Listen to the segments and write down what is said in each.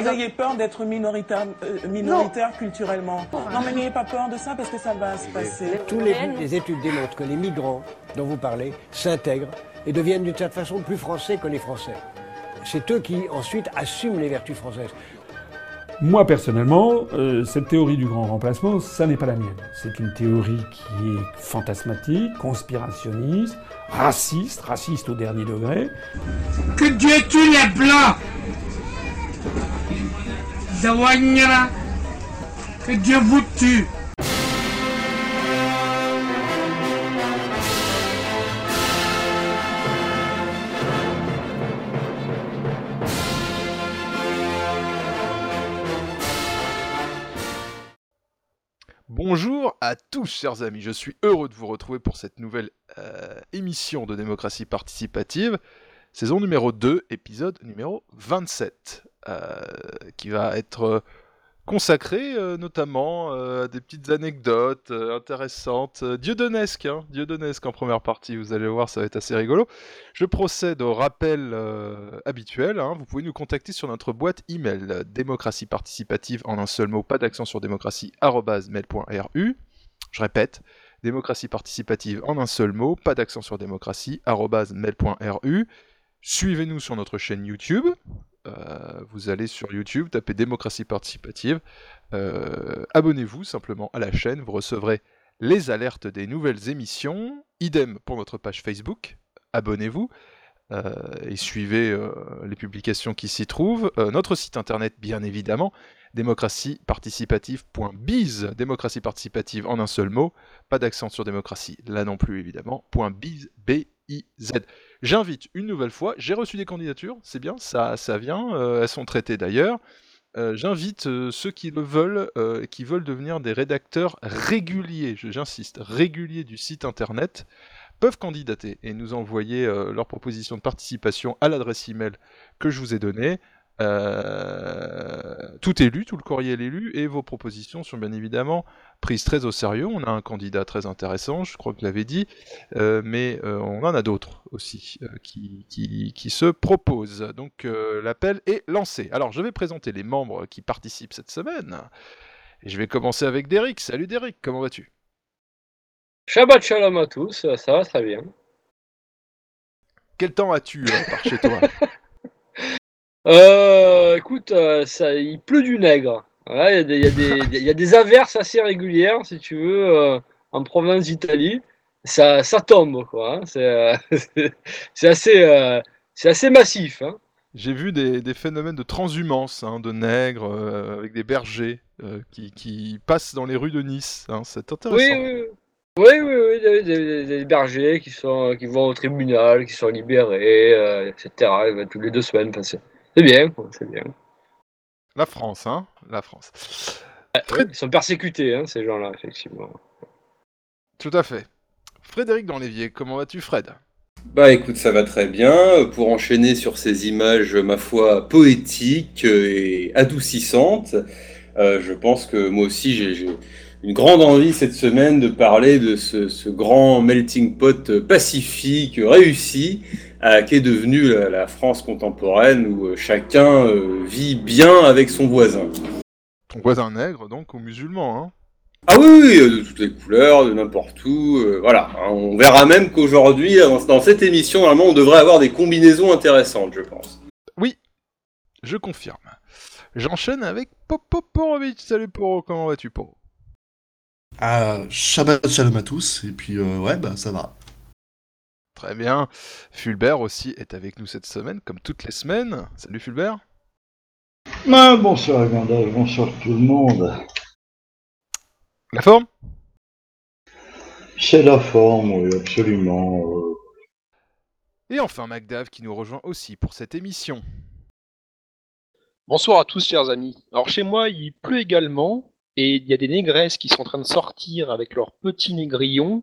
Vous ayez peur d'être minoritaire, euh, minoritaire culturellement. Non, mais n'ayez pas peur de ça parce que ça va se passer. Tous les, les études démontrent que les migrants dont vous parlez s'intègrent et deviennent d'une certaine façon plus français que les Français. C'est eux qui ensuite assument les vertus françaises. Moi personnellement, euh, cette théorie du grand remplacement, ça n'est pas la mienne. C'est une théorie qui est fantasmatique, conspirationniste, raciste, raciste au dernier degré. Que Dieu tue les blancs Que Dieu vous tue Bonjour à tous, chers amis. Je suis heureux de vous retrouver pour cette nouvelle euh, émission de démocratie participative, saison numéro 2, épisode numéro 27, euh, qui va être euh, consacré euh, notamment euh, à des petites anecdotes euh, intéressantes, euh, dieudonesques, hein, en première partie, vous allez voir, ça va être assez rigolo. Je procède au rappel euh, habituel, hein. vous pouvez nous contacter sur notre boîte email, euh, démocratie participative en un seul mot, pas d'accent sur démocratie, mail.ru. Je répète, démocratie participative en un seul mot, pas d'accent sur démocratie, mail.ru. Suivez-nous sur notre chaîne YouTube. Euh, vous allez sur YouTube, tapez démocratie participative. Euh, Abonnez-vous simplement à la chaîne, vous recevrez les alertes des nouvelles émissions. Idem pour notre page Facebook. Abonnez-vous. euh, et suivez les publications qui s'y trouvent. Notre site internet, bien évidemment, démocratieparticipative.biz, démocratie participative en un seul mot, pas d'accent sur démocratie, là non plus évidemment, .biz, B-I-Z. J'invite une nouvelle fois, j'ai reçu des candidatures, c'est bien, ça, ça vient, euh, elles sont traitées d'ailleurs. Euh, J'invite euh, ceux qui le veulent, qui veulent devenir des rédacteurs réguliers, j'insiste, réguliers du site internet, peuvent candidater et nous envoyer leurs propositions de participation à l'adresse email que je vous ai donnée. Tout est lu, tout le courriel est lu, et vos propositions sont bien évidemment prises très au sérieux. On a un candidat très intéressant, je crois que je l'avais dit, euh, mais euh, on en a d'autres aussi euh, qui, qui- qui se proposent. Donc l'appel est lancé. Alors je vais présenter les membres qui participent cette semaine. Et je vais commencer avec Derek. Salut Derek, comment vas-tu? Shabbat shalom à tous, ça va très bien. Quel temps as-tu par chez toi? Écoute, ça, il pleut du nègre. Il y, a des- y, y a averses assez régulières, si tu veux, euh, en province d'Italie. Ça, ça tombe, quoi. hein. C'est euh, c'est assez, euh, c'est assez massif. hein. J'ai vu des, des phénomènes de transhumance, hein, de nègres avec des bergers qui, qui passent dans les rues de Nice. c'est intéressant. Oui, oui, oui. Oui, oui, oui, des, des- des bergers qui, sont, qui vont au tribunal, qui sont libérés, euh, etc. euh, Tous les deux semaines. Enfin, c'est c'est bien, quoi, c'est bien. La France, hein La France. Oui, Ils sont persécutés, hein, ces gens-là, effectivement. Tout à fait. Frédéric dans l'évier, comment vas-tu Fred? Bah écoute, ça va très bien. Pour enchaîner sur ces images, ma foi, poétiques et adoucissantes, euh, je pense que moi aussi j'ai j'ai une grande envie cette semaine de parler de ce, ce grand melting pot pacifique réussi euh, qui est devenu la, la France contemporaine où euh, chacun euh, vit bien avec son voisin. Ton voisin nègre, donc, ou musulman, hein Ah oui, oui, euh, de toutes les couleurs, de n'importe où, euh, voilà. Hein, On verra même qu'aujourd'hui, dans, dans cette émission, normalement, on devrait avoir des combinaisons intéressantes, je pense. Je confirme. J'enchaîne avec Popoporovic. Salut Poro, comment vas-tu Poro? Ah, Shabbat shalom à tous, et puis euh, ouais, bah ça va. Très bien. Fulbert aussi est avec nous cette semaine, comme toutes les semaines. Salut Fulbert. Ah, bonsoir Gandalf, bonsoir tout le monde. La forme? C'est la forme, oui, absolument. euh, Et enfin Macdav qui nous rejoint aussi pour cette émission. Bonsoir à tous, chers amis. Alors, chez moi, il pleut également, et il y a des négresses qui sont en train de sortir avec leurs petits négrillons.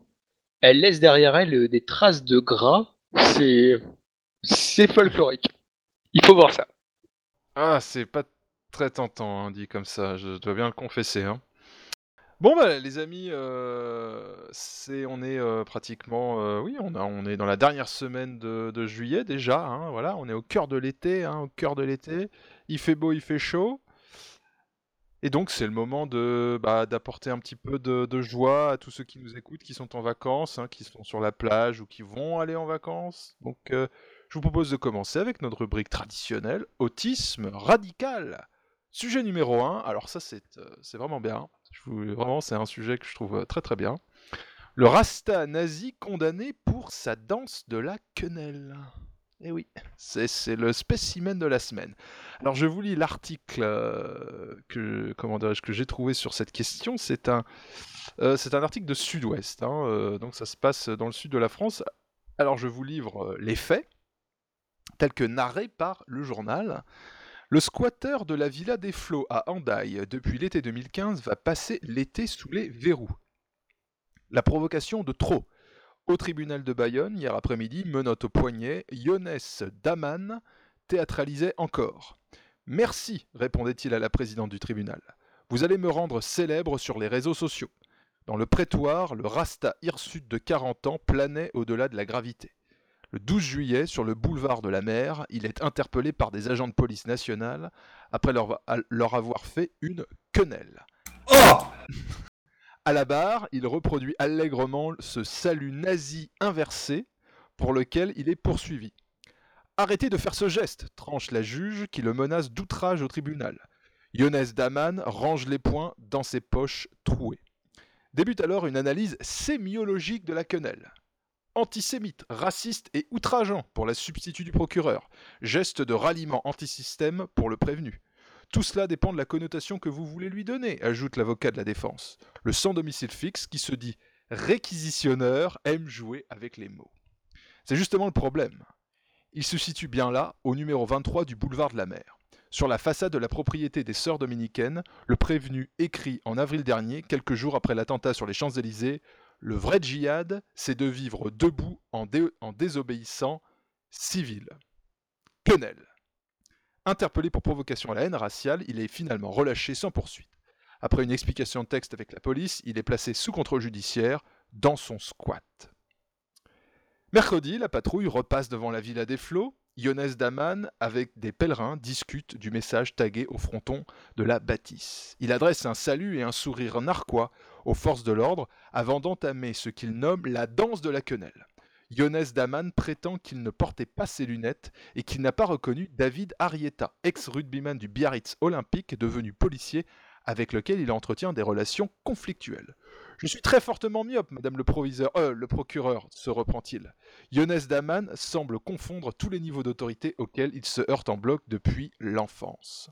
Elles laissent derrière elles euh, des traces de gras. C'est. C'est folklorique. Il faut voir ça. Ah, c'est pas très tentant, hein, dit comme ça, je dois bien le confesser. Hein. Bon bah les amis, euh, c'est on est euh, pratiquement, oui, on est dans la dernière semaine de, juillet déjà. hein, voilà, on est au cœur de l'été, au cœur de l'été. Il fait beau, il fait chaud. Et donc c'est le moment de bah, d'apporter un petit peu de, joie à tous ceux qui nous écoutent, qui sont en vacances, hein, qui sont sur la plage ou qui vont aller en vacances. Donc euh, je vous propose de commencer avec notre rubrique traditionnelle, autisme radical. Sujet numéro 1, alors ça c'est euh, c'est vraiment bien, je vous- vraiment c'est un sujet que je trouve euh, très très bien. Le rasta nazi condamné pour sa danse de la quenelle. Eh oui, c'est le spécimen de la semaine. Alors je vous lis l'article euh, que j'ai trouvé sur cette question. C'est un euh, article de Sud-Ouest. hein, euh, donc ça se passe dans le sud de la France. Alors je vous livre les faits tels que narrés par le journal. Le squatteur de la Villa des Flots à Hendaye depuis l'été 2015 va passer l'été sous les verrous. La provocation de trop. Au tribunal de Bayonne, hier après-midi, menotte au poignet, Yonès Daman théâtralisait encore. Merci, répondait-il à la présidente du tribunal. Vous allez me rendre célèbre sur les réseaux sociaux. Dans le prétoire, le Rasta hirsute de 40 ans planait au-delà de la gravité. Le 12 juillet, sur le boulevard de la mer, il est interpellé par des agents de police nationale après leur, leur avoir fait une quenelle. Oh À la barre, il reproduit allègrement ce salut nazi inversé pour lequel il est poursuivi. Arrêtez de faire ce geste, tranche la juge qui le menace d'outrage au tribunal. Younes Daman range les poings dans ses poches trouées. Débute alors une analyse sémiologique de la quenelle. Antisémite, raciste et outrageant pour la substitut du procureur. Geste de ralliement antisystème pour le prévenu. Tout cela dépend de la connotation que vous voulez lui donner, ajoute l'avocat de la défense. Le sans domicile fixe, qui se dit réquisitionneur, aime jouer avec les mots. C'est justement le problème. Il se situe bien là, au numéro 23 du boulevard de la Mer. Sur la façade de la propriété des Sœurs dominicaines, le prévenu écrit en avril dernier, quelques jours après l'attentat sur les Champs-Élysées Le vrai djihad, c'est de vivre debout en, dé- en désobéissant civil. Quenelle. Interpellé pour provocation à la haine raciale, il est finalement relâché sans poursuite. Après une explication de texte avec la police, il est placé sous contrôle judiciaire dans son squat. Mercredi, la patrouille repasse devant la villa des Flots. Younes Daman, avec des pèlerins, discute du message tagué au fronton de la bâtisse. Il adresse un salut et un sourire narquois aux forces de l'ordre avant d'entamer ce qu'il nomme la danse de la quenelle. Younes Daman prétend qu'il ne portait pas ses lunettes et qu'il n'a pas reconnu David Arietta, ex-rugbyman du Biarritz olympique devenu policier avec lequel il entretient des relations conflictuelles. Je suis très fortement myope, madame le proviseur, euh, le procureur, se reprend-il. Younes Daman semble confondre tous les niveaux d'autorité auxquels il se heurte en bloc depuis l'enfance.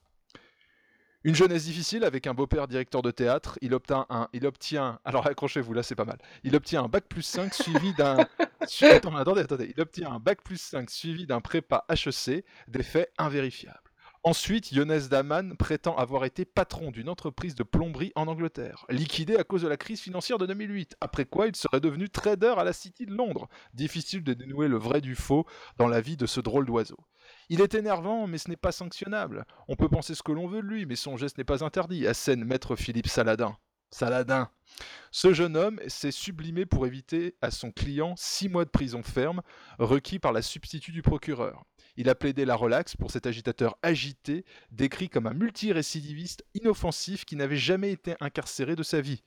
Une jeunesse difficile avec un beau-père directeur de théâtre, il obtient un, il obtient, alors accrochez-vous là c'est pas mal, il obtient un bac plus 5 suivi d'un, attendez, attendez, il obtient un bac plus 5 suivi d'un prépa HEC, des faits invérifiables. Ensuite, Younes Daman prétend avoir été patron d'une entreprise de plomberie en Angleterre, liquidé à cause de la crise financière de 2008, après quoi il serait devenu trader à la City de Londres. Difficile de dénouer le vrai du faux dans la vie de ce drôle d'oiseau. Il est énervant, mais ce n'est pas sanctionnable. On peut penser ce que l'on veut de lui, mais son geste n'est pas interdit, assène maître Philippe Saladin. Saladin. Ce jeune homme s'est sublimé pour éviter à son client six mois de prison ferme, requis par la substitut du procureur. Il a plaidé la relaxe pour cet agitateur agité, décrit comme un multirécidiviste inoffensif qui n'avait jamais été incarcéré de sa vie.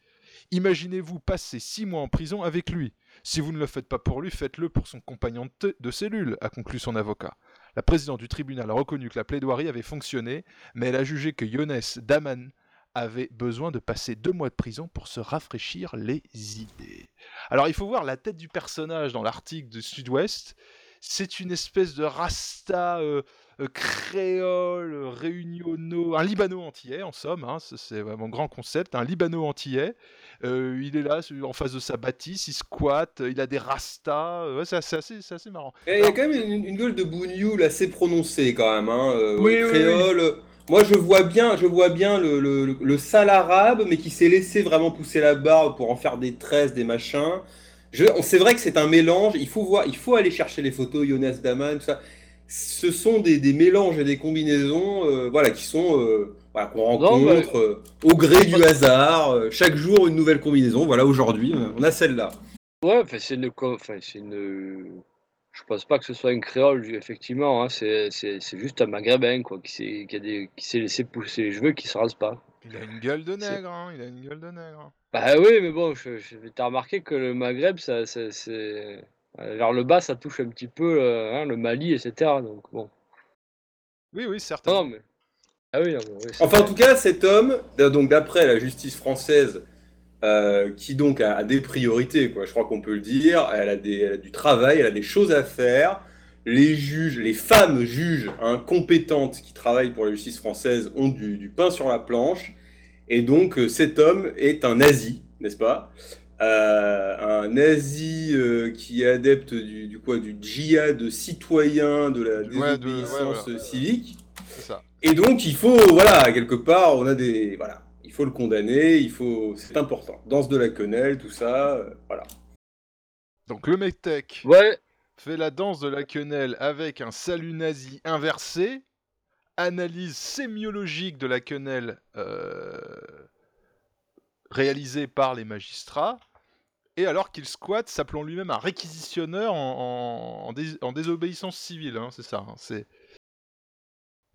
Imaginez-vous passer six mois en prison avec lui. Si vous ne le faites pas pour lui, faites-le pour son compagnon de cellule, a conclu son avocat. La présidente du tribunal a reconnu que la plaidoirie avait fonctionné, mais elle a jugé que Younes Daman avait besoin de passer deux mois de prison pour se rafraîchir les idées. Alors il faut voir la tête du personnage dans l'article de Sud-Ouest. C'est une espèce de rasta euh, créole, euh, réunionno, un libano-antillais en somme, hein, c'est vraiment grand concept, un libano-antillais. Euh, il est là en face de sa bâtisse, il squatte, il a des rastas, euh, ouais, c'est assez, assez- c'est assez marrant. Il y a quand même une, une gueule de bougnoul assez prononcée quand même, hein, euh, Oui, oui, créole. Moi, je vois bien, je vois bien le, le, le- le sale arabe, mais qui s'est laissé vraiment pousser la barbe pour en faire des tresses, des machins. C'est vrai que c'est un mélange. Il faut voir, il faut aller chercher les photos, Jonas Daman, tout ça. Ce sont des, des mélanges et des combinaisons, euh, voilà, qui sont, euh, voilà, qu'on Non, rencontre euh, au gré du hasard. euh, chaque jour, une nouvelle combinaison. Voilà, aujourd'hui, on a celle-là. Ouais, enfin, c'est une. c'est une. je pense pas que ce soit un créole, effectivement. hein, c'est c'est- c'est juste un maghrébin, quoi, qui s'est qui a des- qui s'est laissé pousser les cheveux, qui se rase pas. Il a une gueule de nègre, hein, il a une gueule de nègre. Bah oui, mais bon, je, je, t'as remarqué que le Maghreb, ça, ça- c'est vers le bas, ça touche un petit peu euh, hein, le Mali, etc. Donc bon. Oui, oui, Non, certainement. mais ah oui, non, mais oui, Enfin, en tout cas, cet homme, donc d'après la justice française, euh, qui donc a, a des priorités, quoi, je crois qu'on peut le dire, elle a, des, elle a du travail, elle a des choses à faire. Les juges, les femmes juges hein, compétentes qui travaillent pour la justice française ont du, du pain sur la planche. Et donc, euh, cet homme est un nazi, n'est-ce pas? Euh, Un nazi euh, qui est adepte du, du quoi, du djihad citoyen, de la Ouais, de- ouais, désobéissance civique. Ça. Et donc, il faut, voilà, quelque part, on a des. Voilà, il faut le condamner, il faut. C'est important. Danse de la quenelle, tout ça, euh, voilà. Donc le mec-tech Ouais, fait la danse de la quenelle avec un salut nazi inversé, analyse sémiologique de la quenelle euh, réalisée par les magistrats, et alors qu'il squatte, s'appelant lui-même un réquisitionneur en, en- en dés- en désobéissance civile, hein, c'est ça. hein, c'est...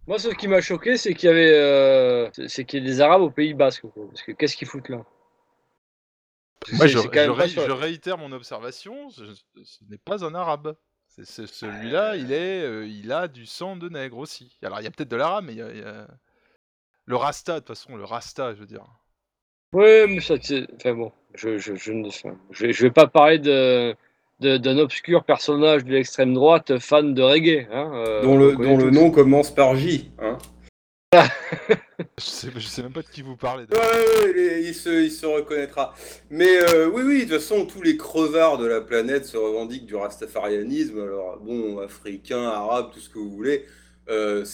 moi, ce qui m'a choqué, c'est qu'il y avait, euh, c'est- qu'il y des Arabes au Pays Basque, quoi, parce que qu'est-ce qu'ils foutent là? Moi, je, je ré- je réitère mon observation, ce, ce n'est pas un arabe. C'est, c'est- celui-là, il, est, euh, il a du sang de nègre aussi. Alors, il y a peut-être de l'arabe, mais il y a, il y a- Le rasta, de toute façon, le rasta, je veux dire. Ouais, mais ça, c'est- enfin bon, je, je, je je, vais- je vais pas parler de d'un obscur personnage de l'extrême droite fan de reggae, hein, euh, dont on le, dont nom commence par J. Hein. Je sais, je sais même pas de qui vous parlez. Ouais, ouais, ouais, il, il se, il se reconnaîtra. Mais euh, oui, oui, de toute façon, tous les crevards de la planète se revendiquent du rastafarianisme. Alors, bon, africain, arabe, tout ce que vous voulez. Euh,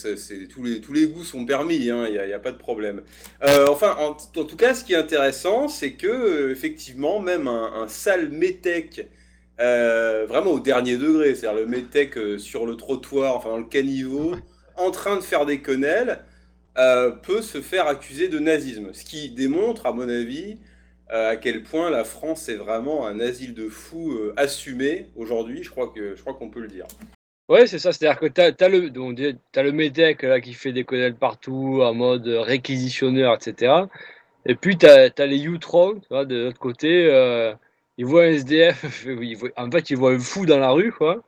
tous, les, goûts sont permis, il n'y a, pas de problème. Euh, enfin, en, tout cas, ce qui est intéressant, c'est que, euh, effectivement, même un, sale métèque, vraiment au dernier degré, c'est-à-dire le métèque sur le trottoir, enfin dans le caniveau, en train de faire des quenelles, peut se faire accuser de nazisme. Ce qui démontre, à mon avis, à quel point la France est vraiment un asile de fous assumé aujourd'hui. Je crois qu'on peut le dire. Ouais, c'est ça, c'est-à-dire que t'as as le, donc, le métèque là qui fait des quenelles partout en mode réquisitionneur, etc. Et puis t'as as les Utron, tu de l'autre côté, euh, ils voient un SDF, en fait ils voient un fou dans la rue, quoi,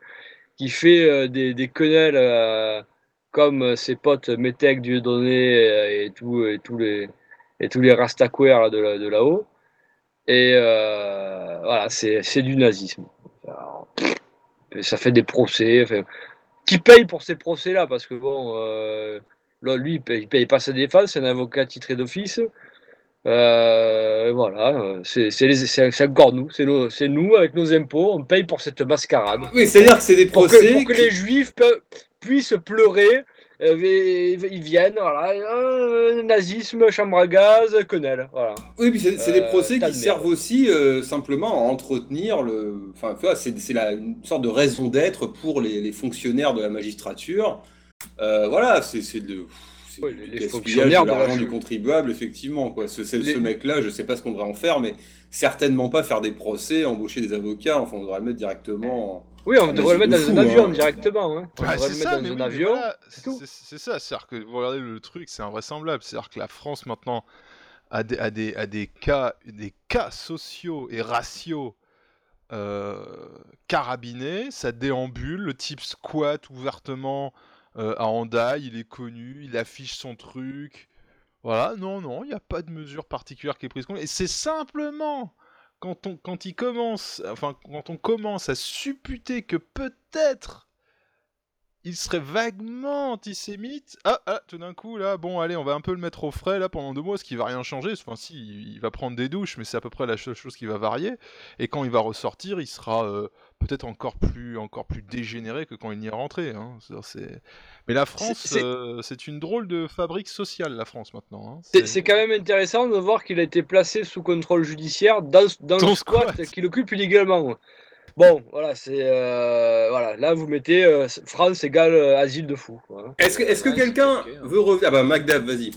qui fait euh, des, des quenelles euh, comme ses potes métèques du donné et, tout, et tous les et tous les là, de, là- de là-haut. Et euh, voilà, c'est du nazisme. Et ça fait des procès. enfin, qui paye pour ces procès-là Parce que bon, euh, là, lui, il paye, il paye pas sa défense, c'est un avocat titré d'office. Euh, voilà, c'est encore nous, c'est nous avec nos impôts, on paye pour cette mascarade. Oui, c'est-à-dire que c'est des Pour que, procès. pour que qui- les juifs puissent pleurer, ils viennent, voilà, euh, nazisme, chambre à gaz, quenelle, voilà. Oui, puis c'est des Euh, procès qui servent aussi euh, simplement à entretenir le. Enfin, c'est une sorte de raison d'être pour les, les fonctionnaires de la magistrature. Euh, voilà, c'est de. Ouais, du les- les de de la l'argent du contribuable, effectivement. Quoi. Ce, ce- Les- ce mec-là, je sais pas ce qu'on devrait en faire, mais certainement pas faire des procès, embaucher des avocats. Enfin, on devrait le mettre directement. en- Oui, on devrait le asile mettre dans un avion hein. directement. Hein. On Bah, devrait c'est le mettre ça, dans un avion. c'est ça, c'est-à-dire que vous regardez le truc, c'est invraisemblable, c'est-à-dire que la France maintenant a des, a des, a des cas, des cas sociaux et raciaux euh, carabinés, ça déambule, le type squatte ouvertement euh, à il est connu, il affiche son truc, voilà, non, non, il n'y a pas de mesure particulière qui est prise et c'est simplement quand on, quand il commence, enfin, quand on commence à supputer que peut-être il serait vaguement antisémite. Ah, ah, tout d'un coup, là, bon, allez, on va un peu le mettre au frais, là, pendant deux mois, ce qui va rien changer. Enfin, si, il il va prendre des douches, mais c'est à peu près la seule chose qui va varier. Et quand il va ressortir, il sera euh, peut-être encore plus, encore plus dégénéré que quand il y est rentré. Hein. C'est- Mais la France, c'est- euh, c'est une drôle de fabrique sociale, la France, maintenant. hein. C'est quand même intéressant de voir qu'il a été placé sous contrôle judiciaire dans, dans Dans le le squat, squat. qu'il occupe illégalement. Bon, voilà, c'est euh, voilà. Là, vous mettez euh, France égale euh, asile de fou. Est-ce que, est-ce que Ouais, quelqu'un hein. veut revenir? Ah bah, Magdab, vas-y.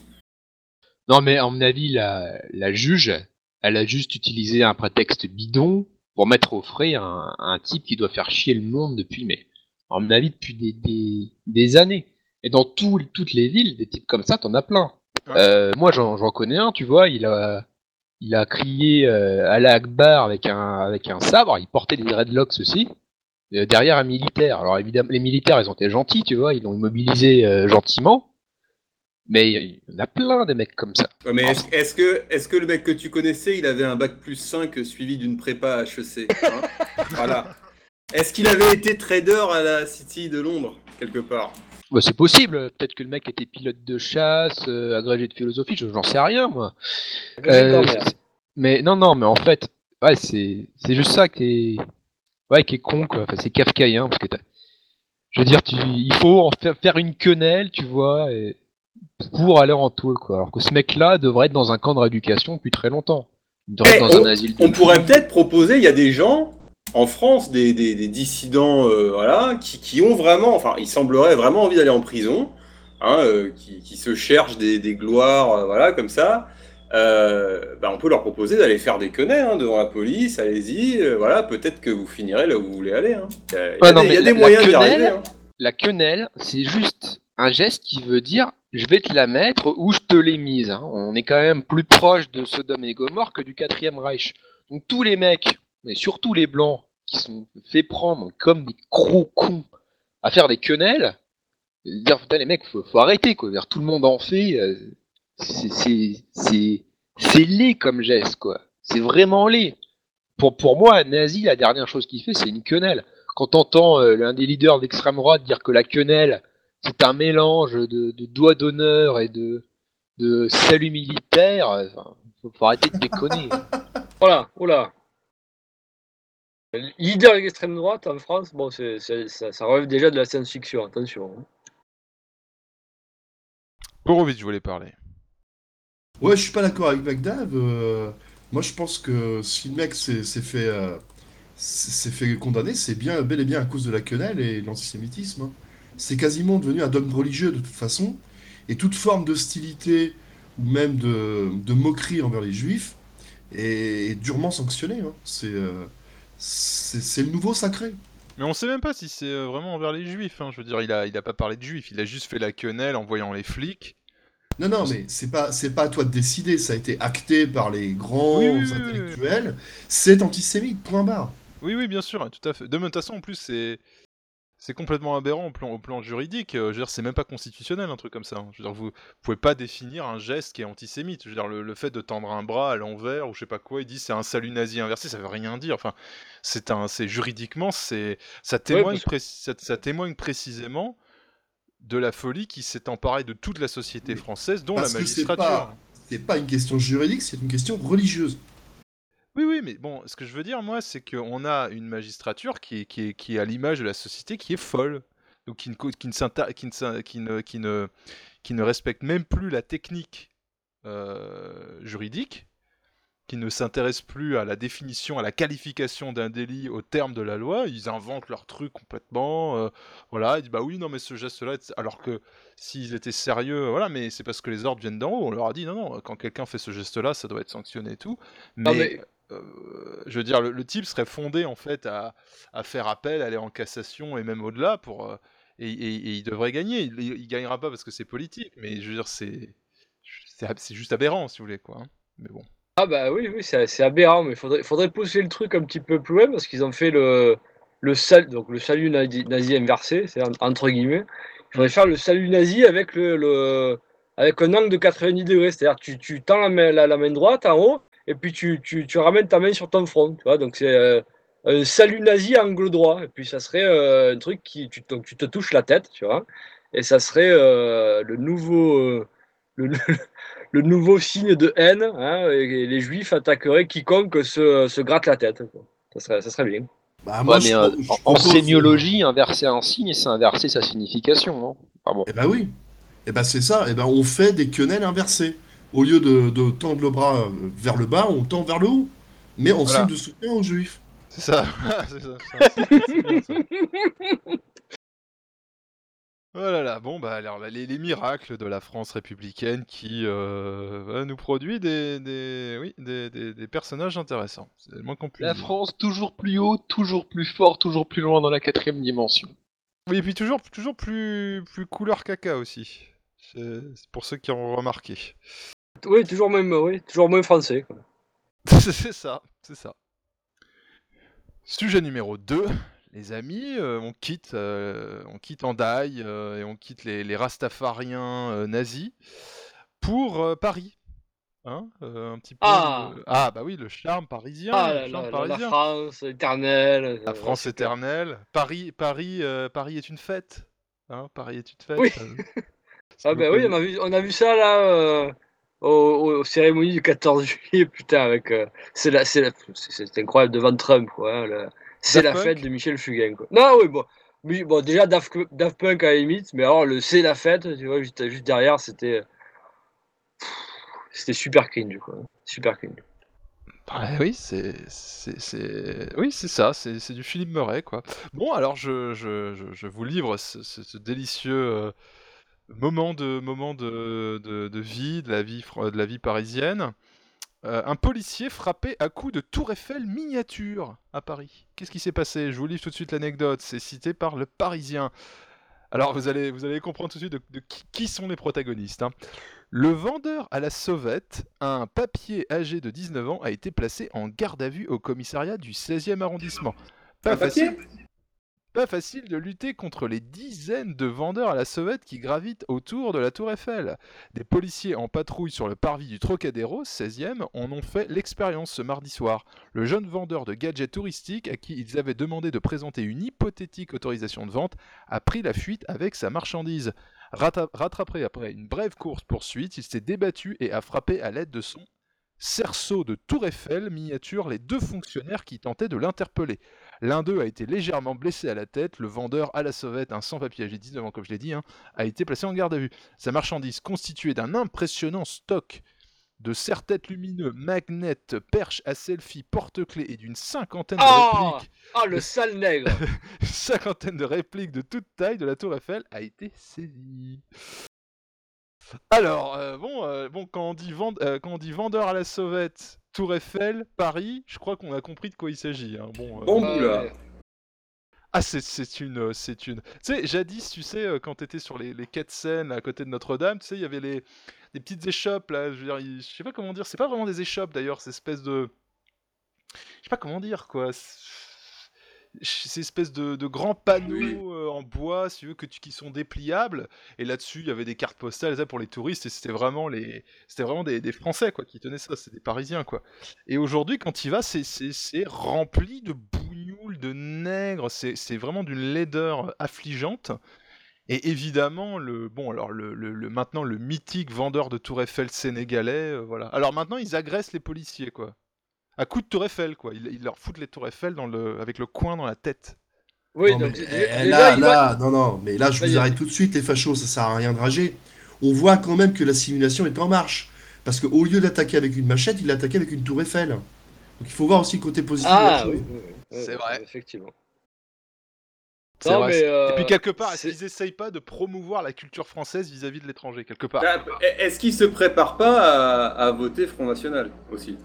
Non, mais à mon avis, la, la juge, elle a juste utilisé un prétexte bidon pour mettre au frais un, un type qui doit faire chier le monde depuis mai. à mon avis, depuis des, des, des années. Et dans tout- toutes les villes, des types comme ça, t'en as plein. Ouais. Euh, moi, j'en connais un, tu vois, il a, il a crié euh, Allah Akbar avec un, avec un sabre, il portait des dreadlocks aussi, euh, derrière un militaire. Alors évidemment, les militaires, ils ont été gentils, tu vois, ils l'ont immobilisé euh, gentiment. Mais il y en a plein des mecs comme ça. Ouais, mais est-ce est-ce que, est que le mec que tu connaissais, il avait un bac plus 5 suivi d'une prépa HEC hein? Voilà. Est-ce qu'il avait été trader à la City de Londres, quelque part? Bah, c'est possible, peut-être que le mec était pilote de chasse, euh, agrégé de philosophie, je- j'en sais rien moi. Euh, mais non, non, mais en fait, ouais, c'est c'est juste ça qui est, ouais, qui est con quoi. Enfin, c'est kafkaïen parce que je veux dire, tu, il faut en faire, faire une quenelle, tu vois, et- pour aller en taule quoi. Alors que ce mec-là devrait être dans un camp de rééducation depuis très longtemps. Il devrait Eh, être dans on, un asile. on pourrait peut-être proposer, il y a des gens en France, des, des- des dissidents, euh, voilà, qui, qui ont vraiment, enfin, ils sembleraient vraiment envie d'aller en prison, hein, euh, qui, qui se cherchent des, des gloires, euh, voilà, comme ça. Bah, on peut leur proposer d'aller faire des quenelles hein, devant la police, allez-y, voilà, peut-être que vous finirez là où vous voulez aller. hein. Il y a, il y a Ouais, non, des, il y a mais des la- moyens d'y arriver. hein. La quenelle, c'est juste un geste qui veut dire je vais te la mettre où je te l'ai mise. hein. On est quand même plus proche de Sodome et Gomorre que du quatrième Reich. Donc tous les mecs, mais surtout les blancs, qui sont fait prendre comme des gros cons à faire des quenelles, dire putain les mecs, faut, faut arrêter quoi. Dire, tout le monde en fait, euh, c'est- laid comme geste quoi. C'est vraiment laid. Pour, pour moi, Nazi, la dernière chose qu'il fait, c'est une quenelle quand t'entends euh, l'un des leaders d'extrême droite dire que la quenelle c'est un mélange de, de doigts d'honneur et de, de salut militaire, enfin, faut, faut arrêter de déconner. Voilà, oula. Leader d'extrême droite en France, bon, c'est, c'est- ça, ça relève déjà de la science-fiction, attention. hein. Porovitch, je voulais parler. Ouais, je suis pas d'accord avec Magdav. euh, moi, je pense que si le mec s'est s'est fait, euh, s'est s'est fait condamner, c'est bien, bel et bien à cause de la quenelle et de l'antisémitisme. C'est quasiment devenu un dogme religieux de toute façon. Et toute forme d'hostilité ou même de, de moquerie envers les juifs est, est durement sanctionnée. hein. C'est euh, c'est le nouveau sacré. Mais on sait même pas si c'est euh, vraiment envers les juifs. hein. Je veux dire, il a, il a pas parlé de juifs, il a juste fait la quenelle en voyant les flics. Non, non, mais c'est pas, c'est pas à toi de décider. Ça a été acté par les grands Oui, oui, oui, oui, oui. intellectuels. C'est antisémite, point barre. Oui, oui, bien sûr, hein, tout à fait. De toute façon, en plus, c'est. C'est complètement aberrant au plan, au plan juridique. euh, je veux dire, c'est même pas constitutionnel un truc comme ça. hein. Je veux dire, vous pouvez pas définir un geste qui est antisémite. Je veux dire, le, le fait de tendre un bras à l'envers ou je sais pas quoi, il dit c'est un salut nazi inversé, ça veut rien dire. Enfin, c'est un, c'est juridiquement, c'est, ça témoigne, parce que- pré- ça, ça témoigne précisément de la folie qui s'est emparée de toute la société française, dont la Parce que c'est magistrature. pas, c'est pas une question juridique, c'est une question religieuse. Oui, oui, mais bon, ce que je veux dire, moi, c'est qu'on a une magistrature qui est, qui est, qui est à l'image de la société, qui est folle. Donc, qui ne, qui ne, qui ne, qui ne, qui ne, qui ne respecte même plus la technique euh, juridique, qui ne s'intéresse plus à la définition, à la qualification d'un délit au terme de la loi. Ils inventent leur truc complètement. euh, voilà, ils disent, bah oui, non, mais ce geste-là, alors que s'ils étaient sérieux, voilà, mais c'est parce que les ordres viennent d'en haut. On leur a dit, non, non, quand quelqu'un fait ce geste-là, ça doit être sanctionné et tout. Mais, Non, mais- je veux dire, le, type serait fondé en fait à, faire appel, aller en cassation et même au-delà pour. euh, et, il devrait gagner. Il, il- gagnera pas parce que c'est politique, mais je veux dire, c'est. C'est juste aberrant, si vous voulez, quoi. hein. Mais bon. Ah bah oui, oui, c'est aberrant, mais il faudrait, faudrait pousser le truc un petit peu plus loin parce qu'ils ont fait le, le, donc le salut nazi, inversé, c'est en- entre guillemets. Il faudrait faire le salut nazi avec, le, avec un angle de 90 degrés, c'est-à-dire tu, tu tends la, la main droite en haut et puis tu, tu, tu ramènes ta main sur ton front, tu vois, donc c'est euh, un salut nazi à angle droit, et puis ça serait euh, un truc qui, tu, donc tu te touches la tête, tu vois, et ça serait euh, le nouveau... euh, le, le nouveau signe de haine, hein, et les juifs attaqueraient quiconque se, se gratte la tête. quoi. Ça serait, ça serait bien. Bah, Ouais, je mais pro- euh, je en, sémiologie, inverser un signe, c'est inverser sa signification. Non? Ah bon. Eh ben oui. Eh ben c'est ça. Eh ben on fait des quenelles inversées. Au lieu de, de tendre le bras euh, vers le bas, on tend vers le haut. Mais en Voilà. signe de soutien aux juifs. C'est ça. c'est ça, ça, c'est ça. Oh là là, bon bah alors les, les miracles de la France républicaine qui euh, va nous produit des, des oui des, des- des personnages intéressants. C'est le moins qu'on puisse La dire. France toujours plus haut, toujours plus fort, toujours plus loin dans la quatrième dimension. Oui, et puis toujours, toujours plus, plus couleur caca aussi. C'est pour ceux qui ont remarqué. Oui, toujours même, oui, toujours moins français. c'est ça, c'est ça. Sujet numéro 2. Les amis, euh, on quitte, euh, on quitte euh, et on quitte les, les Rastafariens euh, nazis pour Paris. Hein, un petit peu. Ah. le- ah bah oui, le charme parisien. Ah le charme la parisien. France éternelle. La France éternelle. Paris, Paris, Paris est une fête. Hein, Paris est une fête. Oui. Ah ben oui, on a vu, on a vu ça là aux, aux cérémonies du 14 juillet, putain, avec euh, c'est la, c'est la- c'est c'est incroyable devant Trump quoi. hein, le- c'est Daft la Punk fête de Michel Fugain quoi. Non oui bon, bon déjà Daft, Daft Punk à la limite, mais alors le c'est la fête, tu vois juste, juste derrière c'était c'était super cringe quoi, super cringe. Bah oui, c'est, c'est, c'est- oui, c'est ça, c'est, c'est du Philippe Murray, quoi. Bon, alors je, je, je, je vous livre ce, ce- ce délicieux euh, moment de, moment de, de, de vie, de la vie, de la vie parisienne. Euh, un policier frappé à coups de tour Eiffel miniature à Paris. Qu'est-ce qui s'est passé? Je vous livre tout de suite l'anecdote, c'est cité par le Parisien. Alors vous allez, vous allez comprendre tout de suite de, de qui, qui sont les protagonistes. hein. Le vendeur à la sauvette, un papier âgé de 19 ans, a été placé en garde à vue au commissariat du 16e arrondissement. Pas Un papier? facile, pas facile de lutter contre les dizaines de vendeurs à la sauvette qui gravitent autour de la tour Eiffel. Des policiers en patrouille sur le parvis du Trocadéro, 16e, en ont fait l'expérience ce mardi soir. Le jeune vendeur de gadgets touristiques à qui ils avaient demandé de présenter une hypothétique autorisation de vente a pris la fuite avec sa marchandise. Rattrapé après une brève course-poursuite, il s'est débattu et a frappé à l'aide de son cerceau de Tour Eiffel miniature les deux fonctionnaires qui tentaient de l'interpeller. L'un d'eux a été légèrement blessé à la tête, le vendeur à la sauvette, un sans-papier âgé de 19 ans comme je l'ai dit, hein, a été placé en garde à vue. Sa marchandise constituée d'un impressionnant stock de serre-têtes lumineux, magnets, perches à selfie, porte-clés et d'une cinquantaine de Ah répliques Ah le sale nègre. une cinquantaine de répliques de toute taille de la Tour Eiffel a été saisie. Alors, euh, bon, euh, bon quand, on dit vend- euh, quand on dit vendeur à la sauvette, Tour Eiffel, Paris, je crois qu'on a compris de quoi il s'agit. hein. Bon, euh, Bon Ah, bout là. ouais. Ah, c'est- c'est une, euh, c'est une. Tu sais, jadis, tu sais, euh, quand t'étais sur les, les quais de Seine à côté de Notre-Dame, tu sais, il y avait les des petites échoppes là. Je veux dire, il- je sais pas comment dire. C'est pas vraiment des échoppes d'ailleurs, c'est espèce de. Je sais pas comment dire quoi. C'est c'est espèce de, de grands panneaux euh, en bois, si tu veux, que tu, qui sont dépliables. Et là-dessus, il y avait des cartes postales ça, pour les touristes. Et c'était vraiment les, c'était vraiment des, des Français quoi qui tenaient ça. C'est des Parisiens quoi. Et aujourd'hui, quand il va, c'est c'est- rempli de bougnoules, de nègres. C'est c'est vraiment d'une laideur affligeante. Et évidemment, le bon, alors le, le- le- maintenant le mythique vendeur de Tour Eiffel sénégalais, euh, voilà. Alors maintenant, ils agressent les policiers quoi. À coup de Tour Eiffel quoi. Ils, ils leur foutent les Tour Eiffel dans le, avec le coin dans la tête. Oui, Non, donc mais, eh, déjà, là, là, non, non, mais là, je vous arrête tout de suite, les fachos, ça sert à rien de rager. On voit quand même que la simulation est en marche. Parce qu'au lieu d'attaquer avec une machette, il l'attaquait avec une tour Eiffel. Donc il faut voir aussi le côté positif de la Ah chose. oui, oui, oui, C'est vrai. effectivement. C'est Non, vrai, mais, c'est- euh, Et puis quelque part, est-ce qu'ils essayent pas de promouvoir la culture française vis-à-vis de l'étranger quelque part? Bah, Est-ce qu'il se prépare pas à, à voter Front National aussi?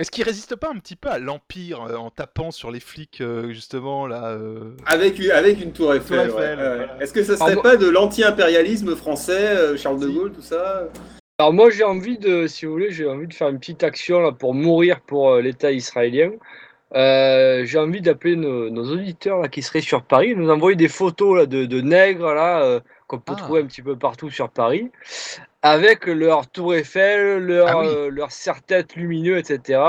Est-ce qu'ils résistent pas un petit peu à l'empire euh, en tapant sur les flics euh, justement là euh, avec, une- avec une tour Eiffel. Tour ouais, Eiffel, ouais. voilà. Est-ce que ça serait pas de l'anti-impérialisme français, euh, Charles de. Gaulle, tout ça? Alors moi j'ai envie de, si vous voulez, j'ai envie de faire une petite action là pour mourir pour euh, l'État israélien. Euh, j'ai envie d'appeler nos, nos auditeurs là qui seraient sur Paris, nous envoyer des photos là de, de nègres là euh, qu'on peut Ah. trouver un petit peu partout sur Paris, avec leur tour Eiffel, leur Ah oui. euh, leur serre-tête lumineux, etc.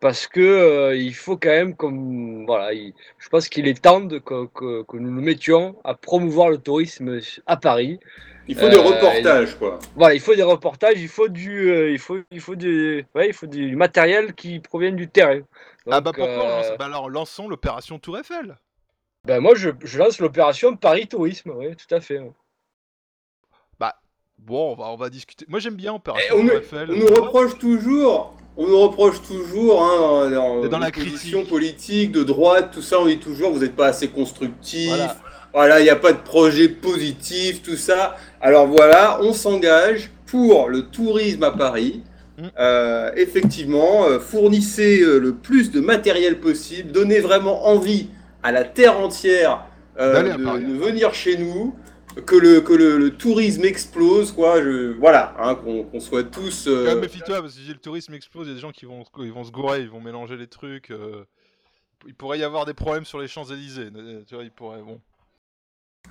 Parce que euh, il faut quand même comme voilà, il- je pense qu'il est temps de, que, que, que nous nous mettions à promouvoir le tourisme à Paris. Il faut des Euh, reportages, quoi. Voilà, il faut des reportages, il faut du, euh, il faut, il faut du, ouais, il faut du matériel qui provient du terrain. Ah bah pourquoi euh, bah alors lançons l'opération Tour Eiffel. ben moi je, je lance l'opération Paris Tourisme, oui, tout à fait. Bon, on va on va discuter. Moi j'aime bien Eh, opération on, Tour nous, Eiffel. on nous reproche toujours, on nous reproche toujours, hein, dans, la critique. politique, de droite, tout ça, on dit toujours, vous n'êtes pas assez constructif. Voilà. Voilà, il n'y a pas de projet positif, tout ça. Alors voilà, on s'engage pour le tourisme à Paris. Mm. Euh, effectivement, euh, fournissez euh, le plus de matériel possible, donnez vraiment envie à la terre entière de venir chez nous, que le, que le, le tourisme explose, quoi. Je, voilà, hein, qu'on soit tous. euh, Ah, Méfie-toi, parce que si le tourisme explose, il y a des gens qui vont, ils vont se gourer, ils vont mélanger les trucs. euh, Il pourrait y avoir des problèmes sur les Champs-Élysées. euh, Tu vois, il pourrait. Bon.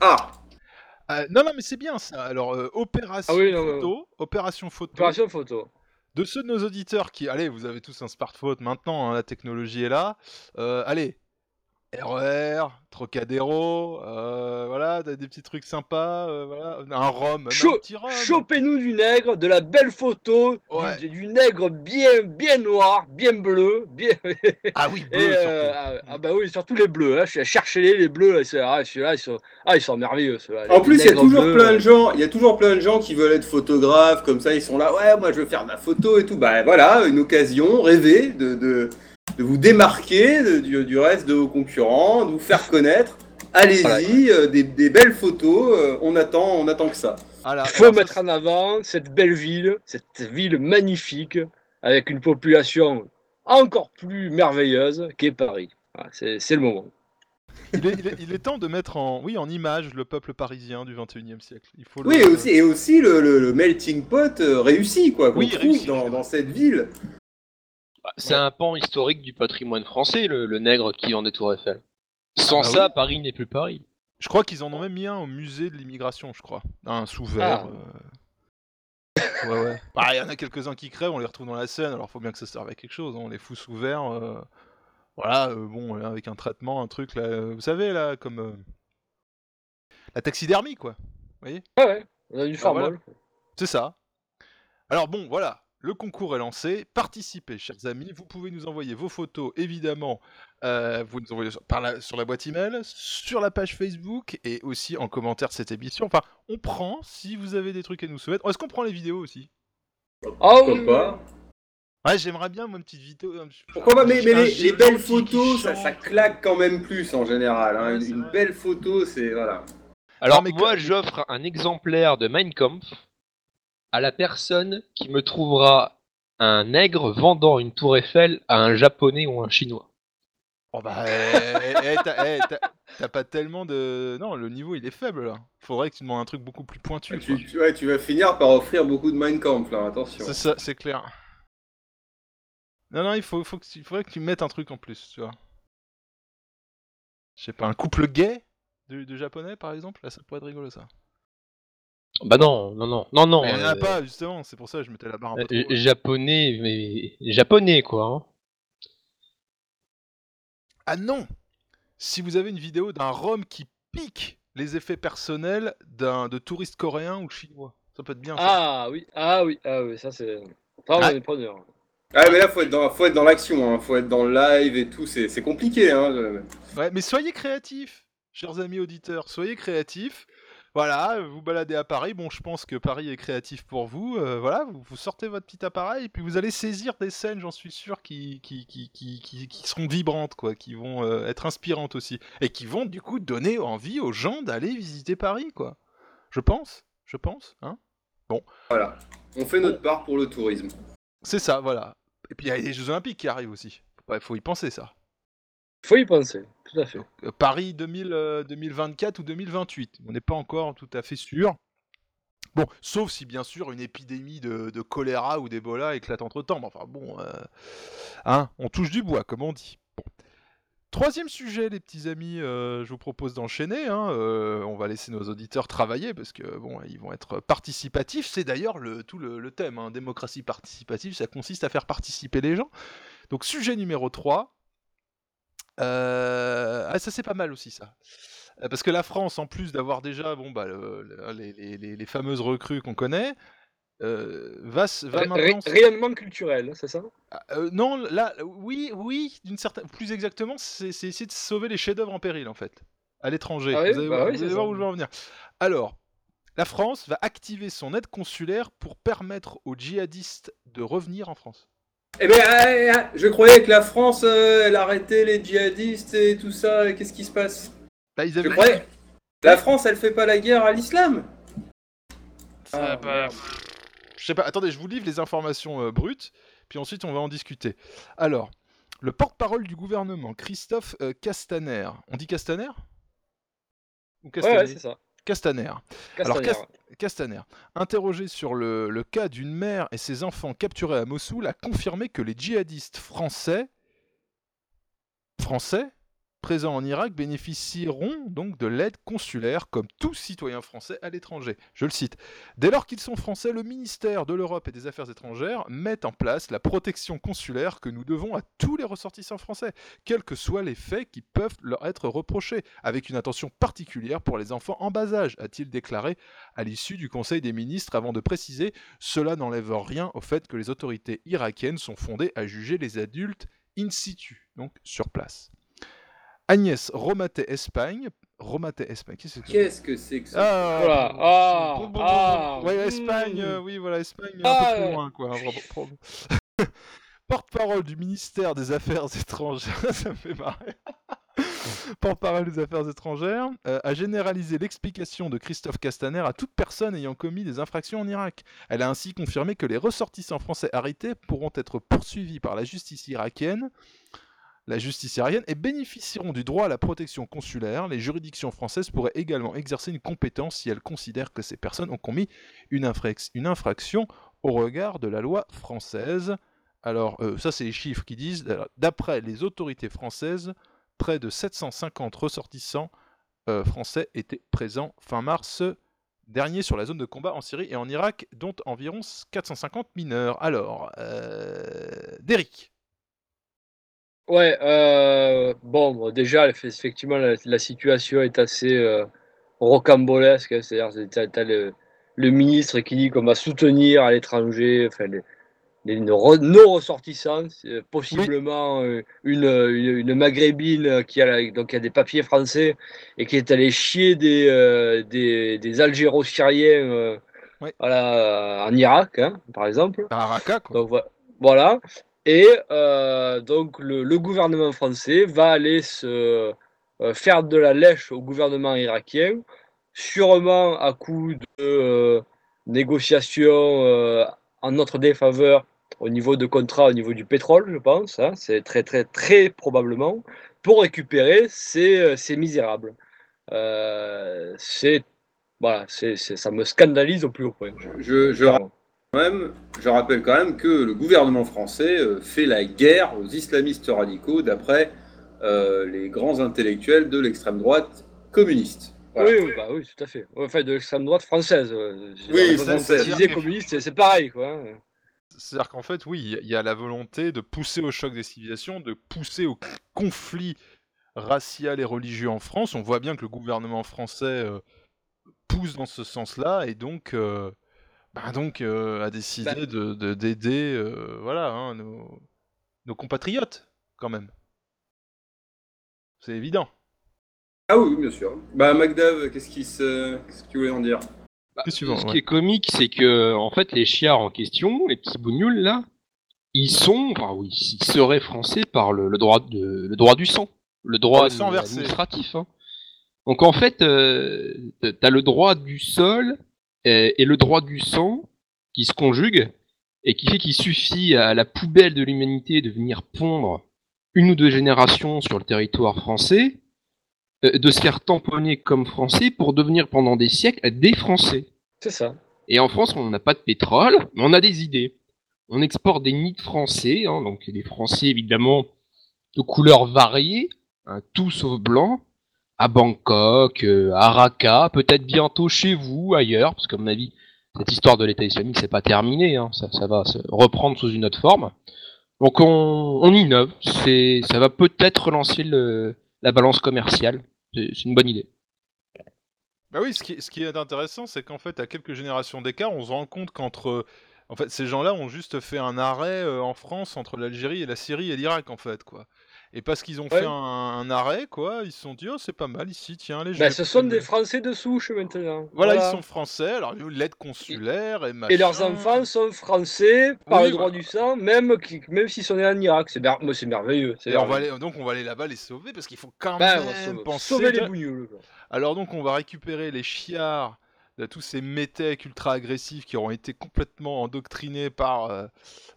Ah Euh, non, non, mais c'est bien ça. Alors, euh, opération Ah oui, non, non. photo. Opération photo. Opération photo. De ceux de nos auditeurs qui. Allez, vous avez tous un smartphone maintenant, hein, la technologie est là. Euh, allez. RER, Trocadéro, euh, voilà, t'as des petits trucs sympas, euh, voilà, un rhum, un petit rhum. Chopez-nous du nègre, de la belle photo, du- Ouais. du, nègre bien, bien noir, bien bleu, bien. Ah oui, bleu Et, euh, ah, ah bah oui, surtout les bleus. Hein. Cherchez-les, les bleus. Ah, celui-là, ils sont, ah, ils sont merveilleux. ceux-là, En plus, il y a toujours bleus. plein de gens. Il y a toujours plein de gens qui veulent être photographes, comme ça, ils sont là. Ouais, moi, je veux faire ma photo et tout. Bah voilà, une occasion rêvée de, de, de vous démarquer de- du, du reste de vos concurrents, de vous faire connaître. Allez-y, euh, des, des belles photos. euh, on attend, on attend que ça. Voilà, Il faut mettre en avant cette belle ville, cette ville magnifique, avec une population encore plus merveilleuse qu'est Paris. Voilà, c'est c'est le moment. Il est, il est- il est temps de mettre en, oui, en image le peuple parisien du 21e siècle. Il faut le- Oui, et aussi, et aussi le, le- le melting pot euh, réussi, quoi, qu'on Oui, trouve réussi, dans, c'est dans cette ville. Bah, C'est un pan historique du patrimoine français, le, le nègre qui vend des tours Eiffel. Sans Ah bah ça, oui. Paris n'est plus Paris. Je crois qu'ils en ont même mis un au musée de l'immigration, je crois. Un sous verre. euh. Ouais, ouais. Bah, il y en a quelques-uns qui crèvent, on les retrouve dans la scène, alors faut bien que ça serve à quelque chose. hein, On les fout sous verre. euh, Voilà, euh, bon, euh, avec un traitement, un truc, là, euh, vous savez, là, comme. euh, La taxidermie, quoi. Vous voyez? Ouais, ouais, on a du Ah, formol. voilà. C'est ça. Alors bon, voilà, le concours est lancé. Participez, chers amis. Vous pouvez nous envoyer vos photos, évidemment. euh, vous nous envoyez sur, par la- sur la boîte email, sur la page Facebook et aussi en commentaire de cette émission. Enfin, on prend si vous avez des trucs à nous soumettre. Est-ce qu'on prend les vidéos aussi? Ah Pourquoi oui, pas? Ouais, j'aimerais bien, moi, une petite vidéo. un- Pourquoi pas Mais, les, belles photos, ça, claque quand même plus en général. hein. Une, belle photo, c'est voilà. Alors mais moi, j'offre un exemplaire de Mein Kampf à la personne qui me trouvera un nègre vendant une tour Eiffel à un japonais ou un chinois. Oh bah, eh, eh, t'as eh, t'as- t'as pas tellement de. Non, le niveau il est faible là. Faudrait que tu demandes un truc beaucoup plus pointu. quoi. Tu, tu- ouais, tu vas finir par offrir beaucoup de Mein Kampf, là, attention. C'est ça, c'est clair. Non, non, il faut, faut que tu- faudrait que tu mettes un truc en plus, tu vois. Je sais pas, un couple gay de, de japonais par exemple, là ça pourrait être rigolo ça. Bah non, non, non, non, non. Mais il y en a euh, pas, justement, c'est pour ça que je mettais la barre un peu euh, trop haut. japonais, mais japonais quoi. hein. Ah non Si vous avez une vidéo d'un Rome qui pique les effets personnels d'un de touristes coréens ou chinois, ça peut être bien ça. Ah oui, ah oui, ah oui, ça c'est. Ça, on Ah. est preneur. Ah, mais là, faut être dans, faut être dans l'action, hein. faut être dans le live et tout, c'est c'est compliqué. Hein. Ouais, mais soyez créatifs, chers amis auditeurs, soyez créatifs. Voilà, vous baladez à Paris. Bon, je pense que Paris est créatif pour vous. euh, voilà, vous, vous sortez votre petit appareil et puis vous allez saisir des scènes, j'en suis sûr, qui, qui, qui, qui, qui, qui seront vibrantes, quoi, qui vont euh, être inspirantes aussi. Et qui vont, du coup, donner envie aux gens d'aller visiter Paris, quoi. Je pense, je pense, hein. Voilà. On fait notre part pour le tourisme. C'est ça, voilà. Et puis il y a les Jeux Olympiques qui arrivent aussi. Il faut y penser, ça. Faut y penser, Euh, Paris 2000, euh, 2024 ou 2028. On n'est pas encore tout à fait sûr. Bon, sauf si bien sûr une épidémie de, choléra ou d'Ebola éclate entre temps. Enfin bon, euh, hein, on touche du bois, comme on dit. Bon. Troisième sujet, les petits amis, je vous propose d'enchaîner. hein, on va laisser nos auditeurs travailler parce que bon, ils vont être participatifs. C'est d'ailleurs le, tout le, le thème, hein, démocratie participative, ça consiste à faire participer les gens. Donc sujet numéro 3, euh, Ah, ça c'est pas mal aussi ça. Euh, Parce que la France, en plus d'avoir déjà bon, bah, le- le- les, les- les- les fameuses recrues qu'on connaît, euh, va, va maintenant... rayonnement culturel, c'est ça? Ah, euh, non, là, oui, oui, d'une certaine... plus exactement, c'est c'est essayer de sauver les chefs-d'œuvre en péril en fait, à l'étranger. Ah oui, vous allez bah voir, oui, vous allez voir où je veux en venir. Alors, la France va activer son aide consulaire pour permettre aux djihadistes de revenir en France. Eh ben, ah, ah, je croyais que la France, euh, elle arrêtait les djihadistes et tout ça. et Qu'est-ce qui se passe Bah, ils Je avaient... croyais. La France, elle fait pas la guerre à l'islam Ça, Ah, bah. Je sais pas, attendez, je vous livre les informations euh, brutes, puis ensuite on va en discuter. Alors, Le porte-parole du gouvernement, Christophe euh, Castaner. On dit Castaner? Ou Ouais, Castaner? ouais, c'est ça. Castaner. Interrogé sur le, le cas d'une mère et ses enfants capturés à Mossoul, a confirmé que les djihadistes français, français présents en Irak bénéficieront donc de l'aide consulaire comme tout citoyen français à l'étranger. Je le cite. Dès lors qu'ils sont français, le ministère de l'Europe et des Affaires étrangères met en place la protection consulaire que nous devons à tous les ressortissants français, quels que soient les faits qui peuvent leur être reprochés, avec une attention particulière pour les enfants en bas âge, a-t-il déclaré à l'issue du Conseil des ministres avant de préciser cela n'enlève rien au fait que les autorités irakiennes sont fondées à juger les adultes in situ, donc sur place. Agnès. Romaté-Espagne, qu'est-ce que c'est Qu'est-ce que c'est que ça Ah, Voilà. Ah, bon, bon, bon, ah, bon. Ouais, mm. Espagne, euh, oui, voilà, Espagne, un Ah, peu plus ouais. loin, quoi. Porte-parole du ministère des Affaires étrangères, ça me fait marrer. Porte-parole des Affaires étrangères euh, a généralisé l'explication de Christophe Castaner à toute personne ayant commis des infractions en Irak. Elle a ainsi confirmé que les ressortissants français arrêtés pourront être poursuivis par la justice irakienne la justice irakienne et bénéficieront du droit à la protection consulaire. Les juridictions françaises pourraient également exercer une compétence si elles considèrent que ces personnes ont commis une, infrac- une infraction au regard de la loi française. Alors, euh, ça, c'est les chiffres qui disent, alors, d'après les autorités françaises, près de 750 ressortissants euh, français étaient présents fin mars dernier sur la zone de combat en Syrie et en Irak, dont environ 450 mineurs. Alors, euh, Derrick. Ouais, euh, bon, déjà, eff- effectivement, la, la situation est assez euh, rocambolesque. hein, C'est-à-dire, c'est- t'as, t'as le, le ministre qui dit qu'on va soutenir à l'étranger, enfin, les, les ne- re- non-ressortissants, c'est possiblement euh, une, une, une maghrébine qui a, la- donc, qui a des papiers français et qui est allée chier des, euh, des, des Algéro-Syriens euh, en Irak, hein, par exemple. À Raqqa, quoi. Donc, voilà. Et euh, donc le, le gouvernement français va aller se euh, faire de la lèche au gouvernement irakien, sûrement à coup de euh, négociations en notre défaveur au niveau de contrat, au niveau du pétrole, je pense. hein, c'est très très très probablement pour récupérer ces, ces misérables. C'est voilà, c'est, c'est- ça me scandalise au plus haut point. Je, même, je rappelle quand même que le gouvernement français euh, fait la guerre aux islamistes radicaux d'après euh, les grands intellectuels de l'extrême droite communiste. Voilà. Oui, oui, bah oui, tout à fait. Enfin, de l'extrême droite française. ouais. Oui, c'est- communiste, c'est- pareil, quoi. hein. C'est-à-dire qu'en fait, oui, il y a- il y a la volonté de pousser au choc des civilisations, de pousser au conflit racial et religieux en France. On voit bien que le gouvernement français euh, pousse dans ce sens-là et donc, euh, bah donc euh, a décidé Bah. de de- d'aider euh, voilà, hein, nos, nos compatriotes, quand même. C'est évident. Ah oui, bien sûr. Bah, Magdav, qu'est-ce qui se... qu'est-ce que tu voulais en dire? Bah, suivant, ce ouais. qui est comique, c'est que en fait, les chiards en question, les petits bougnoules là, ils sont, enfin, oui, ils seraient français par le, le droit de, le droit du sang, le droit le sang administratif. hein. Donc en fait, euh, t'as le droit du sol euh, et le droit du sang qui se conjuguent et qui fait qu'il suffit à la poubelle de l'humanité de venir pondre une ou deux générations sur le territoire français, euh, de se faire tamponner comme français pour devenir pendant des siècles des Français. C'est ça. Et en France, on n'a pas de pétrole, mais on a des idées. On exporte des nids de français, hein, donc des français évidemment de couleurs variées, hein, tout sauf blanc, à Bangkok, euh, à Raqqa, peut-être bientôt chez vous, ailleurs, parce qu'à mon avis, cette histoire de l'État islamique, c'est pas terminé, hein, ça, va se reprendre sous une autre forme. Donc on, innove, ça va peut-être relancer la balance commerciale. C'est une bonne idée. Bah oui, ce qui, ce qui est intéressant, c'est qu'en fait, à quelques générations d'écart, on se rend compte qu'entre. En fait, ces gens-là ont juste fait un arrêt euh, en France entre l'Algérie et la Syrie et l'Irak, en fait, quoi. Et parce qu'ils ont Ouais. fait un, un arrêt, quoi, ils se sont dit, oh, c'est pas mal ici, tiens, les Ben, ce sont des Français de souche maintenant. Voilà, ils sont français, alors l'aide consulaire et machin. Et leurs enfants sont français par Oui, le droit voilà. du sang, même, qui- même s'ils sont nés en Irak. C'est mer- merveilleux. c'est Et on va merveilleux. aller- donc on va aller là-bas les sauver parce qu'il faut quand on même sauver- penser. sauver les bougnoules. Alors donc on va récupérer les chiards tous ces métèques ultra agressifs qui auront été complètement endoctrinés par, euh,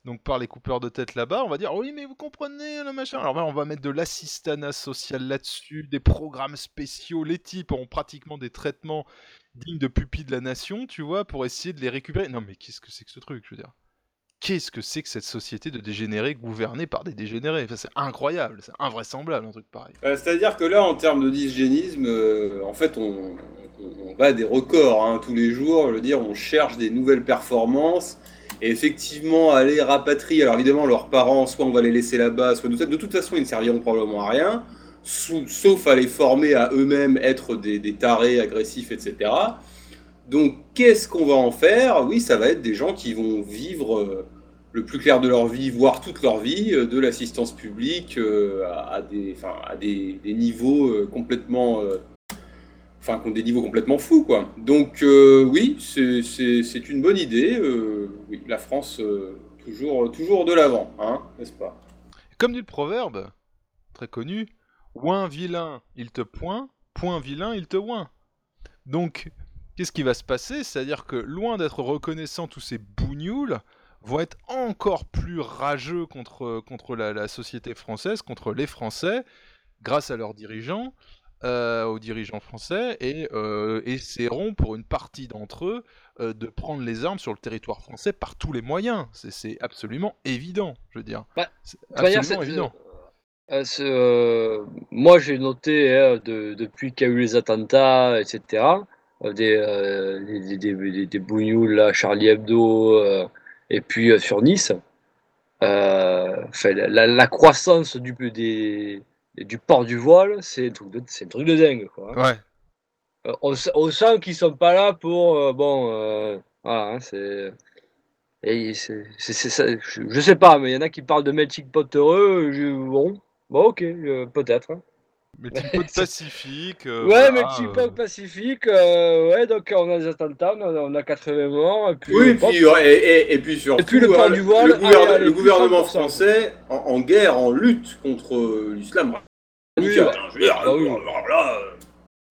donc par les coupeurs de tête là-bas, on va dire oui mais vous comprenez le machin. Alors on va mettre de l'assistanat social là-dessus, des programmes spéciaux. Les types ont pratiquement des traitements dignes de pupilles de la nation, tu vois, pour essayer de les récupérer. Non mais qu'est-ce que c'est que ce truc, je veux dire? Qu'est-ce que c'est que cette société de dégénérés gouvernée par des dégénérés? C'est incroyable, c'est invraisemblable un truc pareil. Euh, C'est-à-dire que là, en termes de dysgénisme, euh, en fait, on, on- bat des records hein, tous les jours. Je veux dire, on cherche des nouvelles performances. Et effectivement, aller rapatrier. Alors évidemment, leurs parents, soit on va les laisser là-bas, soit de, de toute façon, ils ne serviront probablement à rien, sauf à les former à eux-mêmes être des, tarés agressifs, etc. Donc, qu'est-ce qu'on va en faire? Oui, ça va être des gens qui vont vivre euh, le plus clair de leur vie, voire toute leur vie, euh, de l'assistance publique euh, à, des, niveaux complètement, enfin, qui ont des niveaux complètement fous, quoi. Donc, euh, oui, c'est- une bonne idée. euh, la France euh, toujours, toujours de l'avant, hein, n'est-ce pas? Comme dit le proverbe, très connu, ouin vilain, il te point, point vilain, il te ouin. Donc, qu'est-ce qui va se passer? C'est-à-dire que loin d'être reconnaissants, tous ces bougnoules vont être encore plus rageux contre, contre la société française, contre les Français, grâce à leurs dirigeants, euh, aux dirigeants français, et euh, essaieront pour une partie d'entre eux euh, de prendre les armes sur le territoire français par tous les moyens. C'est- absolument évident, je veux dire. Bah, manière, absolument évident. euh, moi, j'ai noté hein, de- depuis qu'il y a eu les attentats, etc., des, des, des, des, bougnoules, là, Charlie Hebdo, et puis sur Nice, la, la croissance du, des, du port du voile, c'est un truc de, c'est un truc de dingue. Quoi. Ouais. Euh, on, sent qu'ils sont pas là pour. euh, bon, euh, voilà, hein, c'est. et je, je sais pas, mais il y en a qui parlent de melting pot heureux. Je, bon, bon, ok, peut-être. hein. Melting pot pacifique. euh, ouais, voilà, melting euh, pot pacifique. euh, ouais, donc on a des attentats, on a, on a 80 morts. Et puis, Oui, et puis, ouais, et, et- et puis surtout, Et puis le port euh, du voile, le, gouverne- allez, allez, le gouvernement 100%. français en, en guerre, en lutte contre euh, l'islam Oui, radical, bah, hein, je veux dire, bah oui. alors là, euh,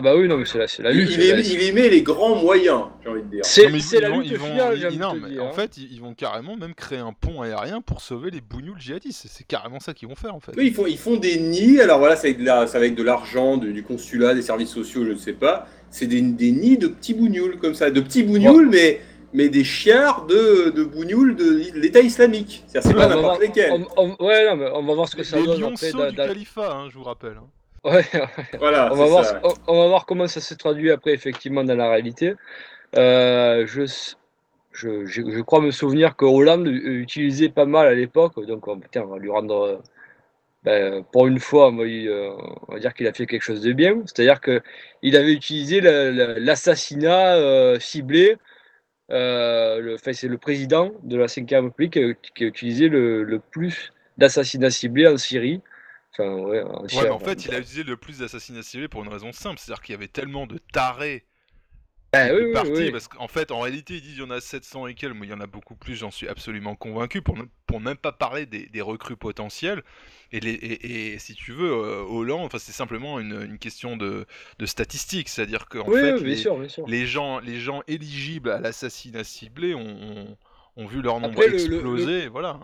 bah oui, non, mais c'est la, c'est la il, lutte. il c'est la- émet, il émet les grands moyens, j'ai envie de dire. non, C'est mais ils- c'est ils la vont- lutte ils vont- finale, ils- j'ai envie non, de te mais dire. en hein. fait, ils, ils vont carrément même créer un pont aérien pour sauver les bougnoules djihadistes. C'est- C'est carrément ça qu'ils vont faire en fait. Oui, ils font, ils font des nids, alors voilà, c'est avec de la- c'est avec de l'argent, de- du consulat, des services sociaux, je ne sais pas. C'est des, des nids de petits bougnoules, comme ça, de petits bougnoules, mais, mais des chiards de, de bougnoules de l'État islamique. C'est-à-dire, c'est pas va n'importe lesquels. on- on- ouais, non, mais on va voir ce que ça les donne lionceaux après. dans- du califat, hein, je vous rappelle. hein. Ouais, Voilà, on va, voir, ça. on, on va voir comment ça se traduit après, effectivement, dans la réalité. Euh, je, crois me souvenir que Hollande euh, utilisait pas mal à l'époque, donc on, tiens, on va lui rendre. euh, ben, pour une fois, on va, lui, on va dire qu'il a fait quelque chose de bien. C'est-à-dire qu'il avait utilisé la- la- l'assassinat euh, ciblé. Euh, le, enfin, c'est le président de la 5 République qui a utilisé le, le plus d'assassinats ciblés en Syrie. Enfin, ouais, en Ouais, Syrie, mais en fait, il a utilisé le plus d'assassinats ciblés pour une raison simple, c'est-à-dire qu'il y avait tellement de tarés qui oui, oui. parce qu'en fait, en réalité, ils disent il y en a 700 et quelques, mais il y en a beaucoup plus, j'en suis absolument convaincu, pour ne, pour même pas parler des, des recrues potentielles. Et, les, et, et si tu veux, euh, Hollande, enfin, c'est simplement une, une question de, de statistiques, c'est-à-dire qu'en Oui, fait, les, sûr, gens, les gens éligibles à l'assassinat ciblé ont, ont, ont vu leur nombre Après, le- le- exploser, voilà.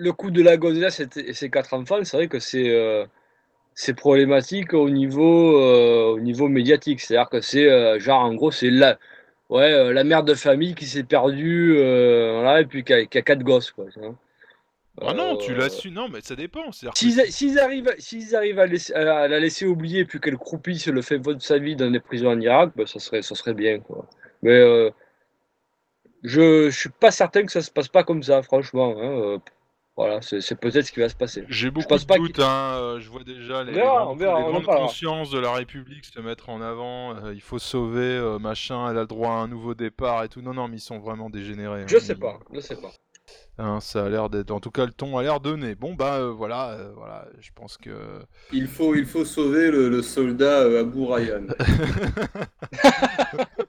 Le coup de la gonzesse et ses quatre enfants, c'est vrai que c'est euh, problématique au niveau euh, au niveau médiatique. C'est-à-dire que c'est euh, genre en gros c'est la ouais euh, la mère de famille qui s'est perdue voilà, et puis qui a, qui a quatre gosses quoi. Ah non, tu l'as su, non, mais ça dépend. que S'ils si- s'ils arrivent, arrivent à, laisser- à la laisser oublier puis qu'elle croupisse le fait de sa vie dans des prisons en Irak, ben, ça serait, ça serait bien. Quoi. Mais je, je suis pas certain que ça se passe pas comme ça, franchement. hein, voilà, c'est peut-être ce qui va se passer. J'ai beaucoup pense de pas doutes, hein, euh, je vois déjà les, On verra, les grandes, verra, les consciences de la République se mettre en avant, euh, il faut sauver, euh, machin, elle a le droit à un nouveau départ et tout. Non, non, mais ils sont vraiment dégénérés. Je hein, sais ils- pas, je sais pas. hein, ça a l'air d'être... En tout cas, le ton a l'air donné. Bon, bah euh, voilà, euh, voilà, je pense que... Il faut, il faut sauver le, le soldat euh, Abu Ryan.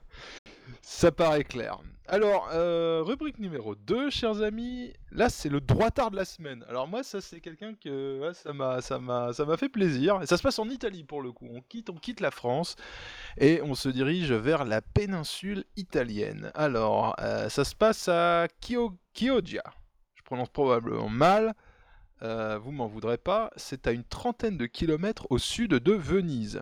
Ça paraît clair. Alors, euh, rubrique numéro 2, chers amis. Là, c'est le droitard de la semaine. Alors moi, ça, c'est quelqu'un que ça m'a, fait plaisir. Et ça se passe en Italie pour le coup. On quitte, on quitte la France et on se dirige vers la péninsule italienne. Alors, euh, ça se passe à Chio- Chioggia. Je prononce probablement mal. Euh, vous m'en voudrez pas. C'est à une trentaine de kilomètres au sud de Venise.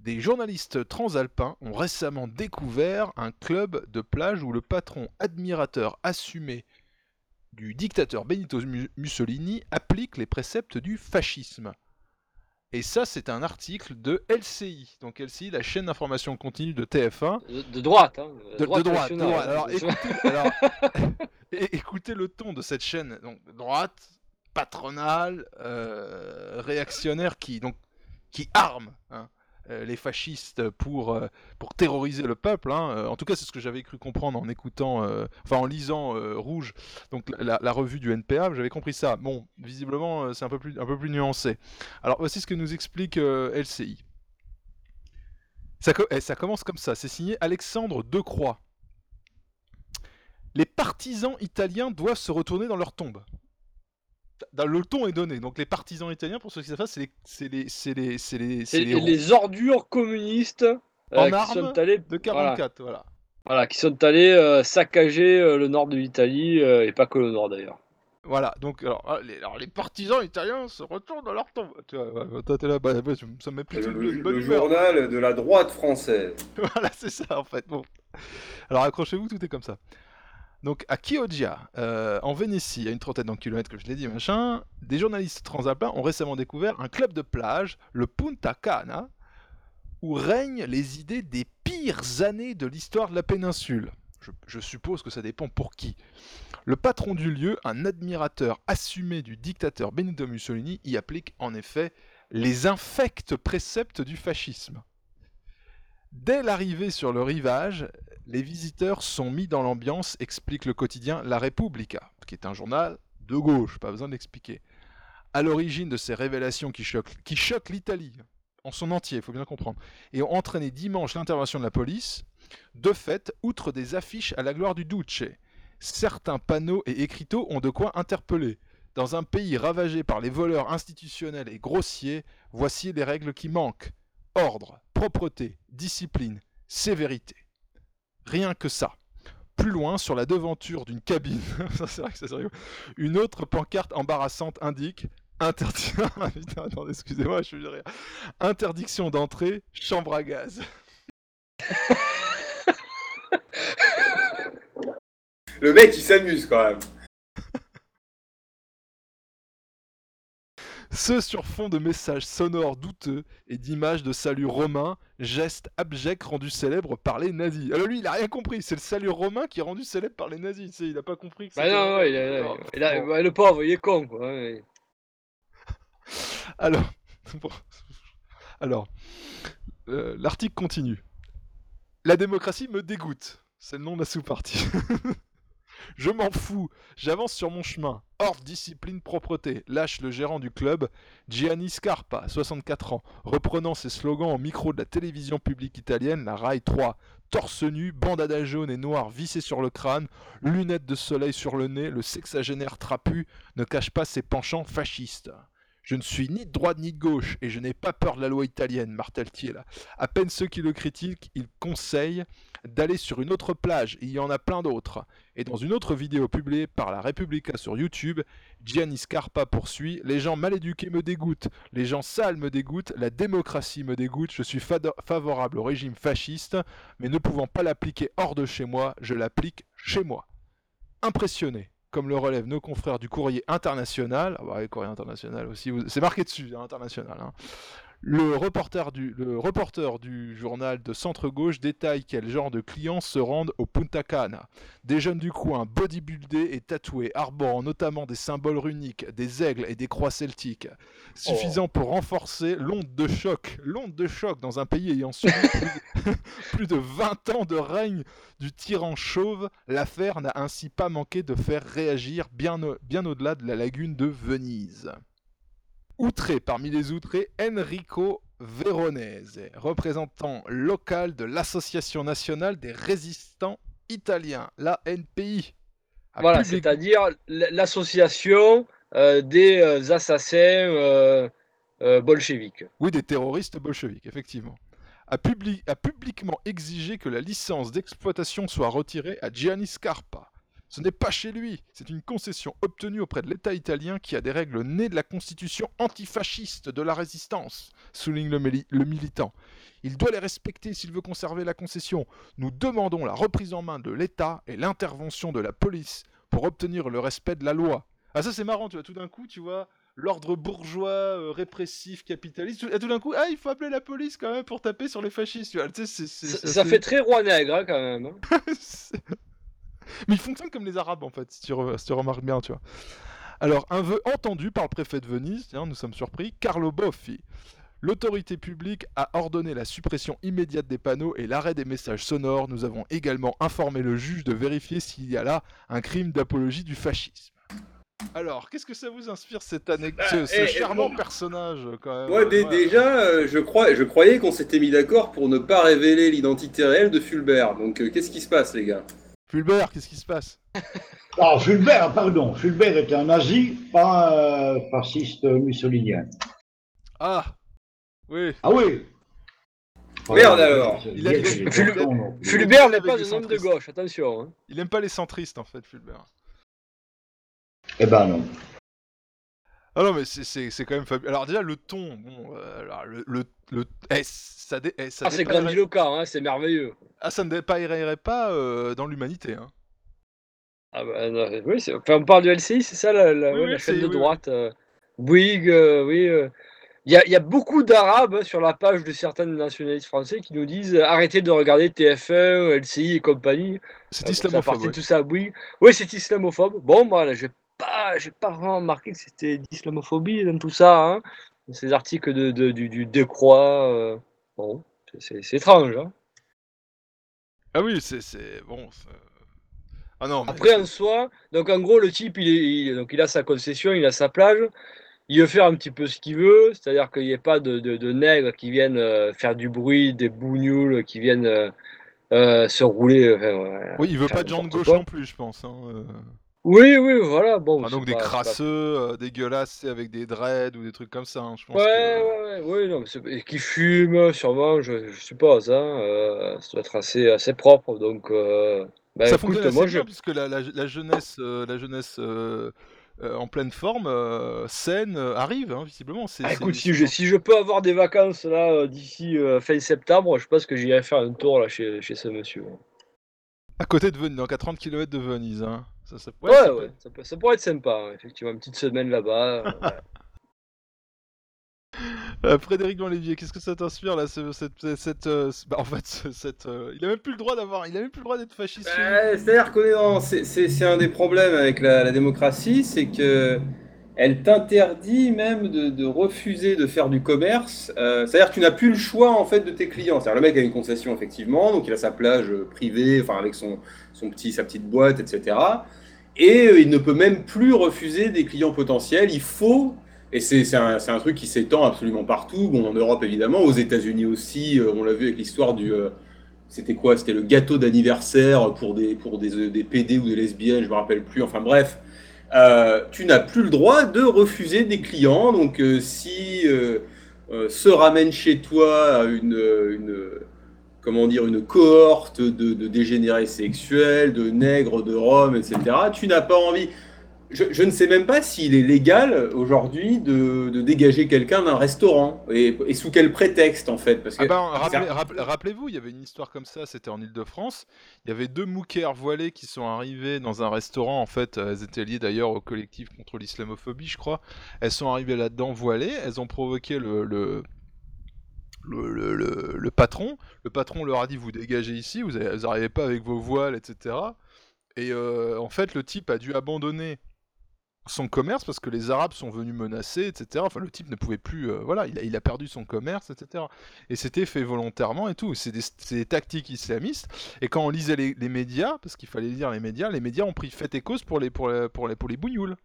Des journalistes transalpins ont récemment découvert un club de plage où le patron admirateur assumé du dictateur Benito Mu- Mussolini applique les préceptes du fascisme. Et ça, c'est un article de LCI. Donc LCI, la chaîne d'information continue de TF1. De, de droite, hein. De, de droite, de droite. Alors, écoutez, alors, é- écoutez le ton de cette chaîne. Donc, droite, patronale, euh, réactionnaire, qui, donc, qui arme hein, les fascistes pour, euh, pour terroriser le peuple. hein. Euh, En tout cas, c'est ce que j'avais cru comprendre en écoutant, euh, enfin en lisant euh, Rouge, donc la, revue du NPA, j'avais compris ça. Bon, visiblement, euh, c'est un peu plus, un peu plus nuancé. Alors, voici ce que nous explique euh, LCI. Ça, eh, ça commence comme ça, c'est signé Alexandre Decroix. Les partisans italiens doivent se retourner dans leur tombe. Dans- Le ton est donné. Donc les partisans italiens, pour ceux qui savent pas, c'est les, c'est les, c'est les, c'est les, C'est c'est les, ordures communistes euh, En qui armes sont allés de 44, voilà. Voilà, qui sont allés euh, saccager euh, le nord de l'Italie euh, et pas que le nord d'ailleurs. Voilà, donc alors, ah, les, alors, les partisans italiens se retournent dans leur tombe. Tu vois, toi t'es là, bah, bah, ça me met plutôt Le, une bonne le journal de la droite française. voilà, c'est ça en fait. Bon. Alors accrochez-vous, tout est comme ça. Donc à Chioggia, euh, en Vénétie, à une trentaine de kilomètres que je l'ai dit, des journalistes transalpins ont récemment découvert un club de plage, le Punta Cana, où règnent les idées des pires années de l'histoire de la péninsule. Je, je suppose que ça dépend pour qui. Le patron du lieu, un admirateur assumé du dictateur Benito Mussolini, y applique en effet les infects préceptes du fascisme. Dès l'arrivée sur le rivage, les visiteurs sont mis dans l'ambiance, explique le quotidien La Repubblica, qui est un journal de gauche, pas besoin d'expliquer. À l'origine de ces révélations qui choquent, qui choquent l'Italie en son entier, il faut bien comprendre, et ont entraîné dimanche l'intervention de la police, de fait, outre des affiches à la gloire du Duce, certains panneaux et écriteaux ont de quoi interpeller. Dans un pays ravagé par les voleurs institutionnels et grossiers, voici les règles qui manquent. Ordre, propreté, discipline, sévérité. Rien que ça. Plus loin, sur la devanture d'une cabine, c'est vrai c'est sérieux, une autre pancarte embarrassante indique. Ah. Interdiction d'entrée, chambre à gaz. Le mec, il s'amuse quand même. Ce sur fond de messages sonores douteux et d'images de salut romain, geste abject rendu célèbre par les nazis. Alors lui, il a rien compris, c'est le salut romain qui est rendu célèbre par les nazis, tu sais, il a pas compris que Bah non, non, il a- Alors, il a- bon. ouais, le pauvre, il est con quoi. Alors, bon. alors euh, l'article continue. La démocratie me dégoûte. C'est le nom de la sous-partie. Je m'en fous, j'avance sur mon chemin. Ordre, discipline, propreté. Lâche le gérant du club, Gianni Scarpa, 64 ans, reprenant ses slogans au micro de la télévision publique italienne, la Rai 3. Torse nu, bandana jaune et noire vissée sur le crâne, lunettes de soleil sur le nez, le sexagénaire trapu ne cache pas ses penchants fascistes. Je ne suis ni de droite ni de gauche, et je n'ai pas peur de la loi italienne, martèle-t-il. À peine ceux qui le critiquent, il conseille d'aller sur une autre plage, il y en a plein d'autres. Et dans une autre vidéo publiée par la Repubblica sur YouTube, Gianni Scarpa poursuit Les gens mal éduqués me dégoûtent, les gens sales me dégoûtent, la démocratie me dégoûte, je suis favorable au régime fasciste, mais ne pouvant pas l'appliquer hors de chez moi, je l'applique chez moi. Impressionné, comme le relèvent nos confrères du courrier international, ah bah, courrier international aussi, c'est marqué dessus, hein, international. hein. Le reporter, du, le reporter du journal de centre-gauche détaille quel genre de clients se rendent au Punta Cana. Des jeunes du coin, bodybuildés et tatoués, arborant notamment des symboles runiques, des aigles et des croix celtiques. Suffisant pour renforcer l'onde de choc. L'onde de choc dans un pays ayant subi plus de, plus de 20 ans de règne du tyran chauve, l'affaire n'a ainsi pas manqué de faire réagir bien, au- bien au-delà de la lagune de Venise. Outré parmi les outrés, Enrico Veronese, représentant local de l'Association nationale des résistants italien, la NPI. a Voilà, c'est-à-dire l'association euh, des euh, assassins euh, euh, bolcheviques. Oui, des terroristes bolcheviques, effectivement. A, publi- a publiquement exigé que la licence d'exploitation soit retirée à Gianni Scarpa. Ce n'est pas chez lui, c'est une concession obtenue auprès de l'État italien qui a des règles nées de la constitution antifasciste de la résistance, souligne le, mili- le militant. Il doit les respecter s'il veut conserver la concession. Nous demandons la reprise en main de l'État et l'intervention de la police pour obtenir le respect de la loi. Ah ça c'est marrant, tu vois, tout d'un coup, tu vois, l'ordre bourgeois, euh, répressif, capitaliste, tout, et tout d'un coup, ah, il faut appeler la police quand même pour taper sur les fascistes, tu vois, tu sais, Ça, fait très roi nègre hein, quand même. hein. Mais ils fonctionnent comme les Arabes en fait, si tu, re- si tu remarques bien, tu vois. Alors, un vœu entendu par le préfet de Venise, tiens, nous sommes surpris, Carlo Boffi. L'autorité publique a ordonné la suppression immédiate des panneaux et l'arrêt des messages sonores. Nous avons également informé le juge de vérifier s'il y a là un crime d'apologie du fascisme. Alors, qu'est-ce que ça vous inspire cette anecdote, ce, ce eh, charmant bon. personnage quand même? Moi, Ouais. déjà, euh, je, crois, je croyais qu'on s'était mis d'accord pour ne pas révéler l'identité réelle de Fulbert. Donc, euh, qu'est-ce qui se passe, les gars? Fulbert, qu'est-ce qui se passe? Ah, Fulbert, pardon. Fulbert était un nazi, pas un fasciste mussolinien. Ah Oui. Ah oui Merde, alors. Il a dit- Bien, Ful- non, non. Fulbert n'est pas un homme de centristes. gauche, attention. hein. Il aime pas les centristes en fait, Fulbert. Eh ben non. Ah non, mais c'est- quand même fabuleux. Alors déjà, le ton, bon, euh, le, le, le- eh, ça, dé- eh, ça Ah, c'est grandiloquent, hein, c'est merveilleux. Ah, ça ne dépaillerait pas euh, dans l'humanité. Hein. Ah bah, non, oui, enfin, on parle de LCI, c'est ça la, la- Oui, ouais, oui, la chaîne de oui, droite. euh, Bouygues, euh, oui. euh. Il y, y a beaucoup d'arabes hein, sur la page de certains nationalistes français qui nous disent euh, arrêtez de regarder TF1, LCI et compagnie. C'est Euh, islamophobe. ouais. tout ça à Bouygues. Oui, c'est islamophobe. Bon, moi, là, j'ai pas, j'ai pas vraiment remarqué que c'était d'islamophobie dans tout ça. Hein. Ces articles de, de- du, du Décroix. euh, bon, c'est- étrange. Hein. Ah oui, c'est c'est- bon. Ah non. mais- Après, en soi, donc en gros, le type, il, est, il- donc, il a sa concession, il a sa plage, il veut faire un petit peu ce qu'il veut, c'est-à-dire qu'il n'y ait pas de, de, de nègres qui viennent euh, faire du bruit, des bougnoules qui viennent euh, euh, se rouler. Oui, il veut pas de gens de gauche quoi. non plus, je pense. hein. Oui, oui, voilà. Bon, donc des pas- crasseux, euh, dégueulasses, avec des dreads ou des trucs comme ça. hein, je pense Ouais, que- ouais, ouais, ouais, non, mais qui fument, sûrement, je, je suppose. Hein, euh, ça doit être assez, assez propre. Donc, euh, bah, ça écoute, fonctionne assez moi, bien je, puisque la, la- la jeunesse, la jeunesse euh, en pleine forme, saine, arrive hein, visiblement. Ah, écoute, si je, si je peux avoir des vacances là d'ici fin septembre, je pense que j'irai faire un tour là chez, chez ce monsieur. À côté de Venise, donc à 30 km de Venise. Hein. Ça, ça- Ouais, ça ouais, ça, peut- ça pourrait être sympa, effectivement, une petite semaine là-bas. euh. Euh, Frédéric Lévier, qu'est-ce que ça t'inspire là, ce- cette, cette, euh, bah, en fait, cette, euh, il a même plus le droit d'avoir, il a même plus le droit d'être fasciste. Euh, C'est-à-dire qu'on est dans- c'est- c'est c'est un des problèmes avec la, la démocratie, c'est que elle t'interdit même de, refuser de faire du commerce. Euh, C'est-à-dire que tu n'as plus le choix en fait de tes clients. C'est-à-dire le mec a une concession effectivement, donc il a sa plage euh, privée, enfin avec son, son petit, sa petite boîte, etc. Et euh, il ne peut même plus refuser des clients potentiels. Il faut et c'est un, un truc qui s'étend absolument partout, bon, en Europe évidemment, aux États-Unis aussi, on l'a vu avec l'histoire du. c'était quoi? C'était le gâteau d'anniversaire pour des, pour des, des PD ou des lesbiennes, je me rappelle plus, enfin bref. Euh, tu n'as plus le droit de refuser des clients, donc euh, si euh, se ramène chez toi une, une, comment dire, une cohorte de, de dégénérés sexuels, de nègres, de roms, etc., tu n'as pas envie. Je, je ne sais même pas s'il est légal aujourd'hui de, de dégager quelqu'un d'un restaurant et, et sous quel prétexte en fait parce que Ah ben, rappelez- rappelez- Rappelez-vous, il y avait une histoire comme ça, c'était en Ile-de-France. Il y avait deux moukers voilés qui sont arrivés dans un restaurant. En fait, elles étaient liées d'ailleurs au collectif contre l'islamophobie, je crois. Elles sont arrivées là-dedans voilées. Elles ont provoqué le, le, le, le- le- le patron. Le patron leur a dit Vous dégagez ici, vous n'arrivez pas avec vos voiles, etc. Et euh, en fait, le type a dû abandonner son commerce parce que les Arabes sont venus menacer, etc. Enfin, le type ne pouvait plus. euh, voilà, il a, il a perdu son commerce, etc. Et c'était fait volontairement et tout. C'est des, c'est des tactiques islamistes. Et quand on lisait les, les médias, parce qu'il fallait lire les médias, les médias ont pris fait et cause pour les, pour les, pour les, pour les bougnoules.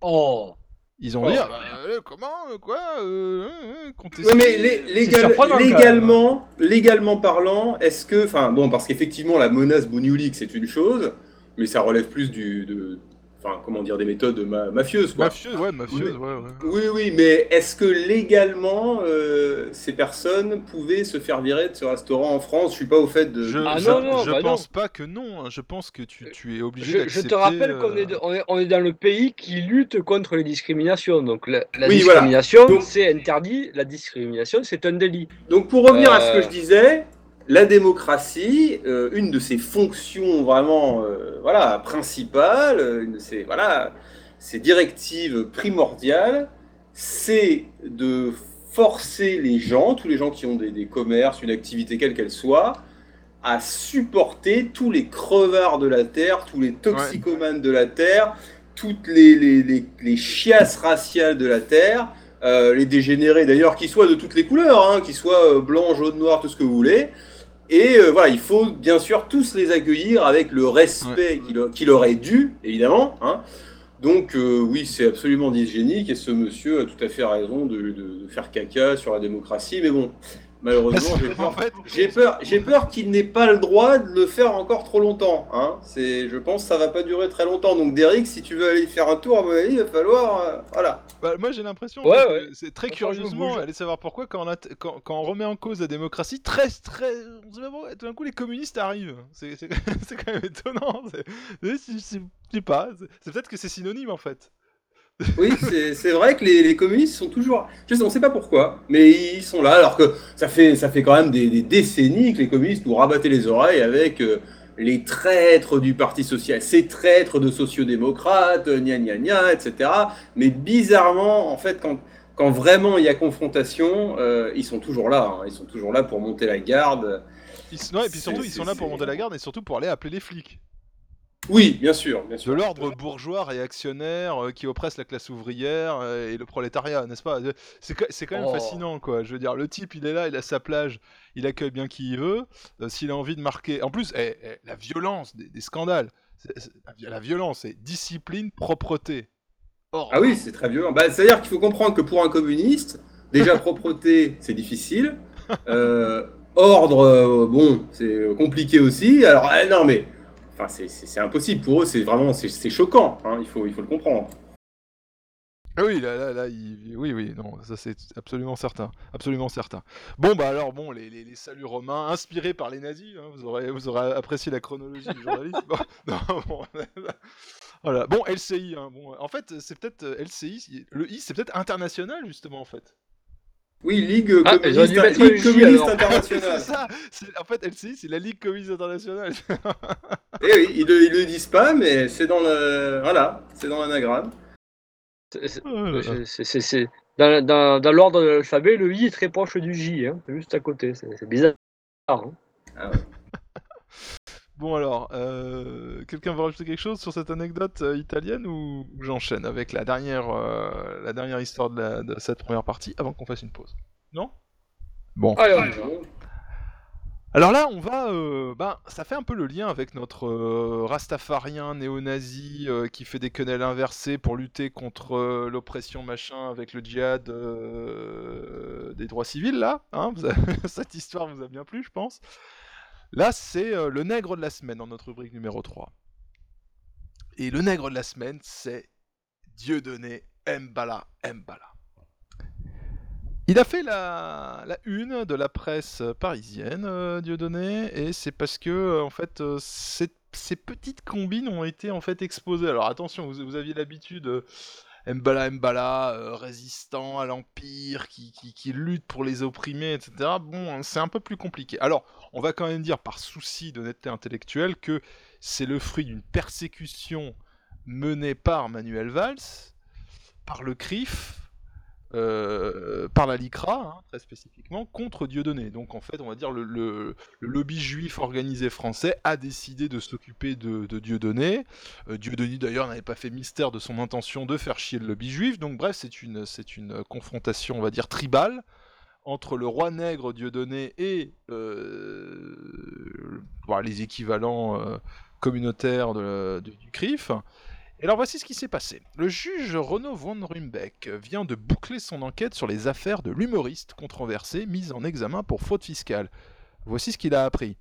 Oh Ils ont Oh. dit ah, bah, euh, comment euh, quoi euh, euh, mais lé- légal- légalement, légalement parlant, est-ce que, enfin, bon, parce qu'effectivement, la menace Bougnouli, c'est une chose, mais ça relève plus du, de, enfin, comment dire, des méthodes ma- mafieuses, quoi. Mafieux, ouais, mafieux, ouais, ouais. Oui, oui, mais est-ce que légalement, euh, ces personnes pouvaient se faire virer de ce restaurant en France? Je suis pas au fait de. Je, Ah je- non, non, je bah pense non. pas que non. hein. Je pense que tu, tu es obligé Je, je te rappelle qu'on euh, est, de- on est, on est, on est dans le pays qui lutte contre les discriminations. Donc la, Oui, discrimination, c'est interdit. La discrimination, c'est un délit. Donc pour revenir à ce que Euh. je disais, la démocratie, euh, une de ses fonctions vraiment, euh, voilà, principales, euh, une de ses, voilà, directives primordiales, c'est de forcer les gens, tous les gens qui ont des, commerces, une activité quelle qu'elle soit, à supporter tous les crevards de la terre, tous les toxicomanes de la terre, toutes les, chiasses raciales de la terre, les dégénérés d'ailleurs, qui soient de toutes les couleurs, hein, qui soient blanc, jaune, noir, tout ce que vous voulez. Et euh, voilà, il faut bien sûr tous les accueillir avec le respect qui, leur, qui leur est dû, évidemment. Hein. Donc euh, oui, c'est absolument dysgénique et ce monsieur a tout à fait raison de, de- de faire caca sur la démocratie. Mais bon, malheureusement, j'ai peur, en fait, j'ai peur, j'ai peur qu'il n'ait pas le droit de le faire encore trop longtemps. Hein. C'est, je pense que ça va pas durer très longtemps. Donc Derek, si tu veux aller faire un tour, à mon avis, il va falloir... euh, voilà. Bah, moi j'ai l'impression Ouais, que ouais. c'est très curieusement, allez savoir pourquoi, quand on, a t- quand, quand on remet en cause la démocratie, très très. on sait pas pourquoi, Tout d'un coup les communistes arrivent. C'est quand même étonnant. Je sais pas, c'est peut-être que c'est synonyme en fait. Oui, c'est vrai que les, les communistes sont toujours. Je sais, on ne sait pas pourquoi, mais ils sont là, alors que ça fait, ça fait quand même des, des décennies que les communistes nous rabattaient les oreilles avec euh, les traîtres du Parti social, ces traîtres de sociodémocrates, euh, gna gna gna, etc. Mais bizarrement, en fait, quand, quand vraiment il y a confrontation, euh, ils sont toujours là. hein. ils sont toujours là pour monter la garde. Ils, ouais, et puis surtout, ils sont là pour monter la garde et surtout pour aller appeler les flics. Oui, bien sûr, bien De l'ordre bourgeois réactionnaire euh, qui oppresse la classe ouvrière euh, et le prolétariat, n'est-ce pas? C'est que- c'est quand même Oh. fascinant, quoi. Je veux dire, le type, il est là, il a sa plage, il accueille bien qui il veut. euh, S'il a envie de marquer. En plus, eh, eh, la violence des, des scandales. la vi- la violence, c'est discipline, propreté. Ordre. Ah oui, c'est très violent. Bah, C'est-à-dire qu'il faut comprendre que pour un communiste, déjà propreté, c'est difficile. Euh, ordre, euh, bon, c'est compliqué aussi. Alors, non, mais enfin, c'est- impossible pour eux. C'est vraiment, c'est choquant. hein, il faut, il faut le comprendre. Ah oui, là, là, là, il- oui, oui, non, ça c'est absolument certain, absolument certain. Bon, bah alors, bon, les, les, les saluts romains inspirés par les nazis, hein, vous, aurez, vous aurez apprécié la chronologie du journaliste. Bon, non, bon, voilà. Bon, LCI, hein, bon, en fait, c'est peut-être LCI, le I, c'est peut-être international, justement, en fait. Oui, Ligue Ah, ils ont communiste, Ligue communiste alors. internationale. c'est ça, c'est- en fait, LCI, c'est la Ligue communiste internationale. Eh oui, ils le, ils le disent pas, mais c'est dans le, voilà, c'est dans l'anagramme. C'est- Dans, dans, dans l'ordre de l'alphabet, le I est très proche du J, hein, c'est juste à côté. C'est c'est bizarre. hein. Ah ouais. Bon alors, euh, quelqu'un veut rajouter quelque chose sur cette anecdote euh, italienne ou, j'enchaîne avec la dernière, euh, la dernière histoire de, la- de cette première partie avant qu'on fasse une pause? Non? Bon. Allez. Alors là, on va, euh, ben, ça fait un peu le lien avec notre euh, rastafarien néo-nazi euh, qui fait des quenelles inversées pour lutter contre euh, l'oppression machin avec le djihad euh, des droits civils là. Hein Vous avez- Cette histoire vous a bien plu, je pense. Là, c'est euh, le nègre de la semaine dans notre rubrique numéro 3. Et le nègre de la semaine, c'est Dieudonné Mbala Mbala. Il a fait la, une de la presse parisienne, euh, Dieudonné, et c'est parce que, euh, en fait, ces, petites combines ont été en fait exposées. Alors attention, vous, aviez l'habitude, Mbala Mbala, euh, résistant à l'Empire, qui, lutte pour les opprimés, etc. Bon, c'est un peu plus compliqué. Alors, on va quand même dire, par souci d'honnêteté intellectuelle, que c'est le fruit d'une persécution menée par Manuel Valls, par le CRIF, euh, par la LICRA, hein, très spécifiquement, contre Dieudonné. Donc en fait, on va dire le, lobby juif organisé français a décidé de s'occuper de, Dieudonné. Euh, Dieudonné d'ailleurs n'avait pas fait mystère de son intention de faire chier le lobby juif. Donc bref, c'est une, confrontation, on va dire, tribale entre le roi nègre Dieudonné et euh, voilà, les équivalents communautaires du CRIF. Et alors voici ce qui s'est passé. Le juge Renaud von Rumbeck vient de boucler son enquête sur les affaires de l'humoriste controversé mis en examen pour fraude fiscale. Voici ce qu'il a appris.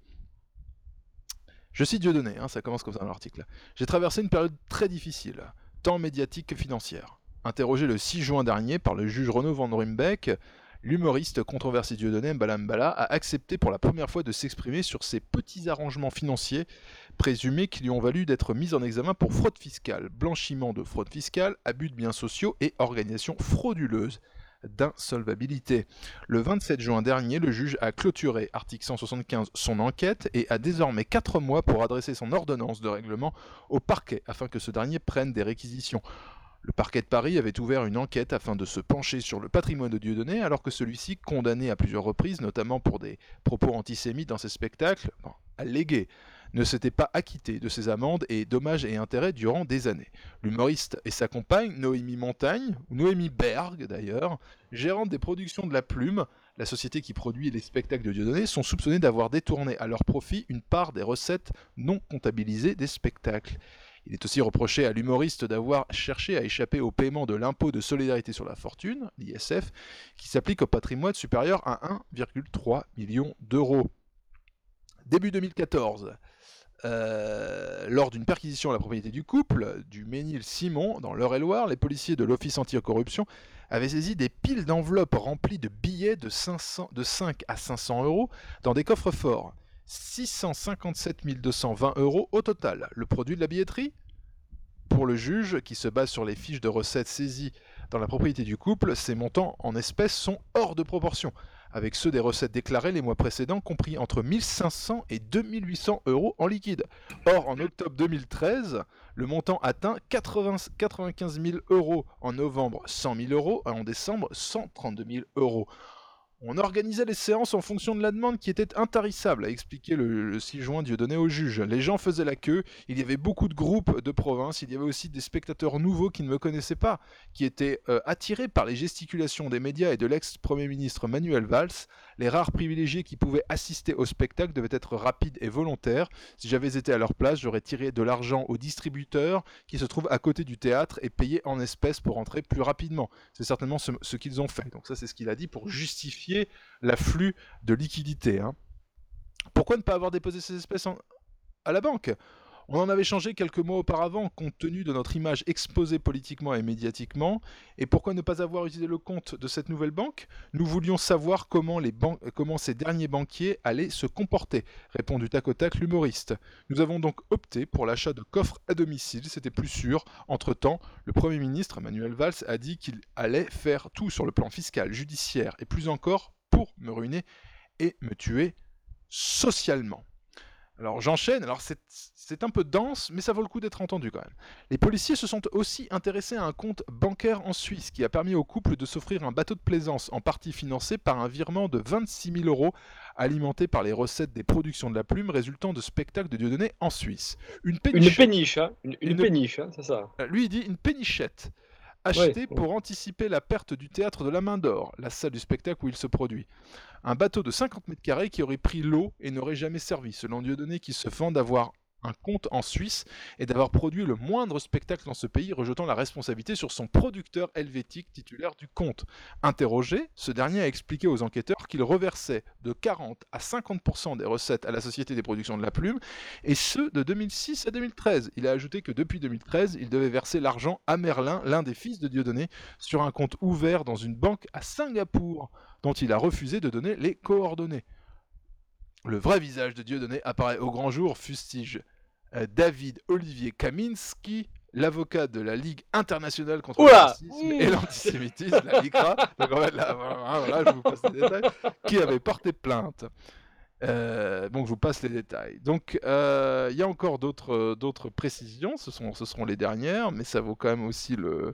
Je cite Dieudonné, hein, ça commence comme ça dans l'article. J'ai traversé une période très difficile, tant médiatique que financière. Interrogé le 6 juin dernier par le juge Renaud van Rumbeck, l'humoriste controversé Dieudonné Mbalambala a accepté pour la première fois de s'exprimer sur ses petits arrangements financiers présumés qui lui ont valu d'être mis en examen pour fraude fiscale, blanchiment de fraude fiscale, abus de biens sociaux et organisation frauduleuse d'insolvabilité. Le 27 juin dernier, le juge a clôturé, article 175, son enquête et a désormais 4 mois pour adresser son ordonnance de règlement au parquet afin que ce dernier prenne des réquisitions. Le parquet de Paris avait ouvert une enquête afin de se pencher sur le patrimoine de Dieudonné, alors que celui-ci, condamné à plusieurs reprises, notamment pour des propos antisémites dans ses spectacles, allégués, ne s'était pas acquitté de ses amendes et dommages et intérêts durant des années. L'humoriste et sa compagne, Noémie Montagne, ou Noémie Berg d'ailleurs, gérante des productions de La Plume, la société qui produit les spectacles de Dieudonné, sont soupçonnés d'avoir détourné à leur profit une part des recettes non comptabilisées des spectacles. Il est aussi reproché à l'humoriste d'avoir cherché à échapper au paiement de l'impôt de solidarité sur la fortune, l'ISF, qui s'applique au patrimoine supérieur à 1,3 million d'euros. Début 2014, euh, lors d'une perquisition à la propriété du couple, du Ménil-Simon, dans l'Eure-et-Loire, les policiers de l'Office anti-corruption avaient saisi des piles d'enveloppes remplies de billets de, 500, de 5 à 500 euros dans des coffres forts. 657 220 euros au total. Le produit de la billetterie? Pour le juge, qui se base sur les fiches de recettes saisies dans la propriété du couple, ces montants en espèces sont hors de proportion, avec ceux des recettes déclarées les mois précédents compris entre 1500 et 2800 euros en liquide. Or, en octobre 2013, le montant atteint 80, 95 000 euros, en novembre 100 000 euros et en décembre 132 000 euros. On organisait les séances en fonction de la demande qui était intarissable, a expliqué le, le 6 juin Dieudonné au juge. Les gens faisaient la queue, il y avait beaucoup de groupes de province, il y avait aussi des spectateurs nouveaux qui ne me connaissaient pas, qui étaient euh, attirés par les gesticulations des médias et de l'ex-premier ministre Manuel Valls. Les rares privilégiés qui pouvaient assister au spectacle devaient être rapides et volontaires. Si j'avais été à leur place, j'aurais tiré de l'argent aux distributeurs qui se trouvent à côté du théâtre et payé en espèces pour entrer plus rapidement. C'est certainement ce, qu'ils ont fait. Donc ça c'est ce qu'il a dit pour justifier l'afflux de liquidités. Hein. Pourquoi ne pas avoir déposé ces espèces à la banque? On en avait changé quelques mois auparavant compte tenu de notre image exposée politiquement et médiatiquement. Et pourquoi ne pas avoir utilisé le compte de cette nouvelle banque? Nous voulions savoir comment, les comment ces derniers banquiers allaient se comporter, répond du tac l'humoriste. Nous avons donc opté pour l'achat de coffres à domicile, c'était plus sûr. Entre-temps, le Premier ministre, Manuel Valls, a dit qu'il allait faire tout sur le plan fiscal, judiciaire et plus encore pour me ruiner et me tuer socialement. Alors j'enchaîne, alors c'est un peu dense, mais ça vaut le coup d'être entendu quand même. Les policiers se sont aussi intéressés à un compte bancaire en Suisse qui a permis au couple de s'offrir un bateau de plaisance en partie financé par un virement de 26 000 euros alimenté par les recettes des productions de la plume résultant de spectacles de Dieudonné en Suisse. Une péniche, une péniche, hein une, une, une péniche, hein, c'est ça. Lui il dit une pénichette acheté ouais, pour anticiper la perte du théâtre de la Main d'Or, la salle du spectacle où il se produit. Un bateau de 50 mètres carrés qui aurait pris l'eau et n'aurait jamais servi, selon Dieudonné qui se fend d'avoir un compte en Suisse et d'avoir produit le moindre spectacle dans ce pays, rejetant la responsabilité sur son producteur helvétique titulaire du compte. Interrogé, ce dernier a expliqué aux enquêteurs qu'il reversait de 40 à 50% des recettes à la Société des productions de la plume, et ce de 2006 à 2013. Il a ajouté que depuis 2013, il devait verser l'argent à Merlin, l'un des fils de Dieudonné, sur un compte ouvert dans une banque à Singapour, dont il a refusé de donner les coordonnées. Le vrai visage de Dieudonné apparaît au grand jour, fustige euh, David Olivier Kaminski, l'avocat de la Ligue internationale contre le racisme et l'antisémitisme, la LICRA, donc en fait, là, voilà, je vous passe les détails, qui avait porté plainte. Euh, donc je vous passe les détails. Donc il euh, y a encore d'autres d'autres précisions, ce sont ce seront les dernières, mais ça vaut quand même aussi le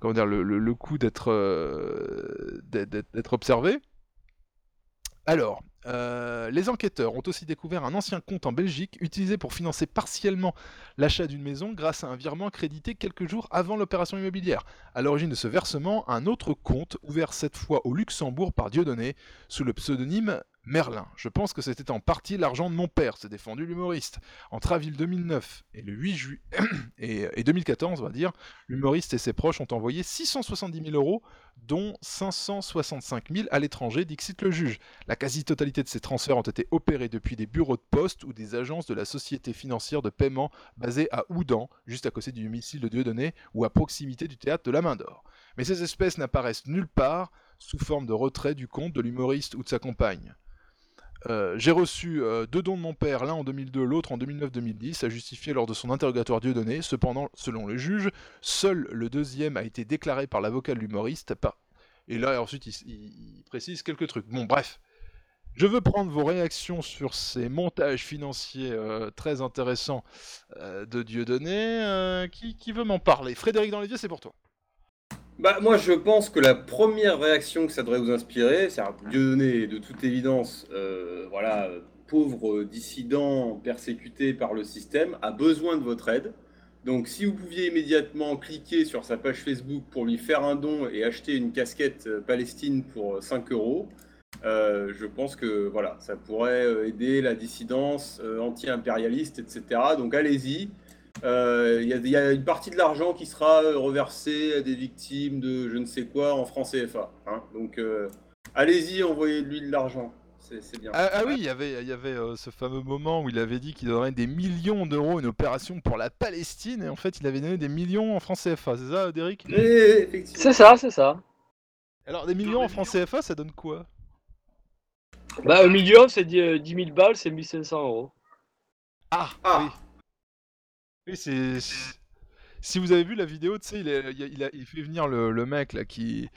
comment dire le, le, le coup d'être euh, d'être observé. Alors, euh, les enquêteurs ont aussi découvert un ancien compte en Belgique utilisé pour financer partiellement l'achat d'une maison grâce à un virement crédité quelques jours avant l'opération immobilière. À l'origine de ce versement, un autre compte, ouvert cette fois au Luxembourg par Dieudonné, sous le pseudonyme Merlin. Je pense que c'était en partie l'argent de mon père, s'est défendu l'humoriste. Entre avril 2009 et le 8 juillet et, et 2014, on va dire, l'humoriste et ses proches ont envoyé 670 000 euros, dont 565 000 à l'étranger, dixit le juge. La quasi-totalité de ces transferts ont été opérés depuis des bureaux de poste ou des agences de la société financière de paiement basée à Oudan, juste à côté du domicile de Dieudonné, ou à proximité du théâtre de la Main d'Or. Mais ces espèces n'apparaissent nulle part sous forme de retrait du compte de l'humoriste ou de sa compagne. Euh, j'ai reçu euh, deux dons de mon père, l'un en 2002, l'autre en 2009-2010, a justifié lors de son interrogatoire Dieudonné. Cependant, selon le juge, seul le deuxième a été déclaré par l'avocat de l'humoriste. Et là, ensuite, il, précise quelques trucs. Bon, bref. Je veux prendre vos réactions sur ces montages financiers euh, très intéressants de Dieudonné. Qui, qui veut m'en parler Frédéric Danlévier, c'est pour toi. Bah, moi, je pense que la première réaction que ça devrait vous inspirer, c'est Dieudonné, de toute évidence, euh, voilà, pauvre dissident persécuté par le système, a besoin de votre aide. Donc, si vous pouviez immédiatement cliquer sur sa page Facebook pour lui faire un don et acheter une casquette euh, Palestine pour euh, 5 euros, euh, je pense que voilà, ça pourrait aider la dissidence anti-impérialiste, etc. Donc, allez-y. Euh, Il y, a- il y a une partie de l'argent qui sera euh, reversée à des victimes de je ne sais quoi en francs CFA. hein. Donc euh, allez-y, envoyez-lui de l'argent. C'est c'est bien. Ah, ah oui, il y avait, il y avait euh, ce fameux moment où il avait dit qu'il donnerait des millions d'euros à une opération pour la Palestine, et en fait il avait donné des millions en francs CFA, c'est ça, Derek effectivement. C'est ça, c'est ça. Alors des millions en francs CFA, ça donne quoi? Bah, un million, c'est 10 10 000 balles, c'est 1500 euros. Ah, oui. Oui, c'est. Si vous avez vu la vidéo, tu sais, il, il a- il a- il fait venir le, le mec là qui.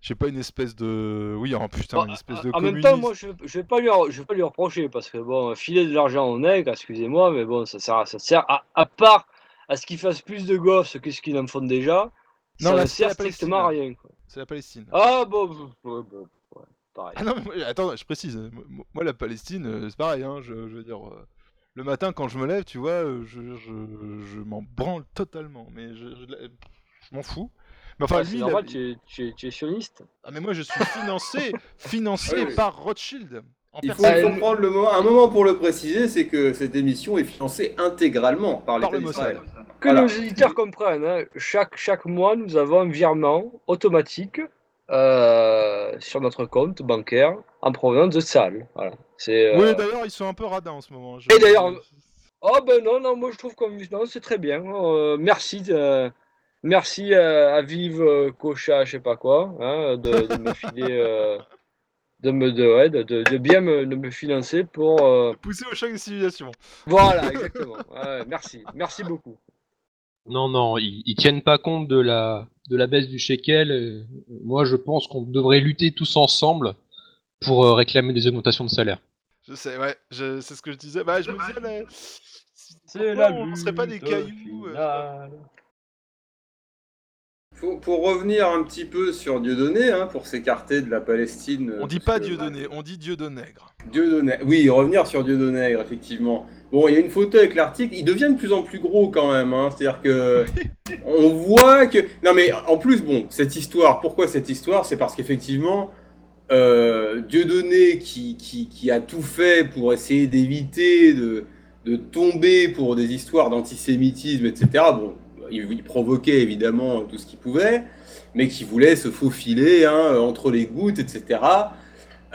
Je sais pas, une espèce de. Oui, en putain, une espèce de En même temps, moi, je, je vais pas lui, je vais pas lui reprocher parce que bon, filer de l'argent au nègre, excusez-moi, mais bon, ça sert, ça sert à, à part à ce qu'il fasse plus de gosses que ce qu'il en font déjà. Non, ça là, ne c'est sert strictement à rien. quoi. C'est la Palestine. Ah bon, bon, bon, ouais, pareil. Ah non, mais moi- attends, je précise. Moi, la Palestine, euh, c'est pareil, hein, je, je veux dire. euh, Le matin, quand je me lève, tu vois, euh, je, je, je m'en branle totalement, mais je, je, je m'en fous. Mais enfin, Ah, lui, il a- normal, tu, es- tu es- tu es sioniste. Ah, mais moi, je suis financé, financé Ah oui, oui. par Rothschild. en Il faut comprendre le moment, un moment pour le préciser, c'est que cette émission est financée intégralement par Par l'État le d'Israël. Que Voilà. nos éditeurs comprennent, hein, chaque, chaque mois, nous avons un virement automatique euh, sur notre compte bancaire en provenance de Sal. Voilà. C'est, euh, Oui, d'ailleurs, ils sont un peu radins en ce moment. je- Et d'ailleurs, oh ben non, non, moi je trouve que non, c'est très bien. Euh, merci, euh, merci à Vive Cocha, je sais pas quoi, hein, de, de me filer, euh, de me de, ouais, de, de- de bien me, de me financer pour. euh, Pousser au champ de civilisation. Voilà, exactement. Ouais, merci, merci beaucoup. Non, non, ils, ils tiennent pas compte de la, de la baisse du shekel. euh, Moi, je pense qu'on devrait lutter tous ensemble pour euh, réclamer des augmentations de salaire. Je sais, ouais, je- c'est ce que je disais. Bah, je me disais, là, C'est pourquoi la on serait pas des cailloux euh, pour revenir un petit peu sur Dieudonné, hein, pour s'écarter de la Palestine. On dit pas Dieudonné, on dit Dieu de nègre. Dieudonné. Oui, revenir sur Dieudonné, effectivement. Bon, il y a une photo avec l'article. Il devient de plus en plus gros quand même. hein. C'est-à-dire que on voit que. Non, mais en plus, bon, cette histoire. Pourquoi cette histoire? C'est parce qu'effectivement, euh, Dieudonné, qui, qui, a tout fait pour essayer d'éviter de, de tomber pour des histoires d'antisémitisme, etc. Bon, il, il provoquait évidemment tout ce qu'il pouvait, mais qui voulait se faufiler hein, entre les gouttes, etc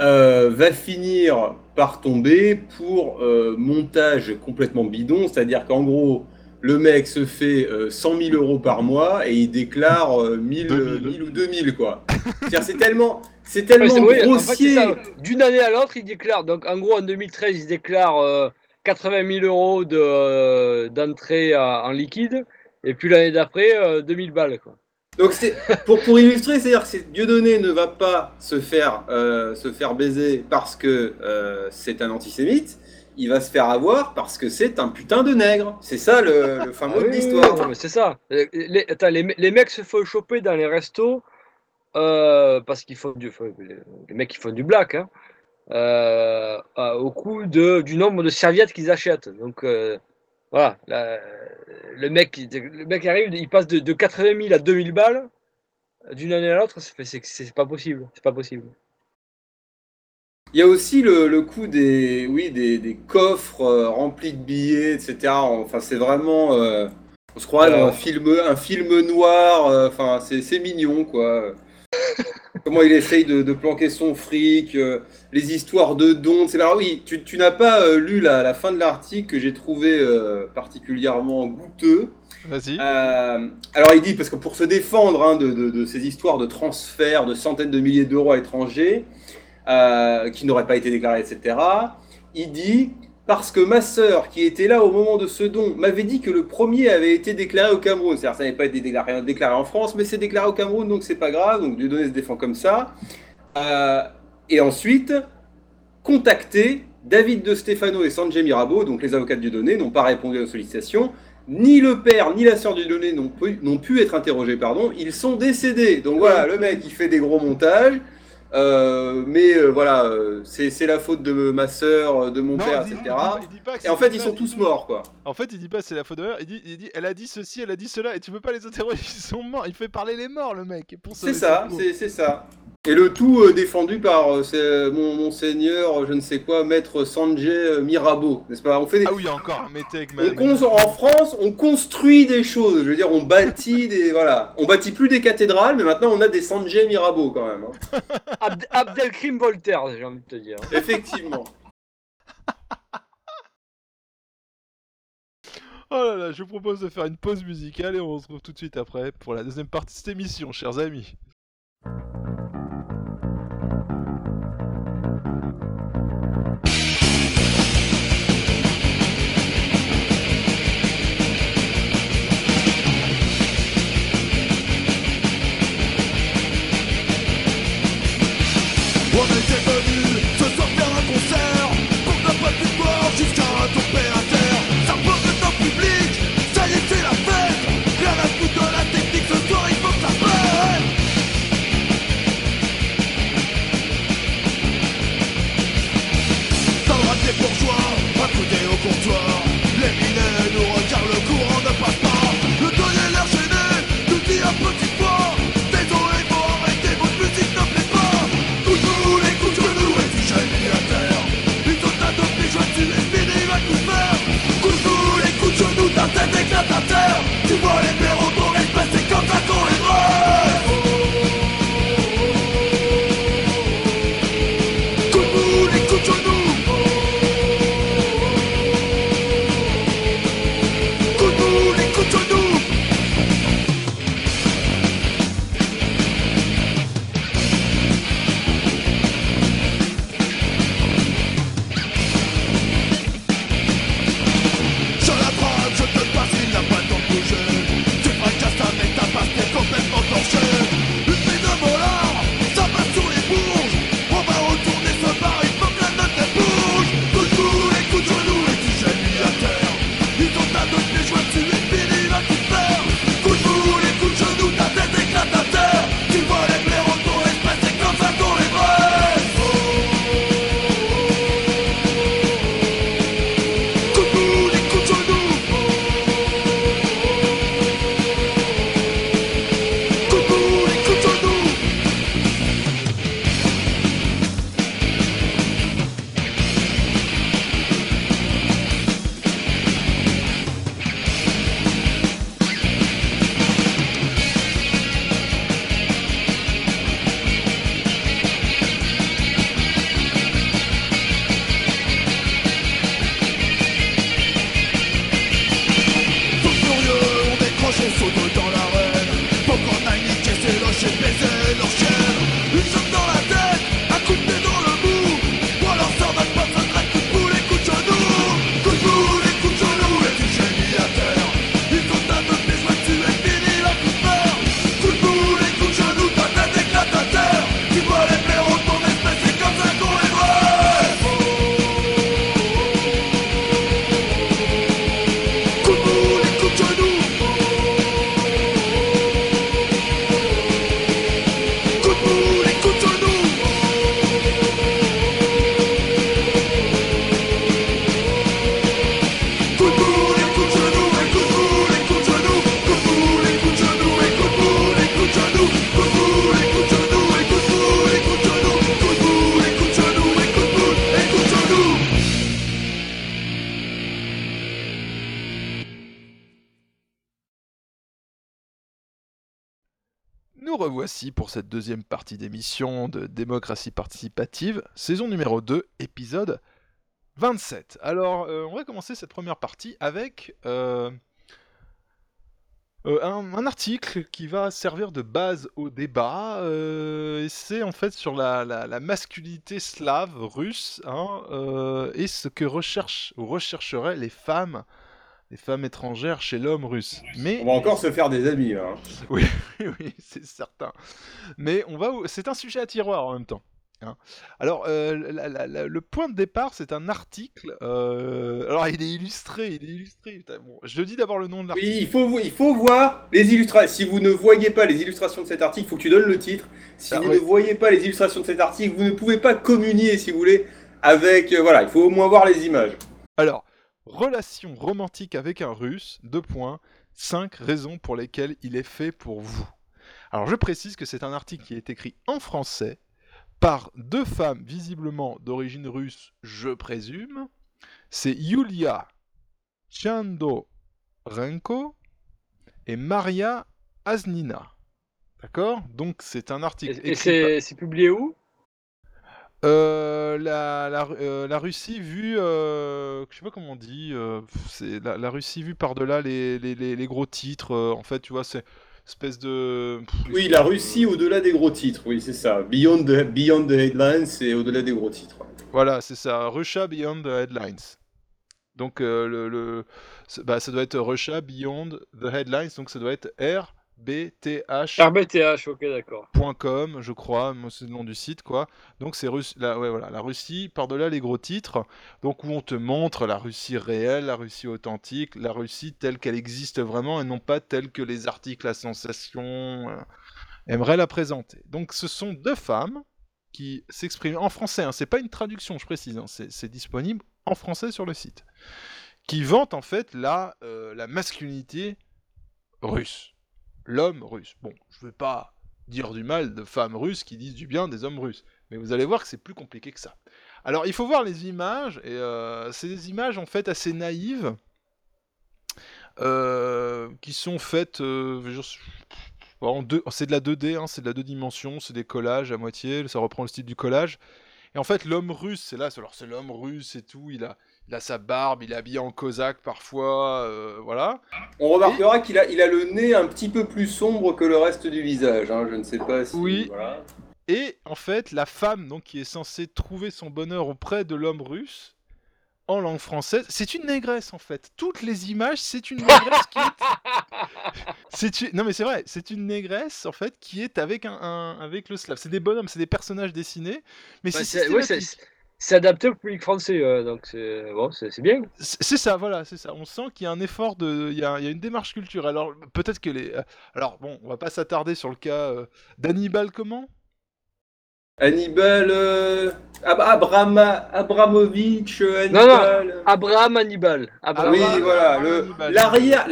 euh, va finir par tomber pour euh, montage complètement bidon, c'est-à-dire qu'en gros, le mec se fait euh, 100 000 euros par mois et il déclare euh, 1000, euh, 1000 ou 2000 quoi. C'est-à-dire, C'est tellement, c'est tellement Ouais, c'est- oui, en fait, c'est grossier. ça. D'une année à l'autre, il déclare. Donc, en gros, en 2013, il déclare euh, 80 000 euros de, euh, d'entrée en liquide. Et puis l'année d'après, euh, 2000 balles. Quoi. Donc c'est pour, pour illustrer, c'est-à-dire que Dieudonné ne va pas se faire euh, se faire baiser parce que euh, c'est un antisémite. Il va se faire avoir parce que c'est un putain de nègre. C'est ça le, le fin mot Ah de l'histoire. c'est ça. Les, les- attends, les, me- les mecs se font choper dans les restos euh, parce qu'ils font du. Les mecs qui font du black, hein, au coût de, du nombre de serviettes qu'ils achètent. Donc voilà, la- le, mec, il- le mec arrive, il passe de, de 80 000 à 2000 balles d'une année à l'autre, c'est pas possible. C'est pas possible. Il y a aussi le, le coup des, oui, des, des coffres euh, remplis de billets, etc. Enfin, c'est vraiment. euh, on se croirait dans un film, un film noir. euh, Enfin, c'est c'est mignon, quoi. Comment il essaye de, de planquer son fric, euh, les histoires de dons. C'est alors oui, tu, tu n'as pas euh, lu la, la fin de l'article que j'ai trouvé euh, particulièrement goûteux. Vas-y. Alors il dit, parce que pour se défendre hein, de, de- de ces histoires de transfert de centaines de milliers d'euros à l'étranger, qui n'auraient pas été déclarés, etc., il dit, parce que ma sœur, qui était là au moment de ce don, m'avait dit que le premier avait été déclaré au Cameroun. C'est-à-dire ça n'avait pas été déclaré, déclaré en France, mais c'est déclaré au Cameroun, donc c'est pas grave, donc Dieudonné se défend comme ça. Euh, et ensuite, contacter David de Stefano et Sanjay Mirabeau, donc les avocats de Dieudonné, n'ont pas répondu à sollicitations. Ni le père ni la sœur de Dieudonné n'ont pu, pu être interrogés, pardon. Ils sont décédés. Donc voilà, le mec, il fait des gros montages. Euh, mais euh, voilà, euh, c'est la faute de ma sœur, de mon Non, père, dit- etc. il dit pas que Et en fait, ils sont tous morts, quoi. En fait, il dit pas c'est la faute de leur, il dit, il dit elle a dit ceci, elle a dit cela, et tu peux pas les interroger, ils sont morts, il fait parler les morts le mec. pour C'est ça, c'est ça. Et le tout euh, défendu par euh, c'est, mon monseigneur, euh, je ne sais quoi, maître Sanjay euh, Mirabeau, n'est-ce pas? On fait des... Ah oui, encore un métèque, On en France, on construit des choses. Je veux dire, on bâtit des voilà, on bâtit plus des cathédrales, mais maintenant on a des Sanjay Mirabeau quand même. hein. Abd- Abdelkrim Voltaire, j'ai envie de te dire. Effectivement. Oh là là, je vous propose de faire une pause musicale et on se retrouve tout de suite après pour la deuxième partie de cette émission, chers amis. Pour cette deuxième partie d'émission de démocratie participative, saison numéro 2, épisode 27. Alors, euh, on va commencer cette première partie avec euh, euh, un, article qui va servir de base au débat. c'est en fait sur la, la- masculinité slave russe hein, et ce que recherchent ou rechercheraient les femmes, les femmes étrangères chez l'homme russe. Mais On va encore se faire des amis, hein. oui, oui, c'est certain. Mais on va, c'est un sujet à tiroir en même temps. hein. Alors, euh, la- la- la- le point de départ, c'est un article. euh, Alors, il est illustré, il est illustré. Putain, bon, je le dis d'abord le nom de l'article. Oui, il faut, il faut voir les illustrations. Si vous ne voyez pas les illustrations de cet article, il faut que tu donnes le titre. Si Ah, vous ne voyez pas les illustrations de cet article, vous ne pouvez pas communier, si vous voulez, avec... euh, voilà, il faut au moins voir les images. Alors, relation romantique avec un russe, deux points, cinq raisons pour lesquelles il est fait pour vous. Alors, je précise que c'est un article qui est écrit en français par deux femmes visiblement d'origine russe, je présume. C'est Yulia Chandorenko et Maria Aznina. D'accord? Donc, c'est un article Et, et écrit c'est c'est publié où? Euh, la, la, euh, la Russie vue, euh, je sais pas comment on dit, c'est la, la Russie vue par-delà les, les, les, les gros titres, en fait, tu vois, c'est espèce de... Oui, la Russie au-delà des gros titres, oui, c'est ça. Beyond the, beyond the headlines, c'est au-delà des gros titres. Voilà, c'est ça, Russia Beyond the Headlines. Donc, le, le, c'est- bah, ça doit être Russia Beyond the Headlines, donc ça doit être RBTH. RBTH, ok, d'accord. .com, je crois, c'est le nom du site quoi. Donc c'est Russ- la, ouais, voilà, la Russie par-delà les gros titres, donc où on te montre la Russie réelle, la Russie authentique, la Russie telle qu'elle existe vraiment et non pas telle que les articles à sensation euh, aimeraient la présenter. Donc ce sont deux femmes qui s'expriment en français, hein, c'est pas une traduction, je précise, hein, c'est c'est disponible en français sur le site, qui vantent en fait la, euh, la masculinité russe l'homme russe. Bon, je veux pas dire du mal de femmes russes qui disent du bien des hommes russes, mais vous allez voir que c'est plus compliqué que ça. Alors, il faut voir les images, et euh, c'est des images en fait assez naïves, euh, qui sont faites. euh, c'est de la 2D, hein, c'est de la deux dimensions, c'est des collages à moitié, ça reprend le style du collage. Et en fait, l'homme russe, c'est là, c'est l'homme russe et tout, il a, il a sa barbe, il est habillé en cosaque parfois, euh, voilà. On remarquera qu'il a, il a le nez un petit peu plus sombre que le reste du visage, hein, je ne sais pas si... Oui. Voilà. Et en fait, la femme donc qui est censée trouver son bonheur auprès de l'homme russe en langue française, c'est une négresse en fait. Toutes les images, c'est une négresse qui est. C'est une- Non mais c'est vrai, c'est une négresse en fait qui est avec un, un- avec le slave. C'est des bonhommes, c'est des personnages dessinés, mais Ouais, c'est c'est ouais, c'est- adapté au public français, euh, donc c'est bon, c'est bien. C'est ça, voilà, c'est ça. On sent qu'il y a un effort de, il y a, il y a une démarche culturelle. Alors peut-être que les, euh, alors bon, on va pas s'attarder sur le cas euh, d'Hannibal comment? Hannibal... euh, Ab- Abrama... Abramovich, euh, Non, non, Hannibal... Abraham Hannibal. Ah oui, voilà, le- Hannibal. l'arrière,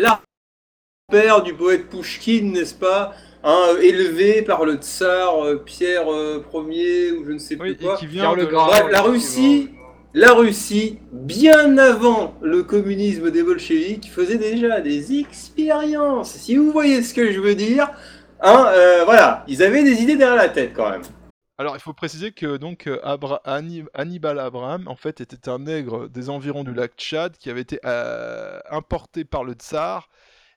l'arrière du poète Pouchkine, n'est-ce pas? Hein, euh, Élevé par le tsar euh, Pierre euh, Ier ou je ne sais plus Oui, et quoi. qui vient Pierre le de- Grand. Bref, la. Russie, la Russie, bien avant le communisme des bolcheviks, faisait déjà des expériences. Si vous voyez ce que je veux dire, hein, euh, voilà, ils avaient des idées derrière la tête quand même. Alors, il faut préciser que donc Abra- Hannibal Abraham, en fait, était un nègre des environs du lac Tchad qui avait été euh, importé par le tsar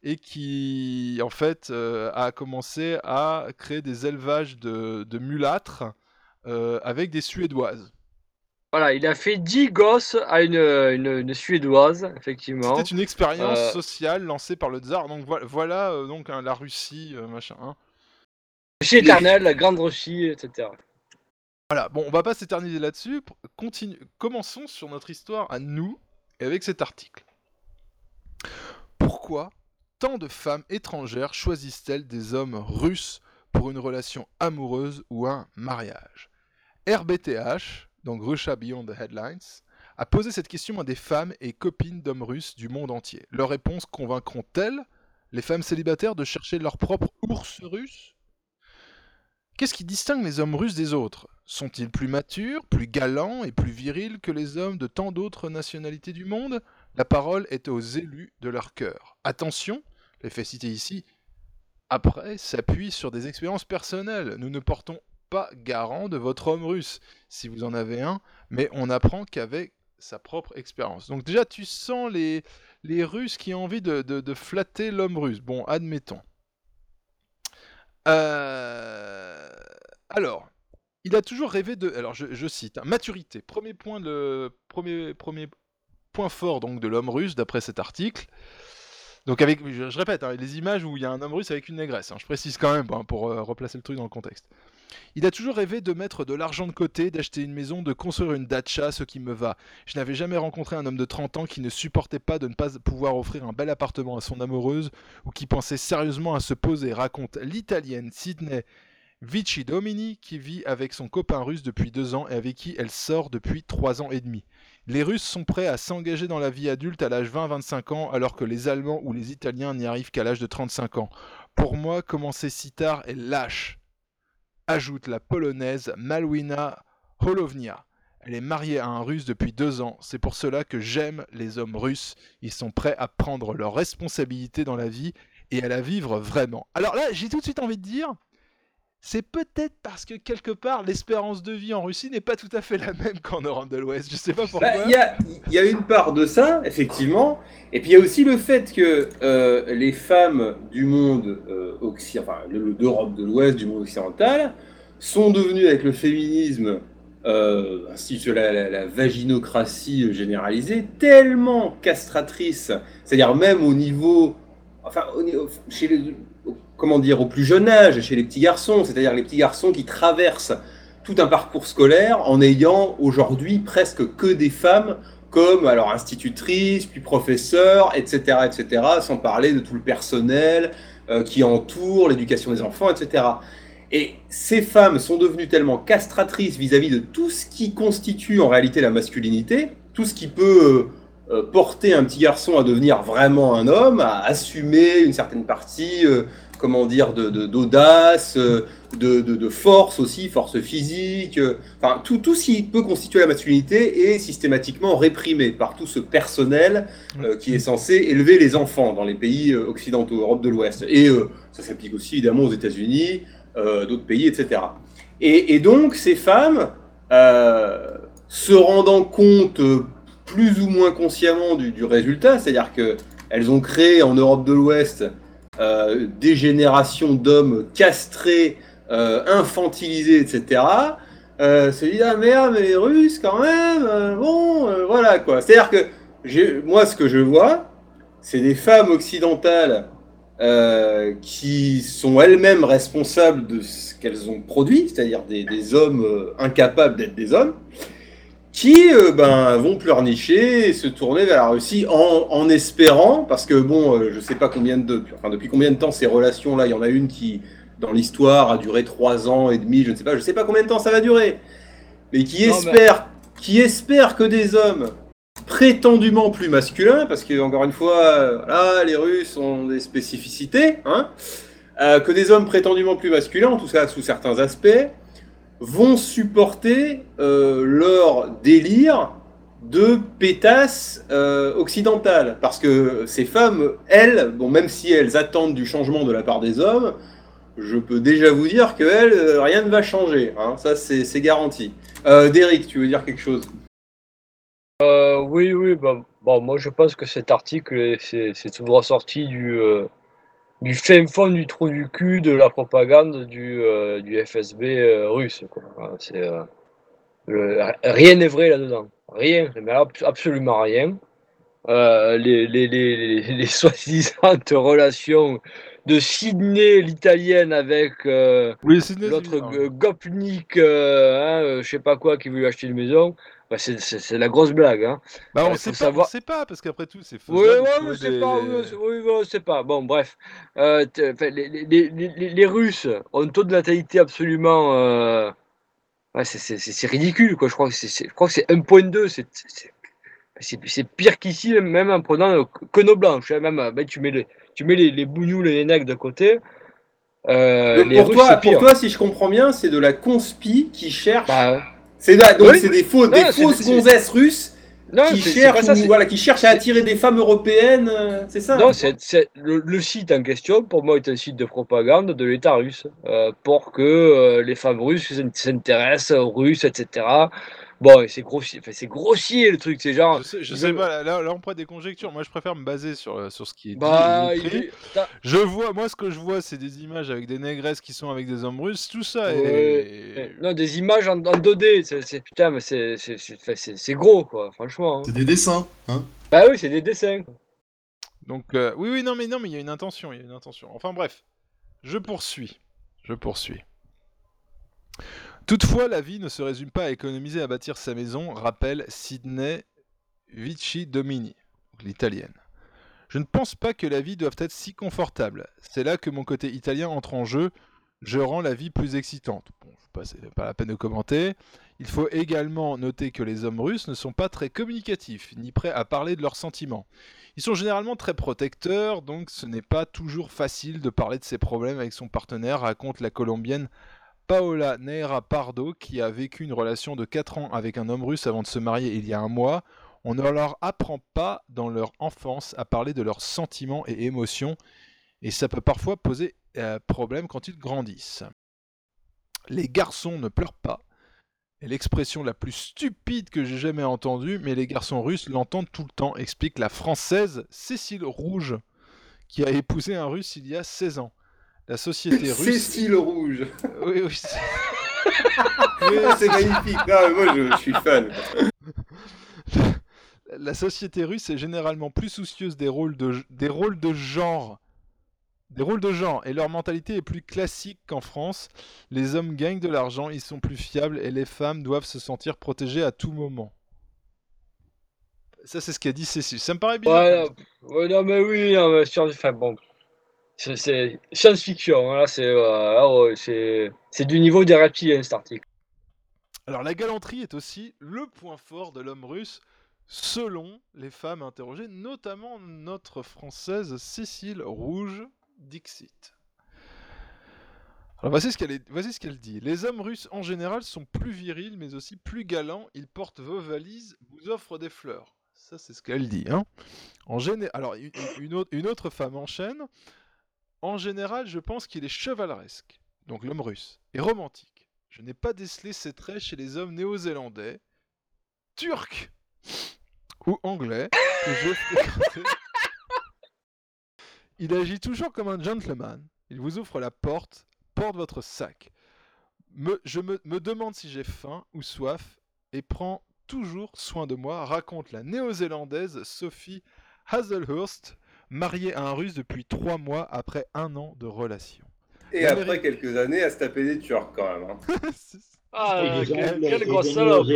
et qui, en fait, euh, a commencé à créer des élevages de, de mulâtres euh, avec des Suédoises. Voilà, il a fait 10 gosses à une, une, une Suédoise, effectivement. C'était une expérience Euh, sociale lancée par le tsar. Donc voilà, voilà euh, donc hein, la Russie, euh, machin. hein. Chez Éternel, la Grande Russie, etc. Voilà, bon, on va pas s'éterniser là-dessus. Continue... Commençons sur notre histoire à nous, et avec cet article. Pourquoi tant de femmes étrangères choisissent-elles des hommes russes pour une relation amoureuse ou un mariage? RBTH, donc Russia Beyond the Headlines, a posé cette question à des femmes et copines d'hommes russes du monde entier. Leurs réponses convaincront-elles les femmes célibataires de chercher leur propre ours russe? Qu'est-ce qui distingue les hommes russes des autres? Sont-ils plus matures, plus galants et plus virils que les hommes de tant d'autres nationalités du monde? La parole est aux élus de leur cœur. Attention, les faits ici après, s'appuie sur des expériences personnelles. Nous ne portons pas garant de votre homme russe, si vous en avez un, mais on apprend qu'avec sa propre expérience. Donc déjà, tu sens les, Russes qui ont envie de, flatter l'homme russe. Bon, admettons. Euh, Alors, il a toujours rêvé de... Alors, je, je cite, hein, maturité. Premier point, de... premier, premier point fort donc de l'homme russe, d'après cet article. Donc avec, je, répète, hein, les images où il y a un homme russe avec une négresse, hein, je précise quand même pour euh, replacer le truc dans le contexte. Il a toujours rêvé de mettre de l'argent de côté, d'acheter une maison, de construire une dacha, ce qui me va. Je n'avais jamais rencontré un homme de 30 ans qui ne supportait pas de ne pas pouvoir offrir un bel appartement à son amoureuse ou qui pensait sérieusement à se poser, raconte l'italienne Sydney Vici Domini qui vit avec son copain russe depuis deux ans et avec qui elle sort depuis trois ans et demi. Les Russes sont prêts à s'engager dans la vie adulte à l'âge 20-25 ans alors que les Allemands ou les Italiens n'y arrivent qu'à l'âge de 35 ans. Pour moi, commencer si tard est lâche ajoute la polonaise Malwina Holovnia. Elle est mariée à un russe depuis deux ans. C'est pour cela que j'aime les hommes russes. Ils sont prêts à prendre leurs responsabilités dans la vie et à la vivre vraiment. Alors là, j'ai tout de suite envie de dire, c'est peut-être parce que quelque part l'espérance de vie en Russie n'est pas tout à fait la même qu'en Europe de l'Ouest. Je sais pas pourquoi. Bah, Il y, a, il y a une part de ça, effectivement. Et puis il y a aussi le fait que euh, les femmes du monde euh, occi- enfin, d'Europe de l'Ouest, du monde occidental, sont devenues avec le féminisme euh, ainsi que la, la- la vaginocratie généralisée tellement castratrices, c'est-à-dire même au niveau, enfin, au niveau- chez les, comment dire, au plus jeune âge, chez les petits garçons, c'est-à-dire les petits garçons qui traversent tout un parcours scolaire en ayant aujourd'hui presque que des femmes comme alors institutrices, puis professeurs, etc., etc., sans parler de tout le personnel euh, qui entoure l'éducation des enfants, etc. Et ces femmes sont devenues tellement castratrices vis-à-vis de tout ce qui constitue en réalité la masculinité, tout ce qui peut euh, porter un petit garçon à devenir vraiment un homme, à assumer une certaine partie, euh, comment dire, de- d'audace, euh, de, de, de force aussi, force physique, euh, enfin tout, tout ce qui peut constituer la masculinité est systématiquement réprimé par tout ce personnel euh, qui est censé élever les enfants dans les pays occidentaux, Europe de l'Ouest. Et euh, ça s'applique aussi évidemment aux États-Unis, d'autres pays, etc. Et, et donc ces femmes, se rendant compte plus ou moins consciemment du, du résultat, c'est-à-dire que elles ont créé en Europe de l'Ouest euh, des générations d'hommes castrés, euh, infantilisés, etc. Euh, se disent ah merde mais les Russes quand même, bon voilà quoi. C'est-à-dire que moi ce que je vois, c'est des femmes occidentales qui sont elles-mêmes responsables de ce qu'elles ont produit, c'est-à-dire des, hommes incapables d'être des hommes, qui euh, ben, vont pleurnicher et se tourner vers la Russie en, en espérant, parce que bon, euh, je sais pas combien de, enfin, depuis combien de temps ces relations-là, il y en a une qui, dans l'histoire, a duré trois ans et demi, je ne sais pas, je sais pas combien de temps ça va durer, mais qui Non, mais- espère, qui espère que des hommes prétendument plus masculins, parce que encore une fois, euh, voilà, les Russes ont des spécificités, hein, euh, que des hommes prétendument plus masculins, en tout cas sous certains aspects, vont supporter euh, leur délire de pétasse euh, occidentale. Parce que ces femmes, elles, bon, même si elles attendent du changement de la part des hommes, je peux déjà vous dire que elles, euh, rien ne va changer. hein. ça, c'est garanti. Derek, tu veux dire quelque chose? Oui, oui, bah, bon, moi je pense que cet article, est- c'est droit sorti du, du fin fond du trou du cul de la propagande du, euh, du FSB euh, russe. quoi. C'est, euh, le- rien n'est vrai là-dedans. Rien, mais ab- absolument rien. Les, les, les, les, les soi-disant relations de Sydney, l'italienne, avec Oui, l'autre Gopnik, hein, je sais pas quoi, qui veut lui acheter une maison. Bah, c'est- la grosse blague. Hein. Bah, on Euh, sait savoir- on sait pas, parce qu'après tout, c'est Oui, ouais, trouver je sais des- pas, oui, oui, je sais pas. Bon, bref. Euh, les, les, les, les- les Russes ont un taux de natalité absolument. euh, ouais, c'est- ridicule, quoi. Je crois que c'est c'est- je crois que c'est 1.2. C'est pire qu'ici, même en prenant que nos blanches. hein, Même, ben, tu mets les, tu mets les, les bougnoules et les nègres de côté. Euh, Donc, les pour, Russes, toi, pour toi, si je comprends bien, c'est de la conspi qui cherche. Bah, c'est là- donc oui, c'est des, faux, Non, des fausses gonzesses russes Non, qui c'est- c'est cherche, pas ça, ou, c'est- voilà, qui cherche à attirer des femmes européennes, euh, c'est ça? Non, le, le site en question, pour moi, est un site de propagande de l'État russe, euh, pour que euh, les femmes russes s'in- s'intéressent aux Russes, etc. Bon, c'est grossier, enfin, c'est grossier le truc, c'est genre. Je sais, je pas, là, on prend des conjectures. Moi je préfère me baser sur, euh, sur ce qui est dit Bah, il écrit. est- Je vois, moi ce que je vois c'est des images avec des négresses qui sont avec des hommes russes, tout ça Ouais. Non, des images en, en 2D, c'est c'est- putain, mais c'est c'est- c'est- enfin, c'est- c'est gros, quoi, franchement. hein. C'est des dessins, hein. Bah oui, c'est des dessins. Donc euh, oui oui non mais non mais il y a une intention, il y a une intention. Enfin bref, je poursuis, je poursuis. Toutefois, la vie ne se résume pas à économiser à bâtir sa maison, rappelle Sidney Vici Domini, l'italienne. Je ne pense pas que la vie doive être si confortable. C'est là que mon côté italien entre en jeu. Je rends la vie plus excitante. Bon, c'est pas la peine de commenter. Il faut également noter que les hommes russes ne sont pas très communicatifs, ni prêts à parler de leurs sentiments. Ils sont généralement très protecteurs, donc ce n'est pas toujours facile de parler de ses problèmes avec son partenaire, raconte la colombienne Paola Neira Pardo, qui a vécu une relation de 4 ans avec un homme russe avant de se marier il y a un mois. On ne leur apprend pas dans leur enfance à parler de leurs sentiments et émotions, et ça peut parfois poser euh, problème quand ils grandissent. Les garçons ne pleurent pas. est l'expression la plus stupide que j'ai jamais entendue, mais les garçons russes l'entendent tout le temps, explique la française Cécile Rouge, qui a épousé un russe il y a 16 ans. La société russe. Cécile Rouge. Oui, oui. c'est- Ah, c'est magnifique. Non, mais moi, je, je suis fan. La société russe est généralement plus soucieuse des rôles de, des rôles de genre. Des rôles de genre, et leur mentalité est plus classique qu'en France. Les hommes gagnent de l'argent, ils sont plus fiables, et les femmes doivent se sentir protégées à tout moment. Ça, c'est ce qu'a dit Cécile. Ça me paraît bien. Ouais, non, ouais, non, mais oui, non, mais sur- enfin, bon. C'est- science-fiction, hein, euh, c'est du niveau des reptiliens, cet article. Alors la galanterie est aussi le point fort de l'homme russe, selon les femmes interrogées, notamment notre française Cécile Rouge Dixit. Alors voici ce qu'elle voici ce qu'elle dit. Les hommes russes en général sont plus virils, mais aussi plus galants. Ils portent vos valises, vous offrent des fleurs. Ça c'est ce qu'elle dit. Hein. En Alors une autre, une autre femme enchaîne. En général, je pense qu'il est chevaleresque, donc l'homme russe, et romantique. Je n'ai pas décelé ces traits chez les hommes néo-zélandais, turcs ou anglais que. Il agit toujours comme un gentleman. Il vous ouvre la porte, porte votre sac. Me- je me, me demande si j'ai faim ou soif et prend toujours soin de moi, raconte la néo-zélandaise Sophie Hazelhurst, mariée à un russe depuis trois mois après un an de relation. Et après quelques années, à se taper des Turcs quand même. hein. Ah, et grosse des salope.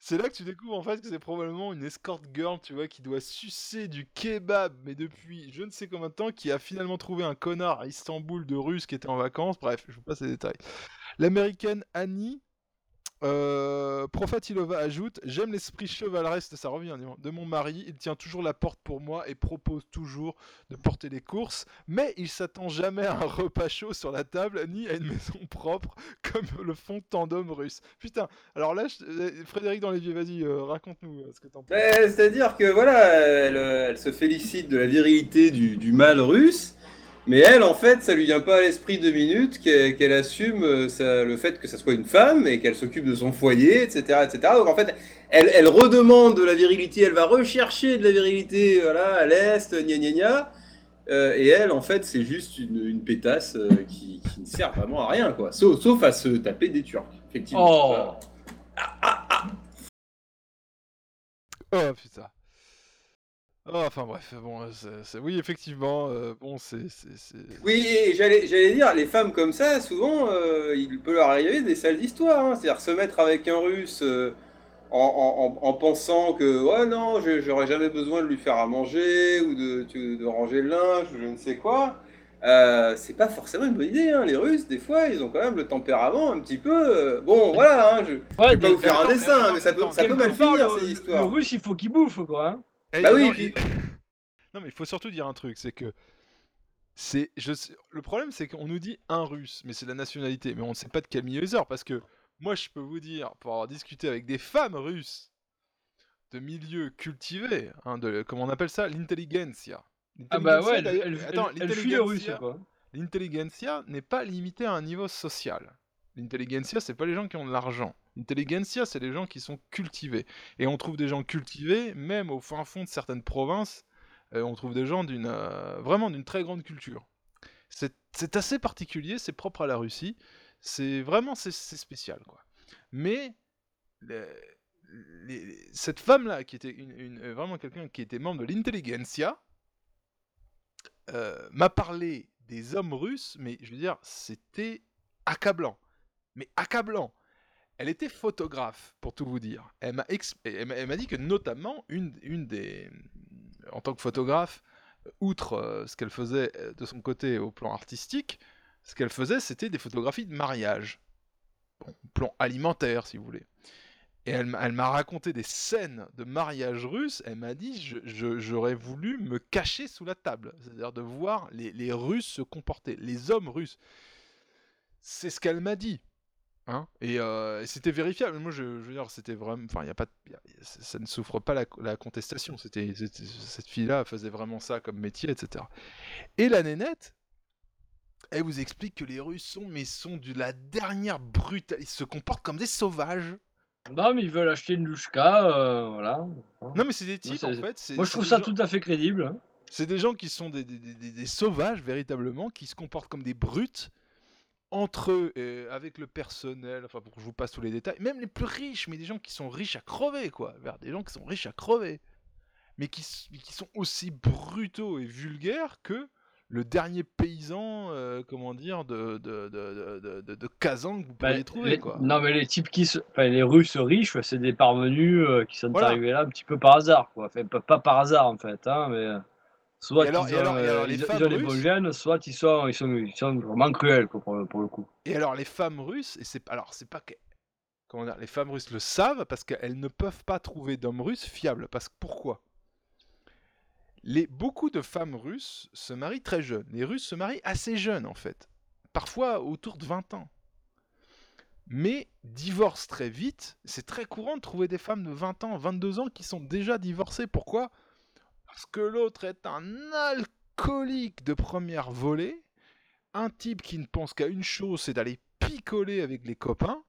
C'est là que tu découvres en fait que c'est probablement une escort girl, tu vois, qui doit sucer du kebab, mais depuis je ne sais combien de temps, qui a finalement trouvé un connard à Istanbul de russe qui était en vacances. Bref, je vous passe les détails. L'américaine Annie euh, Profatilova ajoute J'aime l'esprit chevaleresque, ça revient, donc, de mon mari. Il tient toujours la porte pour moi et propose toujours de porter les courses, mais il s'attend jamais à un repas chaud sur la table ni à une maison propre comme le font tant d'hommes russes. Putain, alors là, euh, Frédéric dans les vieux, vas-y, euh, raconte-nous ce que t'en penses. C'est-à-dire que voilà, elle, elle se félicite de la virilité du, du mâle russe, mais elle, en fait, ça lui vient pas à l'esprit deux minutes qu'elle qu'elle assume euh, ça- le fait que ça soit une femme et qu'elle s'occupe de son foyer, etc., etc. Donc en fait, elle, elle redemande de la virilité, elle va rechercher de la virilité, voilà, à l'est, gna gna gna. Euh, et elle, en fait, c'est juste une, une pétasse euh, qui, qui ne sert vraiment à rien, quoi. Sauf, sauf à se taper des Turcs, effectivement. Oh. Voilà. Oh putain. Oh, enfin bref, bon, euh, c'est- c'est- oui, effectivement, euh, bon, c'est. c'est- c'est- Oui, j'allais j'allais dire, les femmes comme ça, souvent, euh, il peut leur arriver des sales histoires. hein. C'est-à-dire se mettre avec un russe euh, en, en- en- en pensant que, ouais, non, je- j'aurais jamais besoin de lui faire à manger ou de, tu- de ranger le linge ou je ne sais quoi. Euh, c'est pas forcément une bonne idée. hein. Les Russes, des fois, ils ont quand même le tempérament un petit peu. euh, Bon, voilà, hein, je, je vais pas vous faire un dessin, mais ça peut, ça peut mal Quelque part, finir le- ces Le histoires. russe, il faut qu'il bouffe, quoi. hein. Eh, Bah oui, non, puis- il- non, mais il faut surtout dire un truc, c'est que. C'est, je sais- Le problème, c'est qu'on nous dit un russe, mais c'est la nationalité, mais on ne sait pas de quel milieu il sort, parce que moi, je peux vous dire, pour avoir discuté avec des femmes russes, de milieux cultivés, hein, de, comment on appelle ça? L'intelligentsia. Ah bah ouais, elle, elle, attends, elle- elle fuit le russe, quoi. L'intelligentsia n'est pas limitée à un niveau social. L'intelligentsia, c'est pas les gens qui ont de l'argent. L'intelligentsia, c'est les gens qui sont cultivés. Et on trouve des gens cultivés, même au fin fond de certaines provinces, euh, on trouve des gens d'une euh, vraiment d'une très grande culture. C'est assez particulier, c'est propre à la Russie. C'est vraiment c'est spécial, quoi. Mais cette femme-là, qui était euh, vraiment quelqu'un qui était membre de l'intelligentsia, m'a parlé des hommes russes, mais je veux dire, c'était accablant. Mais accablant. Elle était photographe, pour tout vous dire. Elle m'a dit que notamment, une, des... En tant que photographe, euh, outre euh, ce qu'elle faisait euh, de son côté au plan artistique, ce qu'elle faisait, c'était des photographies de mariage. Bon, plan alimentaire, si vous voulez. Et elle, m'a- raconté des scènes de mariage russe. Elle m'a dit j'aurais voulu me cacher sous la table. C'est-à-dire de voir les Russes se comporter, les hommes russes. C'est ce qu'elle m'a dit. Hein et euh, et c'était vérifiable. Moi, je, je veux dire, c'était vraiment. Enfin, il y a pas. de- ça ne souffre pas la, la contestation. C'était cette fille-là faisait vraiment ça comme métier, etc. Et la nénette, elle vous explique que les Russes sont, mais sont de la dernière brutalité. Ils se comportent comme des sauvages. Non, mais ils veulent acheter une louchka, euh, voilà. Non, mais c'est des types, en fait. Moi, je trouve ça gens- tout à fait crédible. hein. C'est des gens qui sont des, des- des- des sauvages, véritablement, qui se comportent comme des brutes entre eux, euh, avec le personnel, enfin, pour que je vous passe tous les détails, même les plus riches, mais des gens qui sont riches à crever, quoi. Vers Des gens qui sont riches à crever. Mais qui, sont aussi brutaux et vulgaires que le dernier paysan, euh, comment dire, de, de, de, de, de- de Kazan que vous Bah, pourriez trouver, les- quoi. Non, mais les types qui se... enfin, les Russes riches, c'est des parvenus euh, qui sont Voilà. arrivés là un petit peu par hasard, quoi. Enfin, pas, pas par hasard, en fait, hein, mais euh, soit Et alors- ils et ont, alors- et alors, euh, les ils, ont- femmes ils ont les russes soit ils sont, ils sont, ils sont vraiment cruels, quoi, pour, pour le coup. Et alors les femmes russes, et c'est alors c'est pas que comment dire, les femmes russes le savent parce qu'elles ne peuvent pas trouver d'hommes russes fiables. Parce que pourquoi? Les, Beaucoup de femmes russes se marient très jeunes. Les Russes se marient assez jeunes en fait, parfois autour de 20 ans. Mais divorcent très vite. C'est très courant de trouver des femmes de 20 ans, 22 ans qui sont déjà divorcées. Pourquoi? Parce que l'autre est un alcoolique de première volée un type qui ne pense qu'à une chose, c'est d'aller picoler avec les copains,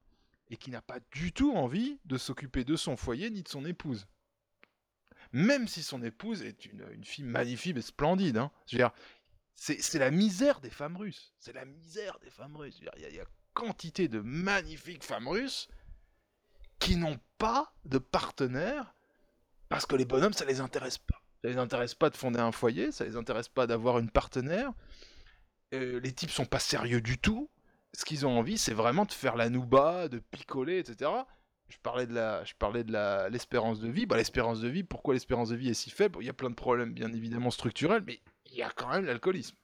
et qui n'a pas du tout envie de s'occuper de son foyer ni de son épouse. Même si son épouse est une, fille magnifique et splendide. Hein. C'est la misère des femmes russes. C'est la misère des femmes russes. Il y, y a quantité de magnifiques femmes russes qui n'ont pas de partenaire parce que les bonhommes, ça les intéresse pas. Ça les intéresse pas de fonder un foyer, ça les intéresse pas d'avoir une partenaire. Euh, les types sont pas sérieux du tout. Ce qu'ils ont envie, c'est vraiment de faire la nouba, de picoler, etc. Je parlais de la, je parlais de la, l'espérance de vie. Bah, l'espérance de vie, pourquoi l'espérance de vie est si faible? Il y a plein de problèmes, bien évidemment structurels, mais il y a quand même l'alcoolisme.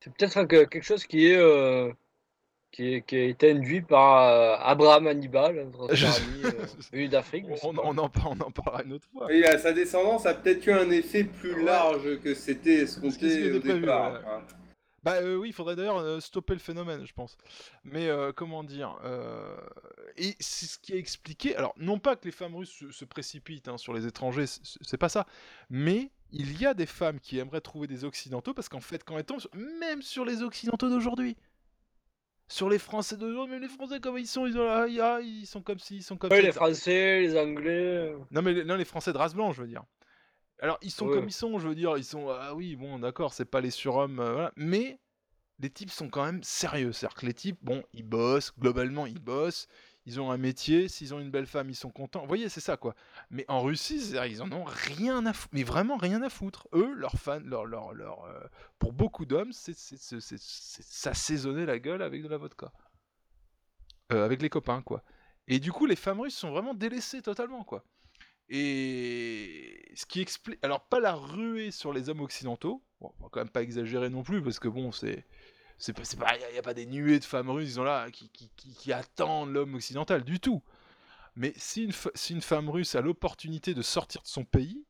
C'est peut-être que- quelque chose qui est, euh, qui est qui a été induit par euh, Abraham Hannibal, notre Je- ami euh, venu d'Afrique. On, on en, on en parlera une autre fois. Oui, là, sa descendance a peut-être eu un effet plus large que c'était Ce escompté était au départ. ouais. hein. Bah euh, oui, il faudrait d'ailleurs euh, stopper le phénomène, je pense. Mais euh, comment dire euh, Et c'est ce qui est expliqué. Alors, non pas que les femmes russes se, se précipitent hein, sur les étrangers, c'est- c'est pas ça. Mais il y a des femmes qui aimeraient trouver des occidentaux parce qu'en fait, quand elles tombent, sur- même sur les occidentaux d'aujourd'hui, sur les Français d'aujourd'hui, même les Français comme ils sont, ils, ont, ah, ils sont comme ci, ils sont comme Ouais, ça. les Français, les Anglais. Non, mais les, non, les Français de race blanche, je veux dire. Alors, ils sont Ouais. comme ils sont, je veux dire, ils sont. Ah oui, bon, d'accord, c'est pas les surhommes, euh, voilà. Mais les types sont quand même sérieux. C'est-à-dire que les types, bon, ils bossent, globalement, ils bossent, ils ont un métier, s'ils ont une belle femme, ils sont contents. Vous voyez, c'est ça, quoi. Mais en Russie, ils en ont rien à foutre, mais vraiment rien à foutre. Eux, leurs fans, leur, leur, euh, pour beaucoup d'hommes, c'est s'assaisonner la gueule avec de la vodka. Euh, avec les copains, quoi. Et du coup, les femmes russes sont vraiment délaissées totalement, quoi. Et ce qui explique. Alors, pas la ruée sur les hommes occidentaux. Bon, on va quand même pas exagérer non plus, parce que bon, c'est. C'est pas, pas, y a, pas des nuées de femmes russes, sont là, qui, qui, qui, attendent l'homme occidental, du tout. Mais si une, si une femme russe a l'opportunité de sortir de son pays,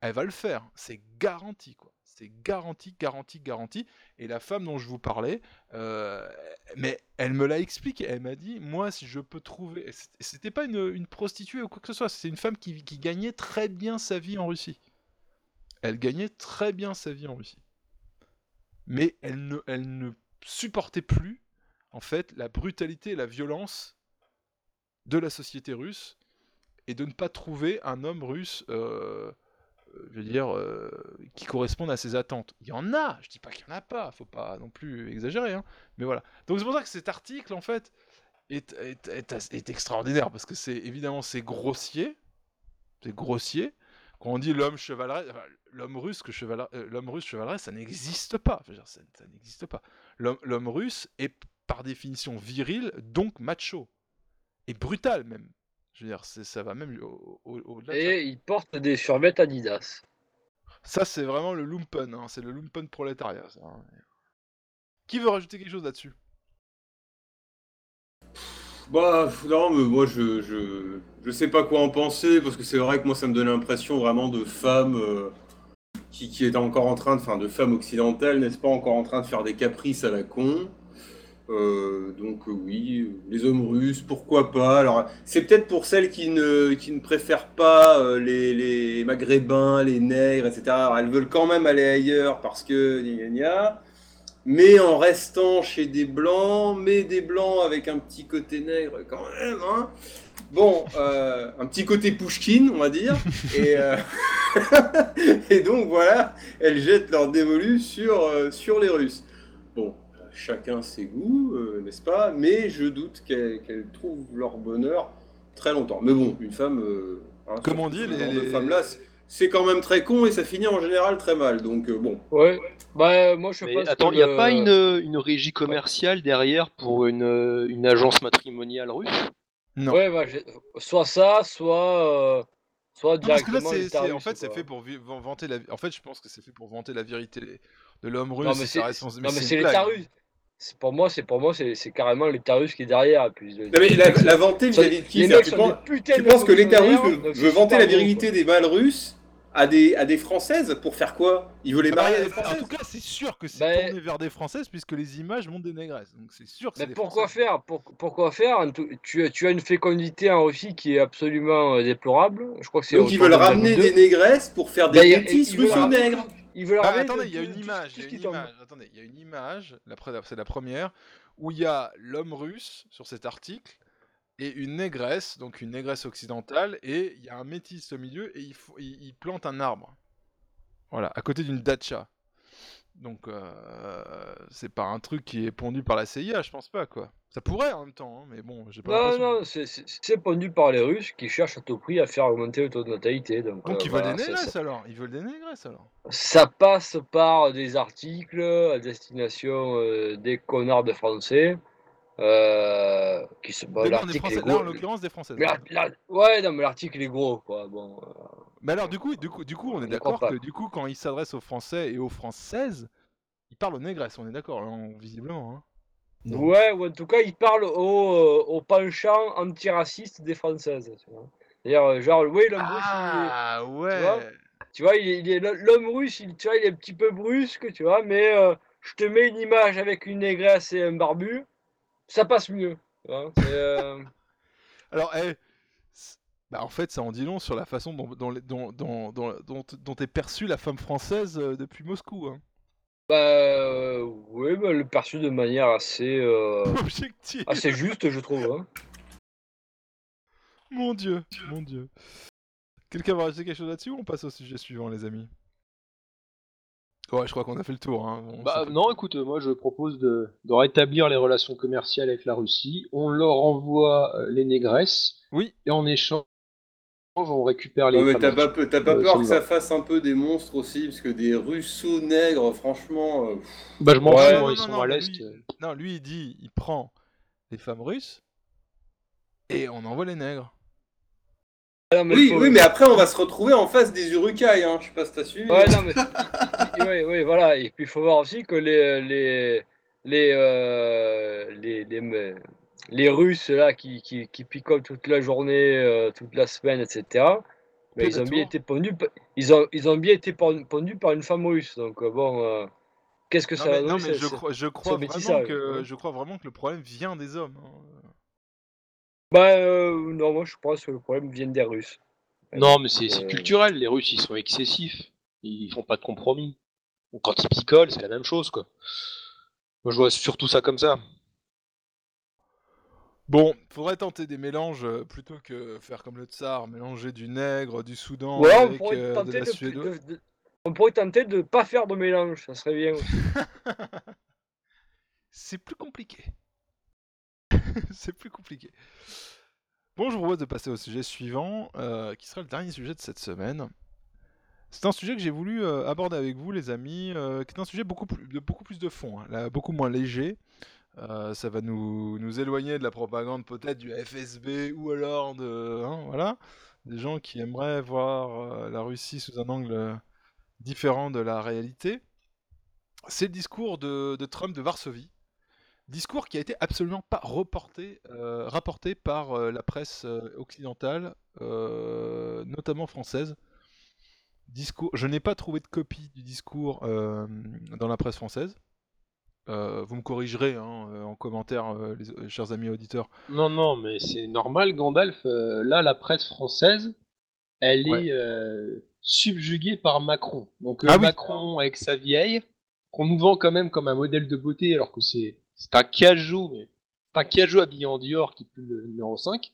elle va le faire. C'est garanti, quoi. C'est garanti, garanti, garanti. Et la femme dont je vous parlais, euh, mais elle me l'a expliqué. Elle m'a dit, moi, si je peux trouver. C'était pas une, une prostituée ou quoi que ce soit. C'est une femme qui, qui gagnait très bien sa vie en Russie. Elle gagnait très bien sa vie en Russie. Mais elle ne, elle ne supportait plus, en fait, la brutalité et la violence de la société russe et de ne pas trouver un homme russe, euh, euh, je veux dire, euh, qui corresponde à ses attentes. Il y en a, je dis pas qu'il y en a pas, faut pas non plus exagérer, hein, mais voilà. Donc c'est pour ça que cet article, en fait, est, est, est- est extraordinaire, parce que c'est évidemment c'est grossier, c'est grossier. Quand on dit l'homme chevaleresque, enfin, l'homme russe que cheval- euh, l'homme russe chevaleresque, ça n'existe pas. Dire, ça, ça n'existe pas. L'homme russe est par définition viril, donc macho et brutal même. Je veux dire, c'est- ça va même au- au- au-delà de ça. Et ils portent des survêtements Adidas. Ça, c'est vraiment le lumpen, hein, c'est le lumpen prolétariat. ça, hein. Qui veut rajouter quelque chose là-dessus? Bah non, mais moi je, je je sais pas quoi en penser parce que c'est vrai que moi ça me donne l'impression vraiment de femmes euh, qui qui est encore en train de, enfin de femmes occidentales, n'est-ce pas, encore en train de faire des caprices à la con. Euh, donc euh, oui, les hommes russes, pourquoi pas. Alors c'est peut-être pour celles qui ne qui ne préfèrent pas euh, les, les maghrébins, les nègres, etc. Elles veulent quand même aller ailleurs parce que gna mais en restant chez des blancs, mais des blancs avec un petit côté nègre quand même. Hein bon, euh, un petit côté Pushkin, on va dire. Et, euh, et donc voilà, elles jettent leur dévolu sur, euh, sur les Russes. Bon, chacun ses goûts, euh, n'est-ce pas? Mais je doute qu'elles qu'elles trouvent leur bonheur très longtemps. Mais bon, une femme, euh, hein, Comme on dit, les- les- femme-là, c'est- c'est quand même très con et ça finit en général très mal. Donc euh, bon. Ouais. Bah moi je Mais pense attends, que il n'y a le- pas une, une régie commerciale derrière pour une, une agence matrimoniale russe? Non. Ouais, bah, j'ai- soit ça, soit, euh, soit Non, parce que là, c'est, en fait, c'est fait pour vanter la. En fait, je pense que c'est fait pour vanter la vérité de l'homme russe Non, mais c'est non, mais c'est l'État russe. C'est pour moi, c'est pour moi, c'est c'est carrément l'État russe qui est derrière. Puis, Non, mais la, la vanter vis-à-vis de qui Tu penses, que l'État russe veut, vanter la virilité des mâles russes à des, à des françaises pour faire quoi? Il veut les Ah bah, marier à des en françaises tout cas, c'est sûr que c'est Bah, tourné vers des françaises puisque les images montrent des négresses. Donc c'est sûr que des pourquoi faire? Pour- Pourquoi faire? En tu, tu as une fécondité en Russie qui est absolument euh, déplorable. Je crois que c'est Donc ils veulent de ramener 22. des négresses pour faire des D'ailleurs, métis ils veulent ramener- russo-nègres. Ils veulent Ah, ramener attendez, il y a tout- une image. Attendez, il y a une image. C'est la première où il y a l'homme russe sur cet article et une négresse, donc une négresse occidentale, et il y a un métis au milieu et il, faut- il- il plante un arbre. Voilà, à côté d'une datcha. Donc euh, c'est pas un truc qui est pondu par la CIA, je pense pas quoi. Ça pourrait en même temps, hein, mais bon, j'ai pas Non, l'impression. non, c'est- pondu par les Russes qui cherchent à tout prix à faire augmenter le taux de natalité. Donc, Donc euh, ils veulent voilà, des négresses ça- alors, ils veulent des négresses alors. Ça passe par des articles à destination euh, des connards de Français. Euh, qui se. l'article Français- est là, en l'occurrence des Françaises. Mais la- la- ouais, non, mais l'article est gros, quoi. Bon. euh, Mais alors du coup, du coup, du coup, on est d'accord que du coup, quand il s'adresse aux Français et aux Françaises, il parle aux négresses. On est d'accord, on- visiblement. Hein. Ouais, ou en tout cas, il parle au, euh, au penchant antiraciste des Françaises. C'est-à-dire, genre, oui, l'homme russe, Ah il est, ouais. tu vois, tu vois, il est- l'homme russe, il, tu vois, il est un petit peu brusque, tu vois, mais euh, je te mets une image avec une négresse et un barbu, ça passe mieux. c'est, euh, Alors, eh, bah, en fait, ça en dit long sur la façon dont, dont, dont, dont, est perçue la femme française euh, depuis Moscou. Hein. bah, euh, oui, bah, le perçu de manière assez, euh, assez juste, je trouve. hein. Mon dieu, mon dieu. Quelqu'un va rajouter quelque chose là-dessus ou on passe au sujet suivant, les amis? Ouais, je crois qu'on a fait le tour. Hein. On Bah non, écoute, moi je propose de, de rétablir les relations commerciales avec la Russie. On leur envoie euh, les négresses. Oui. Et en échange, on récupère les. Ouais, mais t'as pas, Euh, peur que ça fasse un peu des monstres aussi Parce que des Russo nègres, franchement. euh, Bah je m'en fous, non, ils sont non, à l'est. lui-. Non, lui, il dit, il prend les femmes russes et on envoie les nègres. Ah, non, mais Oui, faut- oui, mais après on va se retrouver en face des Urukai, hein. je sais pas si t'as suivi. Ouais, non, mais. oui, oui, voilà. Et puis, il faut voir aussi que les. les les, euh, les, les, Russes là qui, qui, qui picolent toute la journée, euh, toute la semaine, etc. Mais ils ont bien été pondus, pa- ils ont, ils ont bien été pondus par une femme russe. Donc euh, bon, euh, qu'est-ce que Non, ça mais, va non, donner mais je, crois, je, vraiment que, je crois vraiment que le problème vient des hommes. hein. Bah, euh, non, moi je pense que le problème vient des Russes. Non, mais c'est c'est Euh, culturel. Les Russes, ils sont excessifs. Ils font pas de compromis. Quand ils picolent, c'est la même chose, quoi. Moi, je vois surtout ça comme ça. Bon, faudrait tenter des mélanges euh, plutôt que faire comme le tsar, mélanger du nègre, du Soudan Ou alors, on avec pourrait euh, de tenter la de, suédoise. de- de- on pourrait tenter de pas faire de mélange, ça serait bien aussi. C'est plus compliqué. c'est plus compliqué. Bon, je vous propose de passer au sujet suivant, euh, qui sera le dernier sujet de cette semaine. C'est un sujet que j'ai voulu euh, aborder avec vous, les amis, euh, qui est un sujet beaucoup plus, de beaucoup plus de fond, hein, beaucoup moins léger. Ça va nous, nous éloigner de la propagande peut-être du FSB ou alors de, hein, voilà, des gens qui aimeraient voir la Russie sous un angle différent de la réalité. C'est le discours de Trump de Varsovie. Discours qui a été absolument pas reporté, euh, rapporté par euh, la presse euh, occidentale, notamment française. Discours, je n'ai pas trouvé de copie du discours dans la presse française. Euh, vous me corrigerez hein, en commentaire, euh, les, euh, chers amis auditeurs. Non, non, mais c'est normal, Gandalf. là, la presse française, elle Ouais. est subjuguée par Macron. Donc Ah oui. Macron avec sa vieille, qu'on nous vend quand même comme un modèle de beauté, alors que c'est c'est un cajou, mais un cajou habillé en Dior qui pue le numéro 5.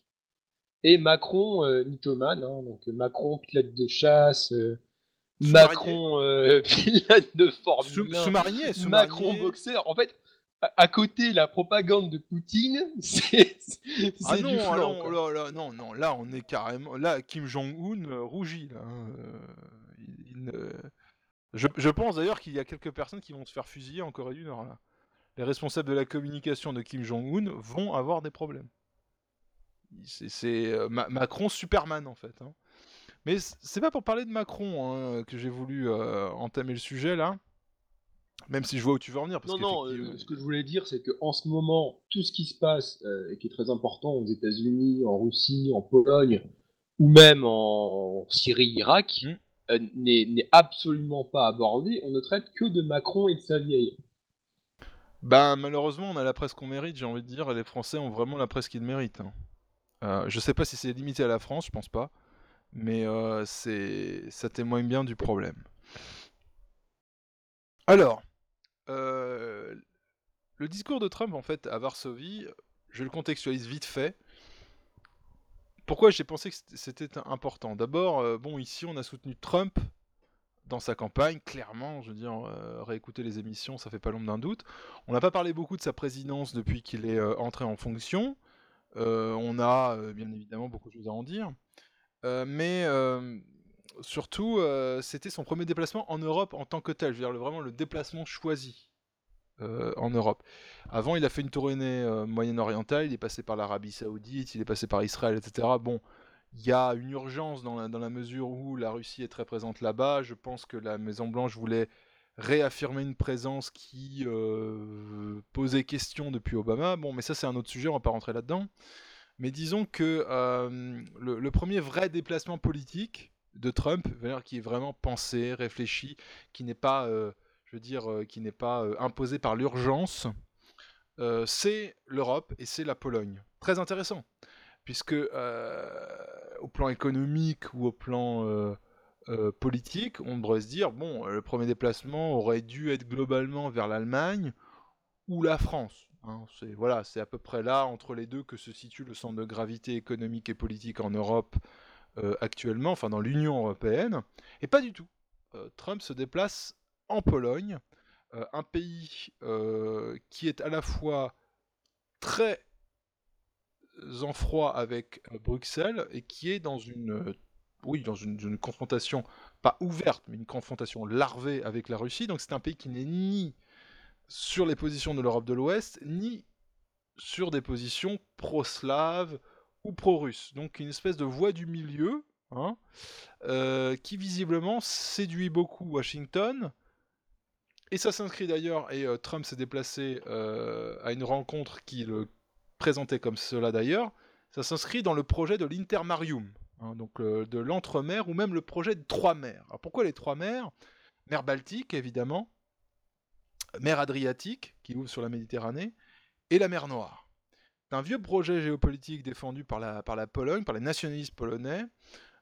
Et Macron, euh, mythomane, hein, donc euh, Macron, pilote de chasse, euh. Macron, euh, pilote de Formule Sous- 1, Sous-marinier, Macron sous-marinier. boxeur. En fait, à, à côté, la propagande de Poutine, c'est Ah non, ah là, là, non, non, là on est carrément, là Kim Jong-un euh, rougit là. hein, il- il ne- je, je pense d'ailleurs qu'il y a quelques personnes qui vont se faire fusiller en Corée du Nord là. Les responsables de la communication de Kim Jong-un vont avoir des problèmes. C'est euh, Ma- Macron Superman en fait. hein. Mais c'est pas pour parler de Macron hein, que j'ai voulu euh, entamer le sujet là. Même si je vois où tu veux en venir. Parce Non, non, euh, ce que je voulais dire, c'est qu'en ce moment, tout ce qui se passe, euh, et qui est très important aux États-Unis, en Russie, en Pologne, ou même en Syrie, Irak, Mm. euh, n'est n'est absolument pas abordé. On ne traite que de Macron et de sa vieille. Ben malheureusement on a la presse qu'on mérite, j'ai envie de dire, et les Français ont vraiment la presse qu'ils méritent. hein. Euh, je sais pas si c'est limité à la France, je pense pas, mais euh, ça témoigne bien du problème. Alors, euh, le discours de Trump en fait à Varsovie, je le contextualise vite fait. Pourquoi j'ai pensé que c'était- important? D'abord, bon ici on a soutenu Trump dans sa campagne, clairement, je veux dire, euh, réécouter les émissions, ça fait pas l'ombre d'un doute. On n'a pas parlé beaucoup de sa présidence depuis qu'il est euh, entré en fonction. Euh, on a bien évidemment beaucoup de choses à en dire. Mais surtout, c'était son premier déplacement en Europe en tant que tel, je veux dire, vraiment le déplacement choisi en Europe. Avant, il a fait une tournée moyen-orientale, il est passé par l'Arabie Saoudite, il est passé par Israël, etc. Bon, il y a une urgence dans la, mesure où la Russie est très présente là-bas. Je pense que la Maison-Blanche voulait réaffirmer une présence qui euh, posait question depuis Obama. Bon, mais ça, c'est un autre sujet, on va pas rentrer là-dedans. Mais disons que euh, le, premier vrai déplacement politique de Trump, qui est vraiment pensé, réfléchi, qui n'est pas, euh, je veux dire, qui n'est pas imposé par l'urgence, c'est l'Europe et c'est la Pologne. Très intéressant, puisque euh, au plan économique ou au plan euh, euh, politique, on devrait se dire, bon, le premier déplacement aurait dû être globalement vers l'Allemagne ou la France. hein. c'est voilà, c'est à peu près là entre les deux que se situe le centre de gravité économique et politique en Europe actuellement, enfin dans l'Union européenne, et pas du tout. Trump se déplace en Pologne, un pays qui est à la fois très en froid avec euh, Bruxelles et qui est dans une, euh, oui, dans une, confrontation pas ouverte, mais une confrontation larvée avec la Russie. Donc c'est un pays qui n'est ni sur les positions de l'Europe de l'Ouest, ni sur des positions pro-slaves ou pro-russes. Donc une espèce de voie du milieu, hein, euh, qui visiblement séduit beaucoup Washington. Et ça s'inscrit d'ailleurs, et Trump s'est déplacé à une rencontre qui le présentait comme cela d'ailleurs, ça s'inscrit dans le projet de l'Intermarium, hein, donc euh, de l'Entremer, ou même le projet de trois mers. Alors pourquoi les trois mers? Mer Baltique, évidemment, mer Adriatique, qui ouvre sur la Méditerranée, et la mer Noire. C'est un vieux projet géopolitique défendu par la, par la Pologne, par les nationalistes polonais,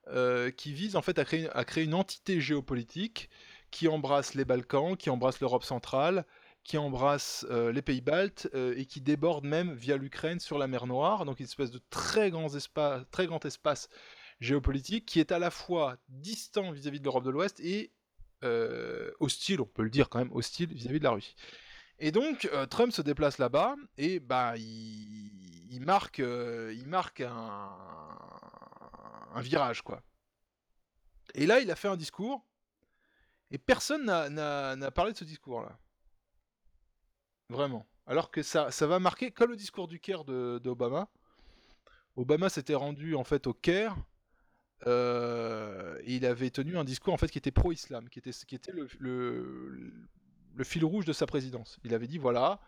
euh, qui vise en fait à créer, à créer une entité géopolitique qui embrasse les Balkans, qui embrasse l'Europe centrale, qui embrasse euh, les pays baltes euh, et qui déborde même via l'Ukraine sur la mer Noire, donc une espèce de très, espace, grand espace géopolitique qui est à la fois distant vis-à-vis de l'Europe de l'Ouest et euh, hostile, on peut le dire quand même, hostile vis-à-vis de la Russie. Et donc Trump se déplace là-bas et bah il, marque, il marque un, un virage quoi. Et là il a fait un discours et personne n'a parlé de ce discours là. Vraiment. Alors que ça, ça va marquer comme le discours du Caire de, d'Obama. Obama s'était rendu en fait au Caire euh, et il avait tenu un discours en fait qui était pro-islam, qui était, qui était le, le, le fil rouge de sa présidence. Il avait dit voilà,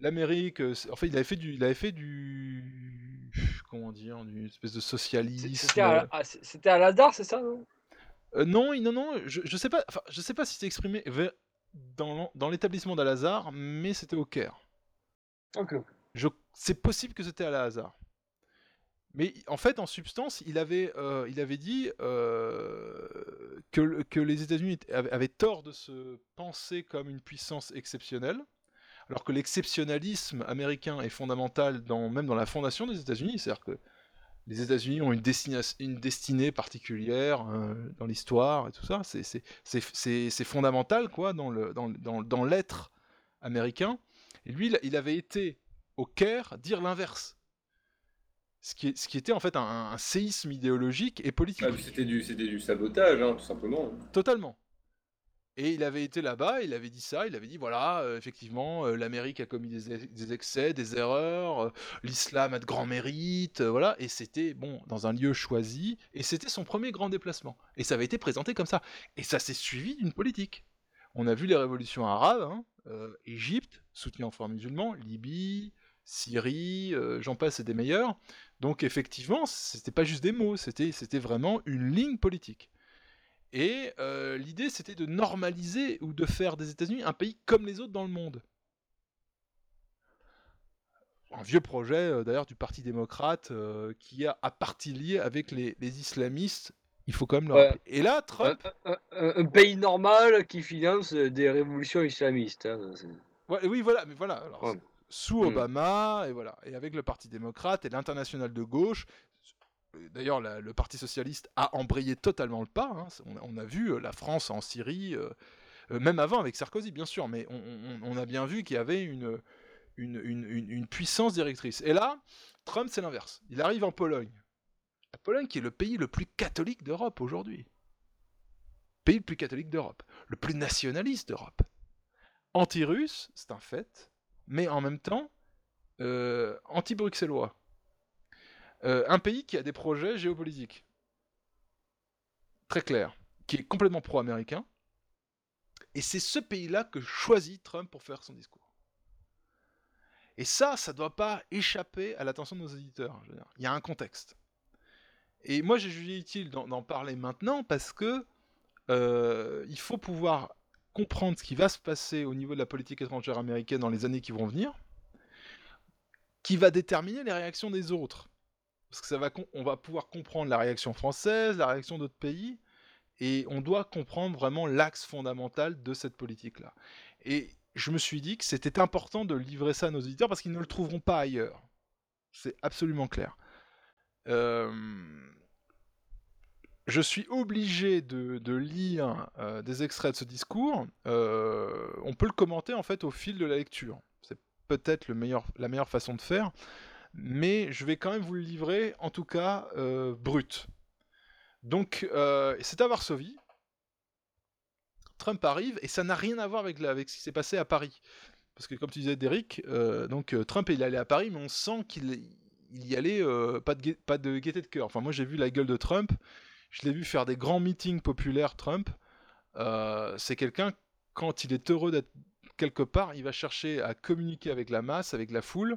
l'Amérique, en fait il avait fait du, il avait fait du, comment dire, d'une espèce de socialisme. C'était à, à- c'était à Ladar, c'est ça non? Euh, non, non, non, je, je sais pas, enfin, je sais pas si c'est exprimé vers- dans, l'établissement d'Al-Azhar, mais c'était au Caire. Ok. C'est possible que c'était à Al-Azhar. Mais en fait, en substance, il avait, euh, il avait dit euh, que, le- que les États-Unis avaient, avaient tort de se penser comme une puissance exceptionnelle, alors que l'exceptionnalisme américain est fondamental dans, même dans la fondation des États-Unis. C'est-à-dire que les États-Unis ont une, destina- une destinée particulière euh, dans l'histoire et tout ça. C'est- fondamental, quoi, dans le- dans, dans, dans l'être américain. Et lui, il- avait été au Caire dire l'inverse. Ce qui, est- ce qui était en fait un, un séisme idéologique et politique. Ah, puis c'était du, c'était du sabotage, hein, tout simplement. Totalement. Et il avait été là-bas, il avait dit ça, il avait dit voilà, euh, effectivement, euh, l'Amérique a commis des, ex- des excès, des erreurs, euh, l'islam a de grands mérites, voilà, et c'était, bon, dans un lieu choisi, et c'était son premier grand déplacement. Et ça avait été présenté comme ça. Et ça s'est suivi d'une politique. On a vu les révolutions arabes, hein, Égypte, soutien en frères musulmans, Libye, Syrie, j'en passe, c'est des meilleurs. Donc effectivement, c'était pas juste des mots, c'était vraiment une ligne politique. Et euh, l'idée, c'était de normaliser ou de faire des États-Unis un pays comme les autres dans le monde. Un vieux projet, euh, d'ailleurs, du Parti démocrate euh, qui a à partie lié avec les, les islamistes. Il faut quand même le Ouais. rappeler. Et là, Trump. Un, un- un pays normal qui finance des révolutions islamistes. hein, Ouais, oui, voilà, mais voilà. alors, Ouais. Sous Mm. Obama, et voilà. Et avec le Parti démocrate et l'international de gauche. Euh, D'ailleurs, le Parti socialiste a embrayé totalement le pas. hein. On, a- vu euh, la France en Syrie, euh, même avant avec Sarkozy, bien sûr, mais on, a bien vu qu'il y avait une, puissance directrice. Et là, Trump, c'est l'inverse. Il arrive en Pologne. La Pologne qui est le pays le plus catholique d'Europe aujourd'hui. Pays le plus catholique d'Europe. Le plus nationaliste d'Europe. Anti-russe, c'est un fait, mais en même temps, anti-bruxellois. Euh, un pays qui a des projets géopolitiques. Très clairs. Qui est complètement pro-américain. Et c'est ce pays-là que choisit Trump pour faire son discours. Et ça, ça ne doit pas échapper à l'attention de nos éditeurs. Il y a un contexte. Et moi, j'ai jugé utile d'en d'en parler maintenant parce que euh, il faut pouvoir comprendre ce qui va se passer au niveau de la politique étrangère américaine dans les années qui vont venir, qui va déterminer les réactions des autres. Parce que ça va, on va pouvoir comprendre la réaction française, la réaction d'autres pays, et on doit comprendre vraiment l'axe fondamental de cette politique-là. Et je me suis dit que c'était important de livrer ça à nos auditeurs parce qu'ils ne le trouveront pas ailleurs. C'est absolument clair. Euh, je suis obligé de, lire euh, des extraits de ce discours. Euh, on peut le commenter en fait au fil de la lecture. C'est peut-être le meilleur, la meilleure façon de faire, mais je vais quand même vous le livrer, en tout cas euh, brut. Donc, euh, c'est à Varsovie. Trump arrive et ça n'a rien à voir avec, la- avec ce qui s'est passé à Paris. Parce que comme tu disais, Derek, euh, donc Trump il allé à Paris, mais on sent qu'il il y allait pas, de, pas de gaieté de cœur. Enfin, moi j'ai vu la gueule de Trump, je l'ai vu faire des grands meetings populaires, Trump. C'est quelqu'un, quand il est heureux d'être quelque part, il va chercher à communiquer avec la masse, avec la foule.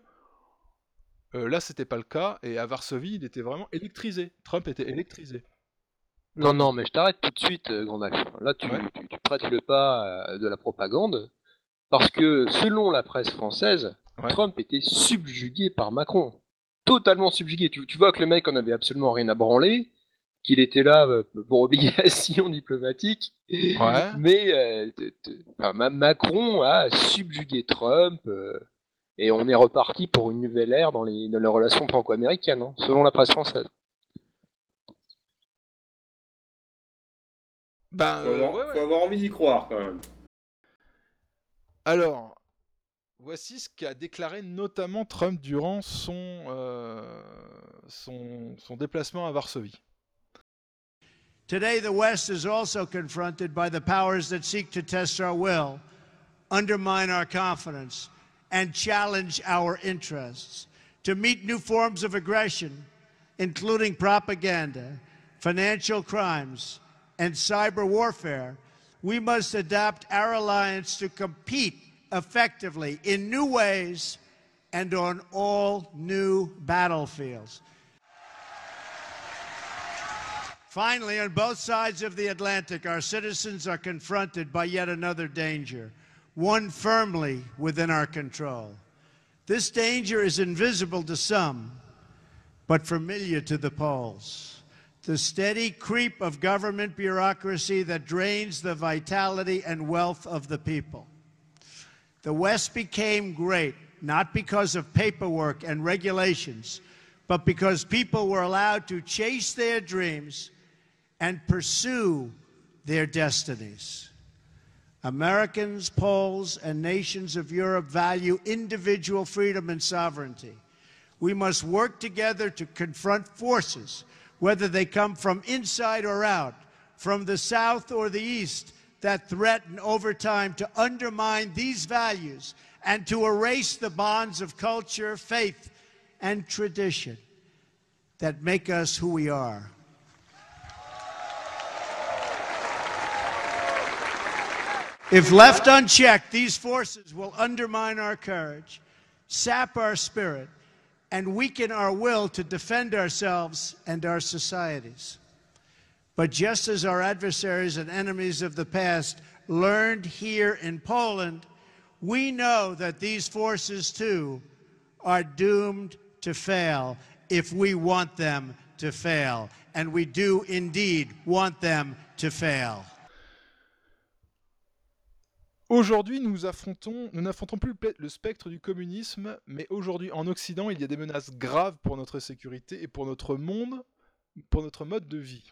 Euh, là, c'était pas le cas, et à Varsovie, il était vraiment électrisé. Trump était électrisé. Non, non, mais je t'arrête tout de suite, euh, Grand Max. Là, tu, Ouais. tu, tu prêtes le pas euh, de la propagande. Parce que selon la presse française, Ouais. Trump était subjugué par Macron. Totalement subjugué. Tu, tu vois que le mec en avait absolument rien à branler, qu'il était là euh, pour obligation diplomatique. Ouais. Mais euh, t- t- enfin, Ma- Macron a subjugué Trump. euh, et on est reparti pour une nouvelle ère dans les, dans les relations franco-américaines, hein, selon la presse française. Ben, Faut euh, avoir, ouais, ouais. faut avoir envie d'y croire quand même. Alors, voici ce qu'a déclaré notamment Trump durant son, euh, son, son déplacement à Varsovie. Today, the West is also confronted by the powers that seek to test our will, undermine our confidence, and challenge our interests. To meet new forms of aggression, including propaganda, financial crimes, and cyber warfare, we must adapt our alliance to compete effectively in new ways and on all new battlefields. Finally, on both sides of the Atlantic, our citizens are confronted by yet another danger, one firmly within our control. This danger is invisible to some, but familiar to the Poles. The steady creep of government bureaucracy that drains the vitality and wealth of the people. The West became great not because of paperwork and regulations, but because people were allowed to chase their dreams and pursue their destinies. Americans, Poles, and nations of Europe value individual freedom and sovereignty. We must work together to confront forces, whether they come from inside or out, from the South or the East, that threaten over time to undermine these values and to erase the bonds of culture, faith, and tradition that make us who we are. If left unchecked, these forces will undermine our courage, sap our spirit, and weaken our will to defend ourselves and our societies. But just as our adversaries and enemies of the past learned here in Poland, we know that these forces too are doomed to fail if we want them to fail. And we do indeed want them to fail. Aujourd'hui, nous affrontons, nous n'affrontons plus le pe- le spectre du communisme, mais aujourd'hui, en Occident, il y a des menaces graves pour notre sécurité et pour notre monde, pour notre mode de vie.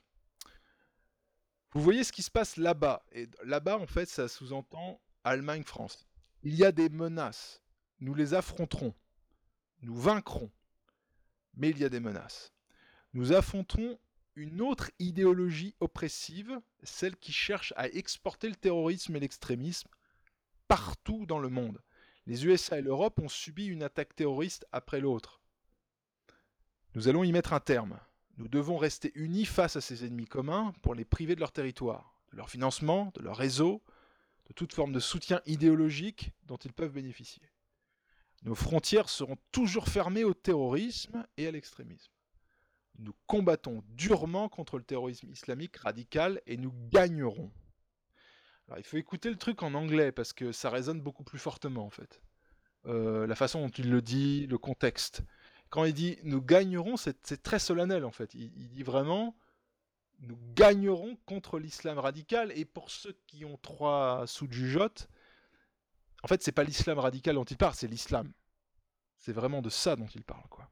Vous voyez ce qui se passe là-bas. Et là-bas, en fait, ça sous-entend Allemagne-France. Il y a des menaces. Nous les affronterons. Nous vaincrons. Mais il y a des menaces. Nous affrontons une autre idéologie oppressive, celle qui cherche à exporter le terrorisme et l'extrémisme partout dans le monde. Les USA et l'Europe ont subi une attaque terroriste après l'autre. Nous allons y mettre un terme. Nous devons rester unis face à ces ennemis communs pour les priver de leur territoire, de leur financement, de leur réseau, de toute forme de soutien idéologique dont ils peuvent bénéficier. Nos frontières seront toujours fermées au terrorisme et à l'extrémisme. Nous combattons durement contre le terrorisme islamique radical et nous gagnerons. Il faut écouter le truc en anglais parce que ça résonne beaucoup plus fortement en fait. Euh, la façon dont il le dit, le contexte. Quand il dit nous gagnerons, c'est très solennel en fait. Il, il dit vraiment nous gagnerons contre l'islam radical. Et pour ceux qui ont trois sous de jugeote, en fait, c'est pas l'islam radical dont il parle, c'est l'islam. C'est vraiment de ça dont il parle quoi.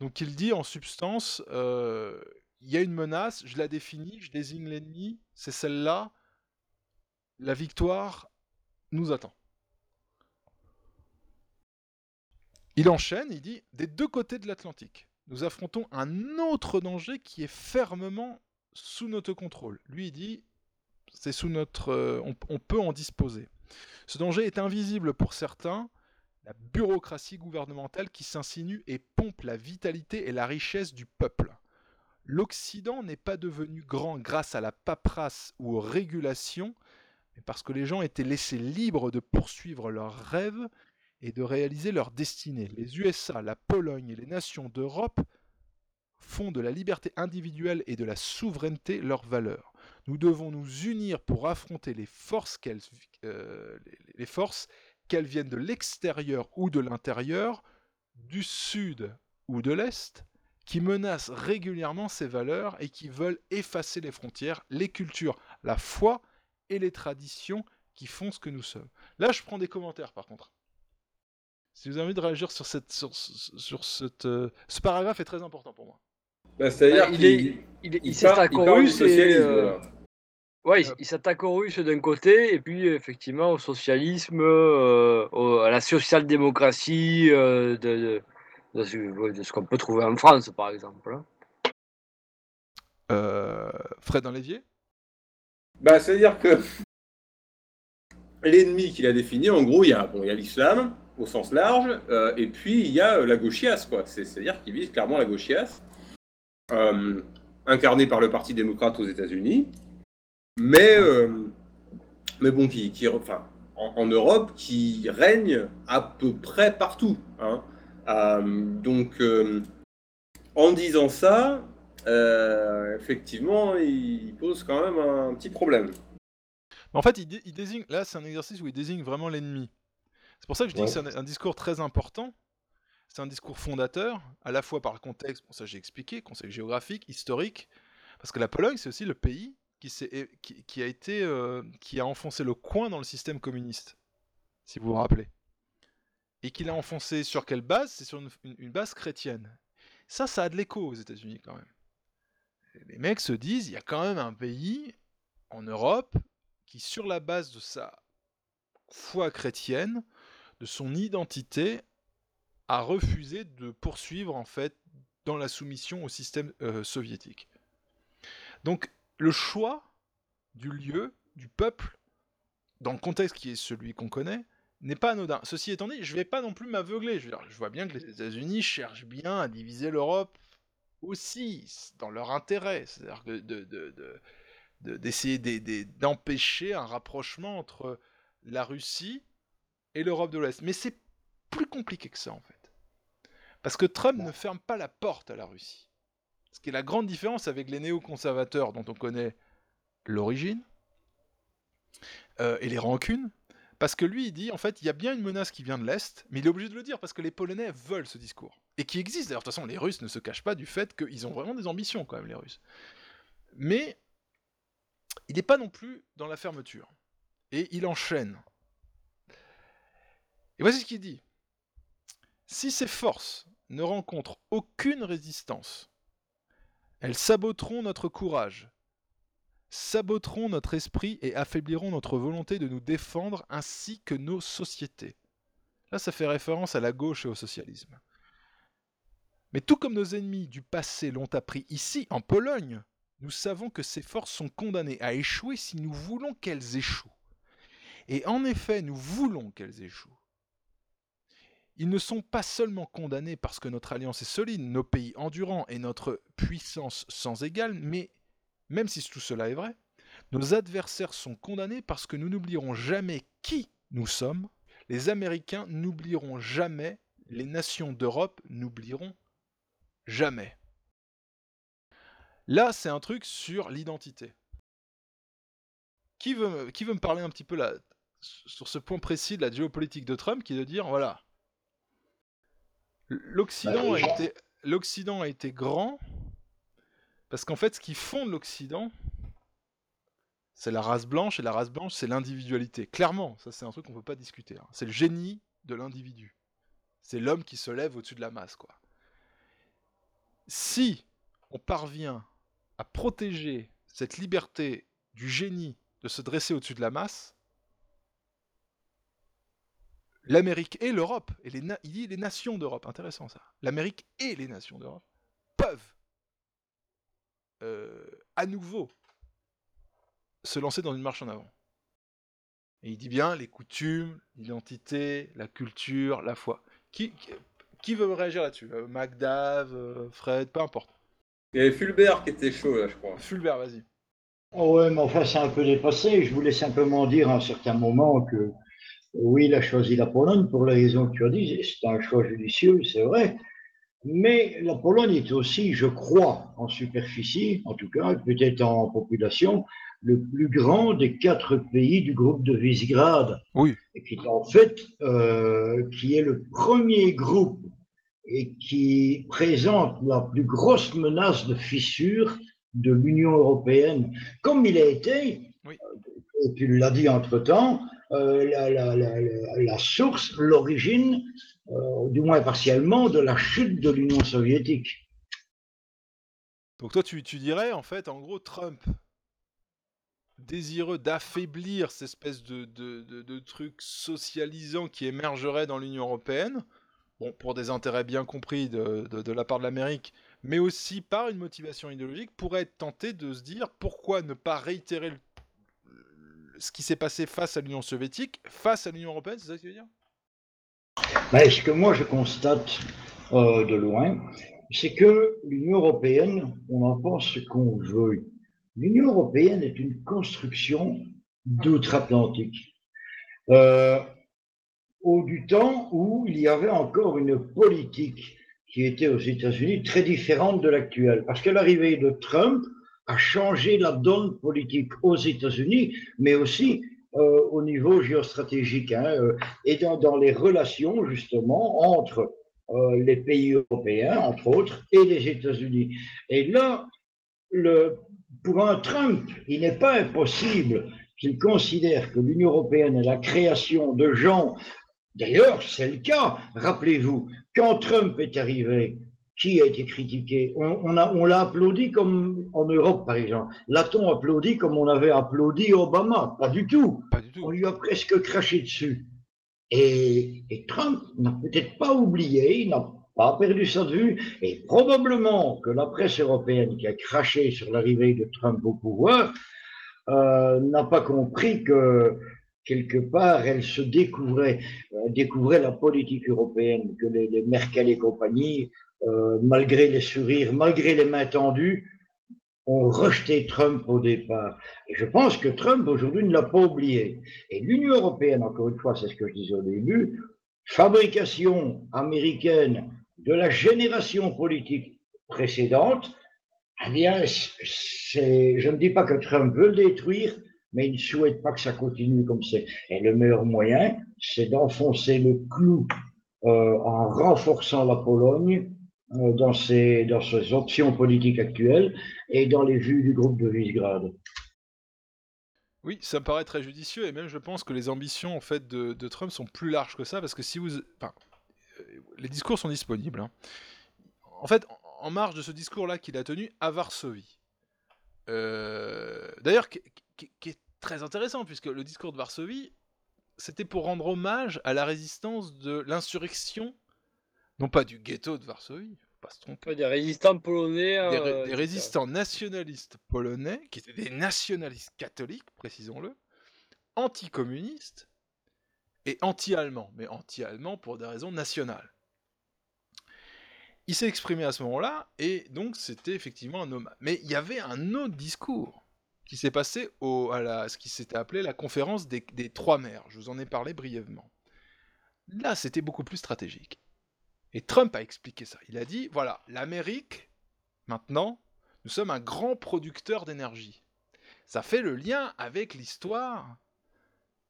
Donc il dit en substance, euh, il y a une menace, je la définis, je désigne l'ennemi, c'est celle-là, la victoire nous attend. Il enchaîne, il dit, des deux côtés de l'Atlantique, nous affrontons un autre danger qui est fermement sous notre contrôle. Lui, il dit, c'est sous notre, euh, on, on peut en disposer. Ce danger est invisible pour certains, la bureaucratie gouvernementale qui s'insinue et pompe la vitalité et la richesse du peuple. L'Occident n'est pas devenu grand grâce à la paperasse ou aux régulations, parce que les gens étaient laissés libres de poursuivre leurs rêves et de réaliser leur destinée. Les USA, la Pologne et les nations d'Europe font de la liberté individuelle et de la souveraineté leur valeur. Nous devons nous unir pour affronter euh, les forces qu'elles viennent de l'extérieur ou de l'intérieur, du sud ou de l'est, qui menacent régulièrement ces valeurs et qui veulent effacer les frontières, les cultures, la foi et les traditions qui font ce que nous sommes. Là, je prends des commentaires par contre. Si vous avez envie de réagir sur, cette, sur, sur cette, euh, ce paragraphe est très important pour moi. Bah, C'est-à-dire Bah, il qu'il est- il, il il s'attaque aux Russes et, socialisme, euh, ouais, il, il s'attaque aux Russes d'un côté et puis effectivement au socialisme, euh, au- à la social-démocratie euh, de, de, de ce, ce qu'on peut trouver en France par exemple. hein. Euh, Fred dans l'évier Bah, c'est-à-dire que l'ennemi qu'il a défini, en gros, il y a, bon, il y a l'islam au sens large, euh, et puis il y a euh, la gauchiasse, quoi. C'est- C'est-à-dire qu'il vise clairement la gauchiasse, euh, incarnée par le Parti démocrate aux États-Unis, mais, mais bon, qui, qui enfin, en, Europe, qui règne à peu près partout. hein. Donc, en disant ça, euh, effectivement, il pose quand même un petit problème. En fait, il, dé- il désigne. Là, c'est un exercice où il désigne vraiment l'ennemi. C'est pour ça que je dis que c'est un, un discours très important. C'est un discours fondateur, à la fois par le contexte, bon, ça j'ai expliqué, contexte géographique, historique, parce que la Pologne, c'est aussi le pays qui, a été, euh, qui a enfoncé le coin dans le système communiste, si vous vous rappelez. Et qu'il a enfoncé sur quelle base? C'est sur une, une- une base chrétienne. Ça, ça a de l'écho aux États-Unis quand même. Les mecs se disent, il y a quand même un pays en Europe qui, sur la base de sa foi chrétienne, de son identité, a refusé de poursuivre en fait dans la soumission au système euh, soviétique. Donc le choix du lieu, du peuple, dans le contexte qui est celui qu'on connaît, n'est pas anodin. Ceci étant dit, je ne vais pas non plus m'aveugler. Je, vois bien que les États-Unis cherchent bien à diviser l'Europe aussi, dans leur intérêt. C'est-à-dire que de, de- de- de- d'essayer d'e- d'e- d'empêcher un rapprochement entre la Russie et l'Europe de l'Ouest. Mais c'est plus compliqué que ça en fait. Parce que Trump ne ferme pas la porte à la Russie. Ce qui est la grande différence avec les néoconservateurs dont on connaît l'origine euh, et les rancunes. Parce que lui, il dit, en fait, il y a bien une menace qui vient de l'Est, mais il est obligé de le dire parce que les Polonais veulent ce discours. Et qui existe, d'ailleurs, de toute façon, les Russes ne se cachent pas du fait qu'ils ont vraiment des ambitions, quand même, les Russes. Mais il n'est pas non plus dans la fermeture. Et il enchaîne. Et voici ce qu'il dit. Si ces forces ne rencontrent aucune résistance, elles saboteront notre courage, saboteront notre esprit et affaibliront notre volonté de nous défendre ainsi que nos sociétés. Là, ça fait référence à la gauche et au socialisme. Mais tout comme nos ennemis du passé l'ont appris ici, en Pologne, nous savons que ces forces sont condamnées à échouer si nous voulons qu'elles échouent. Et en effet, nous voulons qu'elles échouent. Ils ne sont pas seulement condamnés parce que notre alliance est solide, nos pays endurants et notre puissance sans égale, mais même si tout cela est vrai, nos adversaires sont condamnés parce que nous n'oublierons jamais qui nous sommes, les Américains n'oublieront jamais, les nations d'Europe n'oublieront jamais. Là, c'est un truc sur l'identité. Qui veut, me, qui veut me parler un petit peu là, sur ce point précis de la géopolitique de Trump, qui est de dire, voilà, l'Occident Bah, a déjà- été, l'Occident a été grand, parce qu'en fait, ce qui fonde l'Occident, c'est la race blanche, et la race blanche, c'est l'individualité. Clairement, ça c'est un truc qu'on peut pas discuter. hein. C'est le génie de l'individu. C'est l'homme qui se lève au-dessus de la masse, quoi. Si on parvient à protéger cette liberté du génie de se dresser au-dessus de la masse, l'Amérique et l'Europe, et il dit les nations d'Europe, intéressant ça, l'Amérique et les nations d'Europe peuvent euh, à nouveau se lancer dans une marche en avant. Et il dit bien les coutumes, l'identité, la culture, la foi. Qui, qui, qui veut réagir là-dessus? Euh, Magdav, euh, Fred, peu importe. Il y avait Fulbert qui était chaud là, je crois. Fulbert, vas-y. Oh ouais, mais enfin, c'est un peu dépassé. Je voulais simplement dire à un certain moment que oui, il a choisi la Pologne pour les raisons que tu as dit. C'est un choix judicieux, c'est vrai. Mais la Pologne est aussi, je crois, en superficie, en tout cas, peut-être en population, le plus grand des quatre pays du groupe de Visegrad. Oui. Et qui est en fait, euh, qui est le premier groupe et qui présente la plus grosse menace de fissure de l'Union européenne, comme il a été, Oui. et tu l'as dit entre-temps, euh, la, la- la- la- la source, l'origine, euh, du moins partiellement, de la chute de l'Union soviétique. Donc toi, tu, dirais, en fait, en gros, Trump, désireux d'affaiblir cette espèce de, de, de- truc socialisant qui émergerait dans l'Union Européenne, bon, pour des intérêts bien compris de, la part de l'Amérique, mais aussi par une motivation idéologique, pourrait être tenté de se dire pourquoi ne pas réitérer ce qui s'est passé face à l'Union soviétique, face à l'Union Européenne, c'est ça que tu veux dire? Mais ce que moi je constate euh, de loin, c'est que l'Union européenne, on en pense ce qu'on veut. L'Union européenne est une construction d'outre-Atlantique. Euh, au du temps où il y avait encore une politique qui était aux États-Unis très différente de l'actuelle, parce que l'arrivée de Trump a changé la donne politique aux États-Unis, mais aussi euh, au niveau géostratégique, hein, euh, et dans, dans les relations justement entre euh, les pays européens, entre autres, et les États-Unis. Et là, le, pour un Trump, il n'est pas impossible qu'il considère que l'Union européenne est la création de gens. D'ailleurs, c'est le cas. Rappelez-vous, quand Trump est arrivé, qui a été critiqué? On, on l'a applaudi comme en Europe, par exemple. L'a-t-on applaudi comme on avait applaudi Obama Pas du tout. Pas du tout. On lui a presque craché dessus. Et, et Trump n'a peut-être pas oublié, il n'a pas perdu ça de vue, et probablement que la presse européenne qui a craché sur l'arrivée de Trump au pouvoir euh, n'a pas compris que quelque part elle se découvrait, euh, découvrait la politique européenne, que les, les Merkel et compagnie, euh, malgré les sourires, malgré les mains tendues, ont rejeté Trump au départ. Et je pense que Trump aujourd'hui ne l'a pas oublié. Et l'Union européenne, encore une fois, c'est ce que je disais au début, fabrication américaine de la génération politique précédente, eh bien, je ne dis pas que Trump veut détruire, mais il ne souhaite pas que ça continue comme c'est. Et le meilleur moyen, c'est d'enfoncer le clou euh, en renforçant la Pologne dans, ses, dans ses options politiques actuelles et dans les vues du groupe de Visegrad. Oui, ça me paraît très judicieux et même je pense que les ambitions en fait de, Trump sont plus larges que ça parce que si vous, euh, les discours sont disponibles. hein. En fait, en- marge de ce discours-là qu'il a tenu à Varsovie, euh, d'ailleurs, qui est très intéressant puisque le discours de Varsovie, c'était pour rendre hommage à la résistance de l'insurrection, non pas du ghetto de Varsovie, faut pas se tromper, Ouais, Des résistants polonais. des, euh, ré- des etc. résistants nationalistes polonais, qui étaient des nationalistes catholiques, précisons-le, anticommunistes et anti-allemands, mais anti-allemands pour des raisons nationales. Il s'est exprimé à ce moment-là, et donc c'était effectivement un hommage. Mais il y avait un autre discours qui s'est passé au, à la, ce qui s'était appelé la conférence des, des trois mers. Je vous en ai parlé brièvement. Là, c'était beaucoup plus stratégique. Et Trump a expliqué ça. Il a dit, voilà, l'Amérique, maintenant, nous sommes un grand producteur d'énergie. Ça fait le lien avec l'histoire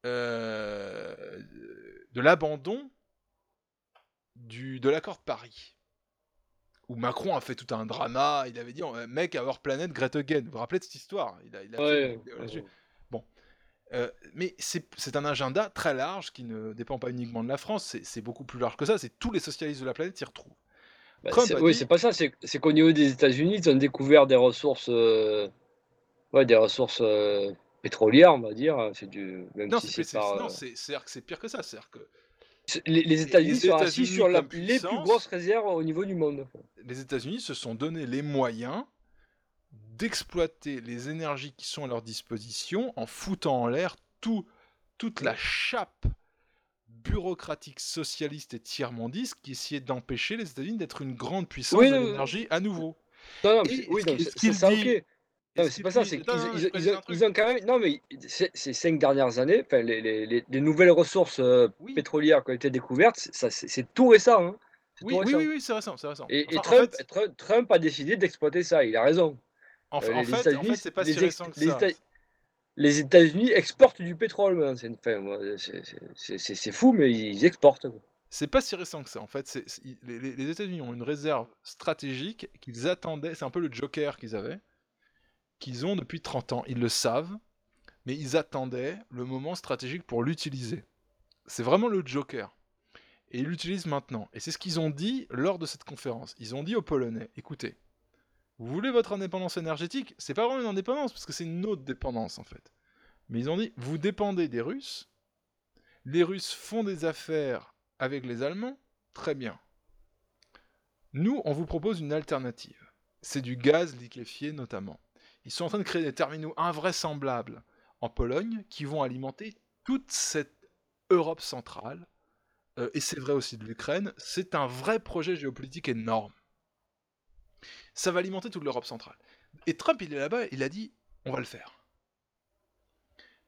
euh, de l'abandon de l'accord de Paris. Où Macron a fait tout un drama, il avait dit euh, Make our planet great again. Vous vous rappelez de cette histoire? Il a, il a fait Ouais. une vidéo là-dessus. Bon. Euh, mais c'est un agenda très large qui ne dépend pas uniquement de la France, c'est- beaucoup plus large que ça, c'est tous les socialistes de la planète s'y retrouvent. Bah, oui, dit- c'est pas ça. C'est qu'au niveau des États-Unis, ils ont découvert des ressources, euh, ouais, des ressources euh, pétrolières, on va dire. C'est du, même Non, si c'est pire que ça. C'est-à-dire que les, les États-Unis sont assis États-Unis sur la- les plus grosses réserves au niveau du monde. les États-Unis se sont donné les moyens d'exploiter les énergies qui sont à leur disposition en foutant en l'air tout, toute la chape bureaucratique socialiste et tiers-mondiste qui essayait d'empêcher les États-Unis d'être une grande puissance Oui, de non, l'énergie à nouveau. Non, non, oui, c'est ça, dit- ok. Non, c'est pas ça, c'est qu'ils ils- ont- truc. ils ont quand même. Non, mais ces, cinq dernières années, les, les- les- les nouvelles ressources euh, Oui. pétrolières qui ont été découvertes, c'est- tout récent. hein. Oui, oui, oui, oui, c'est récent, récent. Et, en fait- Trump a décidé d'exploiter ça, il a raison. En, Euh, en les fait, en États-Unis, fait, c'est pas si récent que les ça. Éta- les États-Unis exportent du pétrole. C'est enfin, fou, mais ils exportent. C'est pas si récent que ça. En fait, les- les États-Unis ont une réserve stratégique qu'ils attendaient. C'est un peu le joker qu'ils avaient, qu'ils ont depuis 30 ans. Ils le savent, mais ils attendaient le moment stratégique pour l'utiliser. C'est vraiment le joker. Et ils l'utilisent maintenant. Et c'est ce qu'ils ont dit lors de cette conférence. Ils ont dit aux Polonais écoutez, vous voulez votre indépendance énergétique? C'est pas vraiment une indépendance, parce que c'est une autre dépendance en fait. Mais ils ont dit vous dépendez des Russes. Les Russes font des affaires avec les Allemands, très bien. Nous, on vous propose une alternative. C'est du gaz liquéfié notamment. Ils sont en train de créer des terminaux invraisemblables en Pologne qui vont alimenter toute cette Europe centrale. Euh, et c'est vrai aussi de l'Ukraine. C'est un vrai projet géopolitique énorme. Ça va alimenter toute l'Europe centrale. Et Trump, il est là-bas, il a dit on va le faire.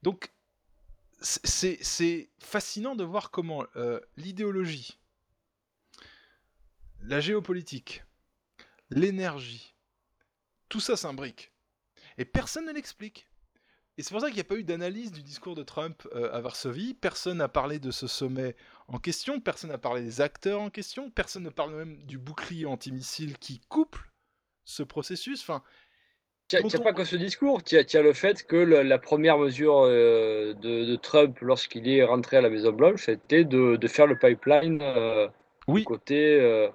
Donc, c'est- fascinant de voir comment euh, l'idéologie, la géopolitique, l'énergie, tout ça s'imbrique. Et personne ne l'explique. Et c'est pour ça qu'il n'y a pas eu d'analyse du discours de Trump euh, à Varsovie. Personne n'a parlé de ce sommet en question. Personne n'a parlé des acteurs en question. Personne ne parle même du bouclier antimissile qui couple ce processus. Enfin, Tu n'as pas que ce discours, tu as, le fait que le- la première mesure euh, de, de Trump lorsqu'il est rentré à la Maison-Blanche, c'était de, de faire le pipeline euh, oui. côté. euh,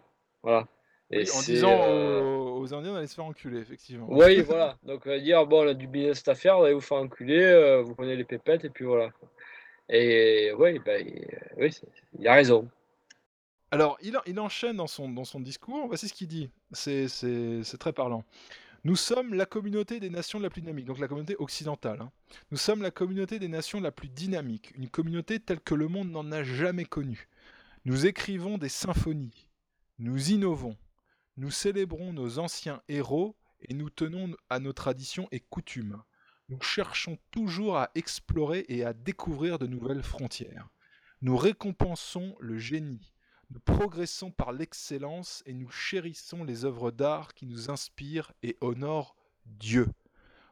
voilà. Et oui, en disant aux, aux Indiens d'aller se faire enculer, effectivement. Oui, voilà. Donc, on va dire, bon, on a du business à faire, allez vous faire enculer, vous prenez les pépettes, et puis voilà. Et oui, ben, il, oui, c'est- il a raison. Alors, il, en- il enchaîne dans son, discours, voici ce qu'il dit, c'est très parlant. Nous sommes la communauté des nations la plus dynamique, donc la communauté occidentale. hein. Nous sommes la communauté des nations la plus dynamique, une communauté telle que le monde n'en a jamais connue. Nous écrivons des symphonies, nous innovons, nous célébrons nos anciens héros et nous tenons à nos traditions et coutumes. Nous cherchons toujours à explorer et à découvrir de nouvelles frontières. Nous récompensons le génie, nous progressons par l'excellence et nous chérissons les œuvres d'art qui nous inspirent et honorent Dieu.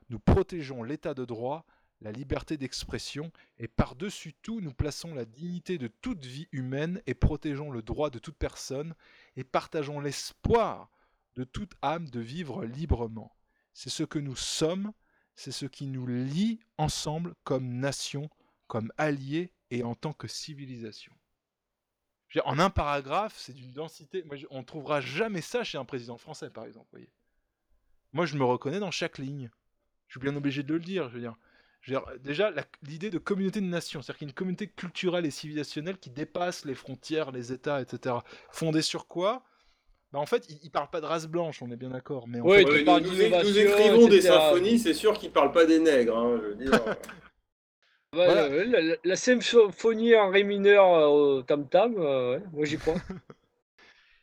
Nous protégeons l'état de droit, la liberté d'expression et par-dessus tout nous plaçons la dignité de toute vie humaine et protégeons le droit de toute personne et partageons l'espoir de toute âme de vivre librement. C'est ce que nous sommes, c'est ce qui nous lie ensemble comme nation, comme alliés et en tant que civilisation. Je veux dire, En un paragraphe, c'est d'une densité. Moi, je- on ne trouvera jamais ça chez un président français, par exemple. voyez. Moi, je me reconnais dans chaque ligne. Je suis bien obligé de le dire. Je veux dire, Je veux dire, déjà, l'idée de communauté de nations, c'est-à-dire qu'il y a une communauté culturelle et civilisationnelle qui dépasse les frontières, les États, etc. Fondée sur quoi? Bah, En fait, il, il parle pas de race blanche, on est bien d'accord. Mais en fait, Ouais, nous, nous- écrivons des symphonies, c'est sûr qu'ils parlent pas des nègres. hein, je veux dire. Ouais, Voilà. ouais, la, la- la symphonie en ré mineur euh, au tam-tam, euh, ouais, moi j'y crois.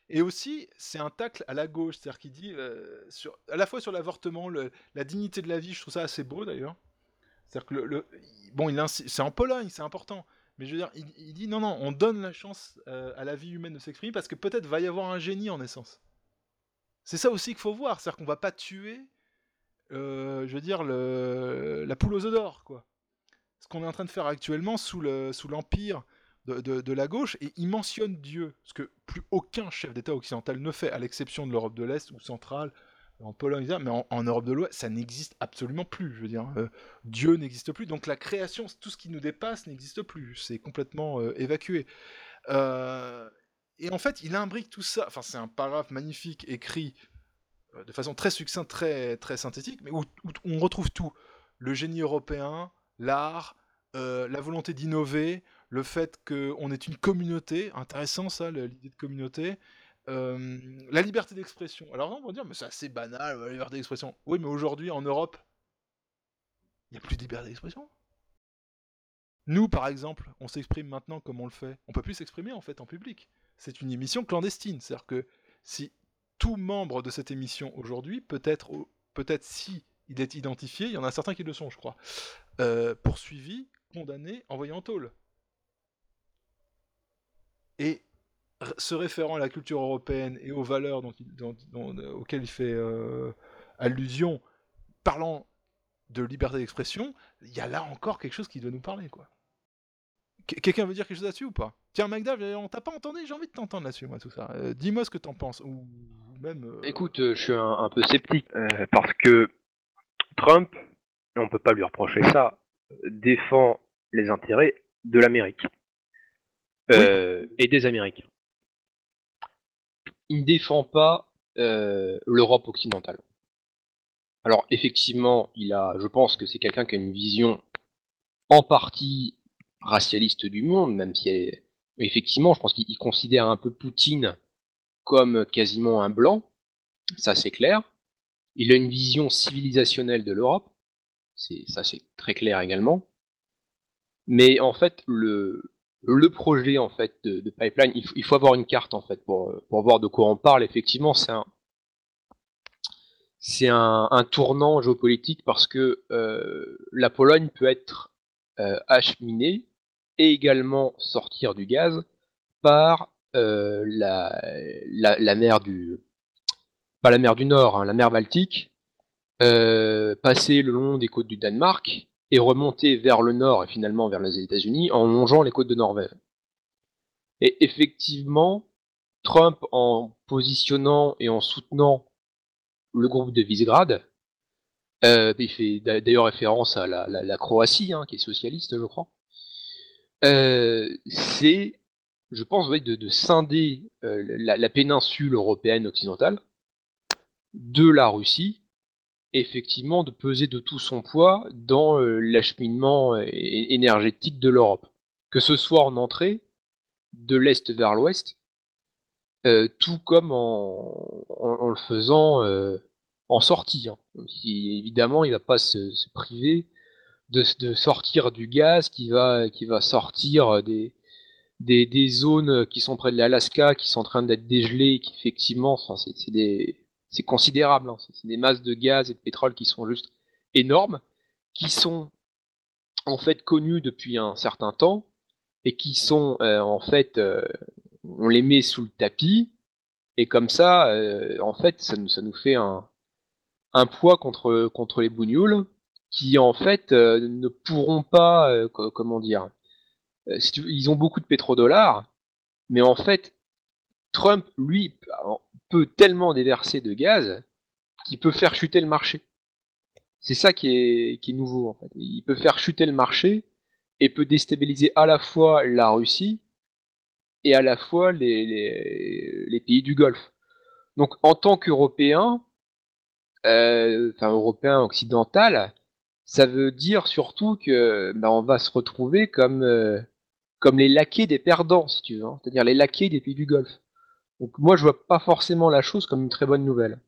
Et aussi, c'est un tacle à la gauche, c'est-à-dire qu'il dit, euh, sur, à la fois sur l'avortement, la dignité de la vie, je trouve ça assez beau d'ailleurs. C'est-à-dire que le, le- il- bon, c'est en Pologne, c'est important, mais je veux dire, il, il dit non, non, on donne la chance euh, à la vie humaine de s'exprimer parce que peut-être va y avoir un génie en essence. C'est ça aussi qu'il faut voir, c'est-à-dire qu'on va pas tuer, je veux dire, le, la poule aux œufs d'or, quoi. Ce qu'on est en train de faire actuellement sous le sous l'empire de, la gauche, et il mentionne Dieu, ce que plus aucun chef d'État occidental ne fait, à l'exception de l'Europe de l'Est ou centrale, en Pologne, mais en, Europe de l'Ouest, ça n'existe absolument plus. Je veux dire, euh, Dieu n'existe plus, donc la création, tout ce qui nous dépasse n'existe plus. C'est complètement euh, évacué. Euh, et en fait, il imbrique tout ça. Enfin, c'est un paragraphe magnifique écrit de façon très succincte, très synthétique, mais où on retrouve tout le génie européen, l'art, euh, la volonté d'innover, le fait qu'on est une communauté, intéressant ça, l'idée de communauté, euh, la liberté d'expression. Alors on va dire, mais c'est assez banal, la liberté d'expression. Oui, mais aujourd'hui en Europe, il n'y a plus de liberté d'expression. Nous, par exemple, on s'exprime maintenant comme on le fait. On peut plus s'exprimer en fait en public. C'est une émission clandestine. C'est-à-dire que si tout membre de cette émission aujourd'hui, peut-être, au- peut-être si il est identifié, il y en a certains qui le sont, je crois, euh, poursuivi, condamné, envoyé en tôle. Et se référant à la culture européenne et aux valeurs dont dont- auxquelles il fait euh, allusion, parlant de liberté d'expression, il y a là encore quelque chose qui doit nous parler, quoi. Qu- Quelqu'un veut dire quelque chose là-dessus ou pas? Tiens, Magdave, on t'a pas entendu J'ai envie de t'entendre là-dessus, moi, tout ça. Euh, Dis-moi ce que t'en penses, ou même... euh, Écoute, euh, je suis un, peu sceptique euh, parce que Trump, on peut pas lui reprocher ça, défend les intérêts de l'Amérique euh, et des Américains. Il ne défend pas euh, l'Europe occidentale. Alors effectivement, il a, je pense que c'est quelqu'un qui a une vision en partie racialiste du monde, même si elle est- effectivement, je pense qu'il il considère un peu Poutine comme quasiment un blanc, ça c'est clair. Il a une vision civilisationnelle de l'Europe, ça c'est très clair également. Mais en fait, le, le projet en fait de, pipeline, il, faut- avoir une carte en fait pour, pour voir de quoi on parle. Effectivement, c'est un c'est un, tournant géopolitique parce que euh, la Pologne peut être euh, acheminée et également sortir du gaz par euh, la, la, la mer du pas la mer du Nord, hein, la mer Baltique, euh, passer le long des côtes du Danemark et remonter vers le nord et finalement vers les États-Unis en longeant les côtes de Norvège. Et effectivement, Trump, en positionnant et en soutenant le groupe de Visegrad, euh, il fait d'a- d'ailleurs référence à la, Croatie, hein, qui est socialiste, je crois, euh, c'est, je pense, de, de scinder la péninsule européenne occidentale de la Russie, effectivement de peser de tout son poids dans euh, l'acheminement euh, énergétique de l'Europe. Que ce soit en entrée, de l'Est vers l'Ouest, euh, tout comme en, le faisant en sortie. hein. Il- évidemment, il va pas se, priver de, sortir du gaz qui va, sortir des, zones qui sont près de l'Alaska, qui sont en train d'être dégelées, qui effectivement, enfin, c'est des- c'est considérable. hein. C'est des masses de gaz et de pétrole qui sont juste énormes, qui sont en fait connues depuis un certain temps et qui sont euh, en fait, euh, on les met sous le tapis et comme ça, euh, en fait, ça nous, ça nous fait un, un poids contre, contre les bougnoules qui en fait euh, ne pourront pas, euh, co- comment dire, euh, si tu ils ont beaucoup de pétrodollars, mais en fait, Trump, lui, peut tellement déverser de gaz qu'il peut faire chuter le marché. C'est ça qui est, nouveau. Il peut faire chuter le marché et peut déstabiliser à la fois la Russie et à la fois les, pays du Golfe. Donc, en tant qu'Européen, euh, enfin européen occidental, ça veut dire surtout que ben, on va se retrouver comme euh, comme les laquais des perdants, si tu veux, hein. c'est-à-dire les laquais des pays du Golfe. Donc moi, je vois pas forcément la chose comme une très bonne nouvelle.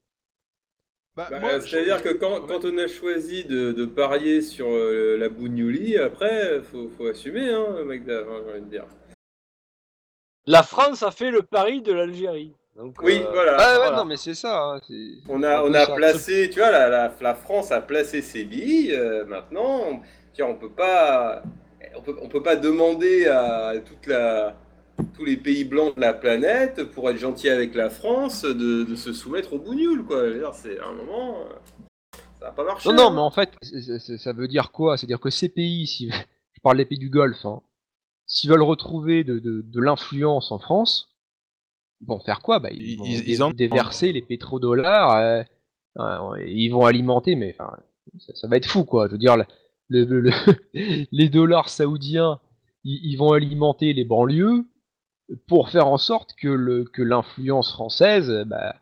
Bah, Bah, C'est-à-dire que quand, quand on a choisi de, de parier sur euh, la Bougnouli, après, faut, faut assumer, hein, hein, j'ai envie de dire. La France a fait le pari de l'Algérie. Donc, Oui, euh, voilà. Ah ouais, voilà. non, mais c'est ça. hein, On a, on a ça. placé, tu vois, la, la, la France a placé ses billes. euh, maintenant, tiens, on peut pas, on peut, on peut pas demander à toute la, tous les pays blancs de la planète pour être gentil avec la France de, de se soumettre au bougnoul, quoi. C'est à un moment, euh, ça va pas marcher. Non, non, hein. mais en fait, ça veut dire quoi? C'est-à-dire que ces pays, si je parle des pays du Golfe, hein, s'ils veulent retrouver de, de, de l'influence en France, ils vont faire quoi? Bah, Ils vont ils- dé- ils en- déverser les pétrodollars, euh, euh, et ils vont alimenter, mais enfin, ça, ça va être fou, quoi. Je veux dire, le- le- le- le- les dollars saoudiens, ils, ils vont alimenter les banlieues pour faire en sorte que l'influence française euh, bah,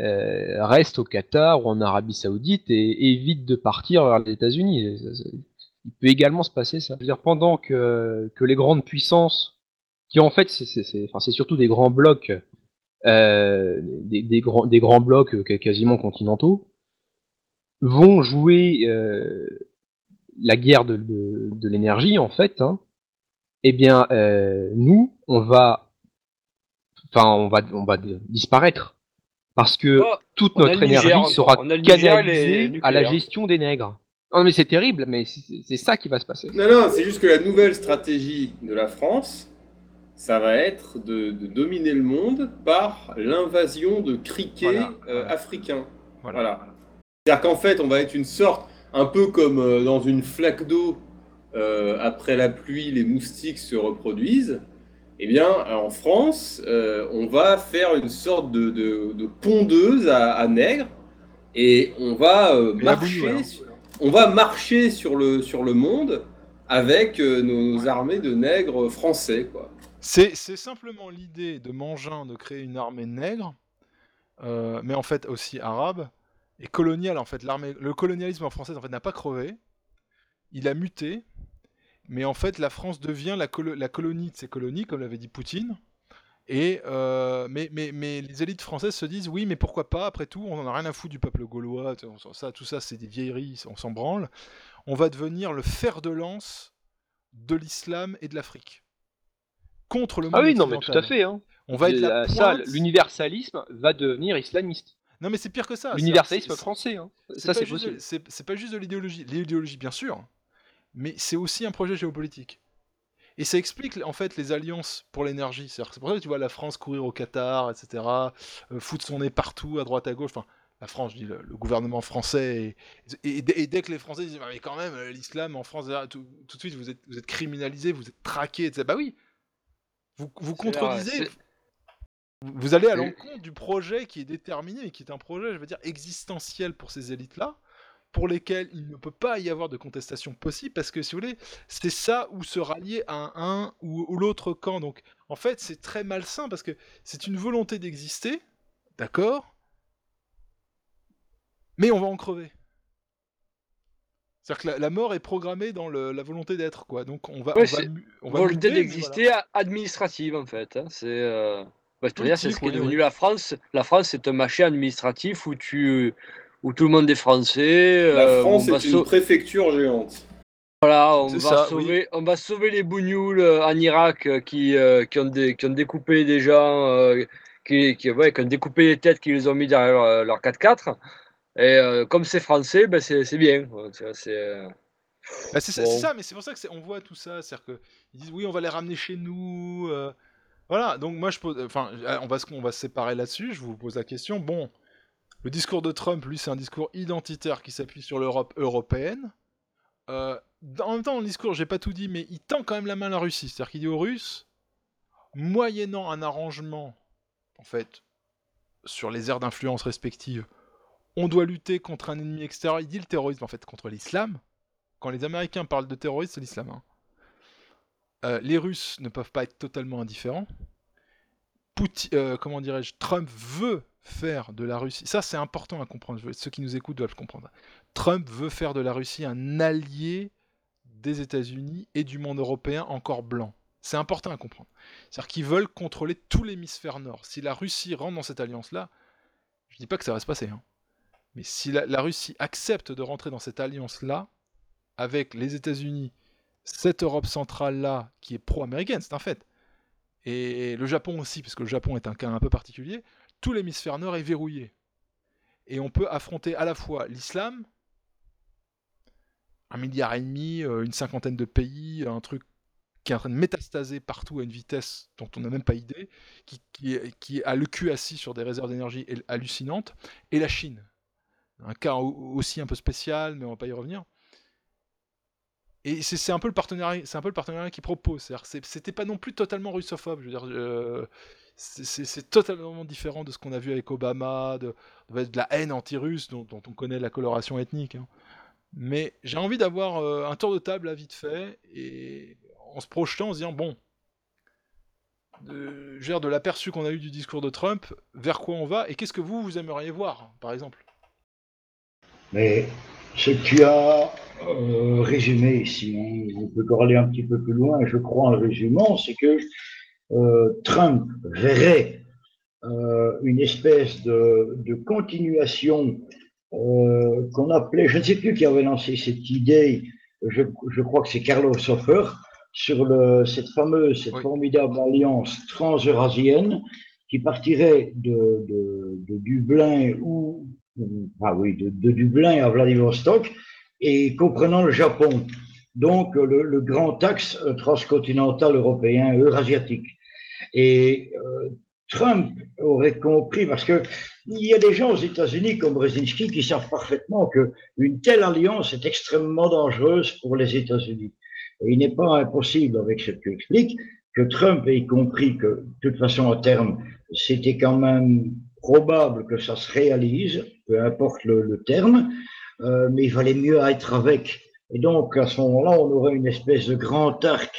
euh, reste au Qatar ou en Arabie Saoudite et évite de partir vers les États-Unis. Il peut également se passer ça. Je veux dire, pendant que, les grandes puissances, qui en fait, c'est surtout des grands blocs, euh, des, grands, blocs quasiment continentaux, vont jouer la guerre de, l'énergie, en fait, hein, eh bien, nous, on va, enfin, on va, on va disparaître parce que Oh, toute notre Niger énergie sera canalisée à la gestion des nègres. Non, mais c'est terrible, mais c'est ça qui va se passer. Non, non, c'est juste que la nouvelle stratégie de la France, ça va être de, de dominer le monde par l'invasion de criquets Voilà, euh, voilà. africains. Voilà. Voilà. C'est-à-dire qu'en fait, on va être une sorte, un peu comme euh, dans une flaque d'eau, euh, après la pluie, les moustiques se reproduisent. Eh bien, en France, euh, on va faire une sorte de, de- de pondeuse à, à nègres et on va euh, marcher, sur- on va marcher sur le, sur le monde avec euh, nos, armées de nègres français, quoi. C'est c'est simplement l'idée de Mangin de créer une armée nègre, euh, mais en fait aussi arabe, et coloniale en fait. L'armée, le colonialisme en français en fait n'a pas crevé, il a muté, mais en fait la France devient la, colo- la colonie de ses colonies, comme l'avait dit Poutine. Et euh, mais, mais, mais les élites françaises se disent oui, mais pourquoi pas? Après tout, on en a rien à foutre du peuple gaulois. ça, tout ça, c'est des vieilleries, on s'en branle. On va devenir le fer de lance de l'islam et de l'Afrique contre le monde Ah oui, non, mais tout à fait. Hein. On va être la l'universalisme va devenir islamiste. Non, mais c'est pire que ça. L'universalisme français, hein. c'est ça pas c'est possible. C'est pas juste de l'idéologie. L'idéologie, bien sûr, mais c'est aussi un projet géopolitique. Et ça explique en fait les alliances pour l'énergie. C'est pour ça que tu vois la France courir au Qatar, etc., euh, foutre son nez partout, à droite, à gauche. Enfin, la France, je dis le, le gouvernement français. Et, et- et dès que les Français disent, Ah, mais quand même, l'islam en France, tout, tout de suite, vous êtes, vous êtes criminalisés, vous êtes traqués, etc. Bah oui, vous, vous contredisez. Vous allez à l'encontre du projet qui est déterminé et qui est un projet, je veux dire, existentiel pour ces élites-là, pour lesquelles il ne peut pas y avoir de contestation possible, parce que si vous voulez, c'est ça où se rallier à un ou, ou l'autre camp. Donc en fait, c'est très malsain parce que c'est une volonté d'exister, d'accord, mais on va en crever. C'est-à-dire que la, la mort est programmée dans le- la volonté d'être, quoi. Donc on va, Ouais, on va, c'est mu- on va volonté d'exister a- administrative en fait. hein. C'est euh... bah, c'est ce qui est devenu la France. La France, c'est un marché administratif où tu où tout le monde est français. La euh, France est une préfecture géante. Voilà, on va, ça, oui. sauver, on va sauver les bougnoules euh, en Irak euh, qui, euh, qui, ont dé- qui ont découpé des gens, euh, qui, qui, ouais, qui ont découpé les têtes, qui les ont mis derrière euh, leur 4x4. Et euh, comme c'est français, ben c'est bien. C'est- Bah, c'est ça, Bon. c'est ça, mais c'est pour ça que c'est- on voit tout ça, c'est-à-dire que ils disent oui, on va les ramener chez nous, euh, voilà. Donc moi je pose, enfin, euh, on va se, on va se séparer là-dessus. Je vous pose la question. Bon, le discours de Trump, lui, c'est un discours identitaire qui s'appuie sur l'Europe européenne. Euh, en même temps, dans le discours, j'ai pas tout dit, mais il tend quand même la main à la Russie, c'est-à-dire qu'il dit aux Russes, moyennant un arrangement, en fait, sur les aires d'influence respectives, on doit lutter contre un ennemi extérieur. Il dit le terrorisme, en fait, contre l'islam. Quand les Américains parlent de terrorisme, c'est l'islam. hein. Euh, les Russes ne peuvent pas être totalement indifférents. Euh, comment dirais-je Trump veut faire de la Russie. Ça, c'est important à comprendre. Ceux qui nous écoutent doivent le comprendre. Trump veut faire de la Russie un allié des États-Unis et du monde européen encore blanc. C'est important à comprendre. C'est-à-dire qu'ils veulent contrôler tout l'hémisphère nord. Si la Russie rentre dans cette alliance-là, je dis pas que ça va se passer, hein. mais si la, la Russie accepte de rentrer dans cette alliance-là, avec les États-Unis, cette Europe centrale-là, qui est pro-américaine, c'est un fait, et le Japon aussi, parce que le Japon est un cas un peu particulier, tout l'hémisphère nord est verrouillé. Et on peut affronter à la fois l'islam, un milliard et demi, euh, une cinquantaine de pays, un truc qui est en train de métastaser partout à une vitesse dont on n'a même pas idée, qui, a le cul assis sur des réserves d'énergie hal- hallucinantes, et la Chine. Un cas au- aussi un peu spécial, mais on va pas y revenir. Et c'est un peu le partenariat, c'est un peu le partenariat qui propose. C'était pas non plus totalement russophobe. Je veux dire, euh, c'est- totalement différent de ce qu'on a vu avec Obama, de, la haine anti-russe dont, on connaît la coloration ethnique. hein. Mais j'ai envie d'avoir euh, un tour de table à vite fait et en se projetant, en se disant bon, de, de l'aperçu qu'on a eu du discours de Trump, vers quoi on va et qu'est-ce que vous vous aimeriez voir, par exemple? Mais ce que tu as euh, résumé ici, hein, on peut encore aller un petit peu plus loin, je crois, en résumant, c'est que euh, Trump verrait euh, une espèce de, de continuation euh, qu'on appelait, je ne sais plus qui avait lancé cette idée, je, je crois que c'est Carlos Hofer, sur le, cette fameuse, cette formidable alliance transeurasienne qui partirait de, de, de Dublin ou- ah oui, de, Dublin à Vladivostok et comprenant le Japon. Donc le, grand axe euh, transcontinental européen eurasiatique. Et euh, Trump aurait compris, parce que il y a des gens aux États-Unis comme Brzezinski qui savent parfaitement que une telle alliance est extrêmement dangereuse pour les États-Unis. Et il n'est pas impossible, avec ce que tu expliques, que Trump ait compris que, de toute façon, à terme, c'était quand même probable que ça se réalise, peu importe le, terme, euh, mais il valait mieux être avec. Et donc, à ce moment-là, on aurait une espèce de grand arc,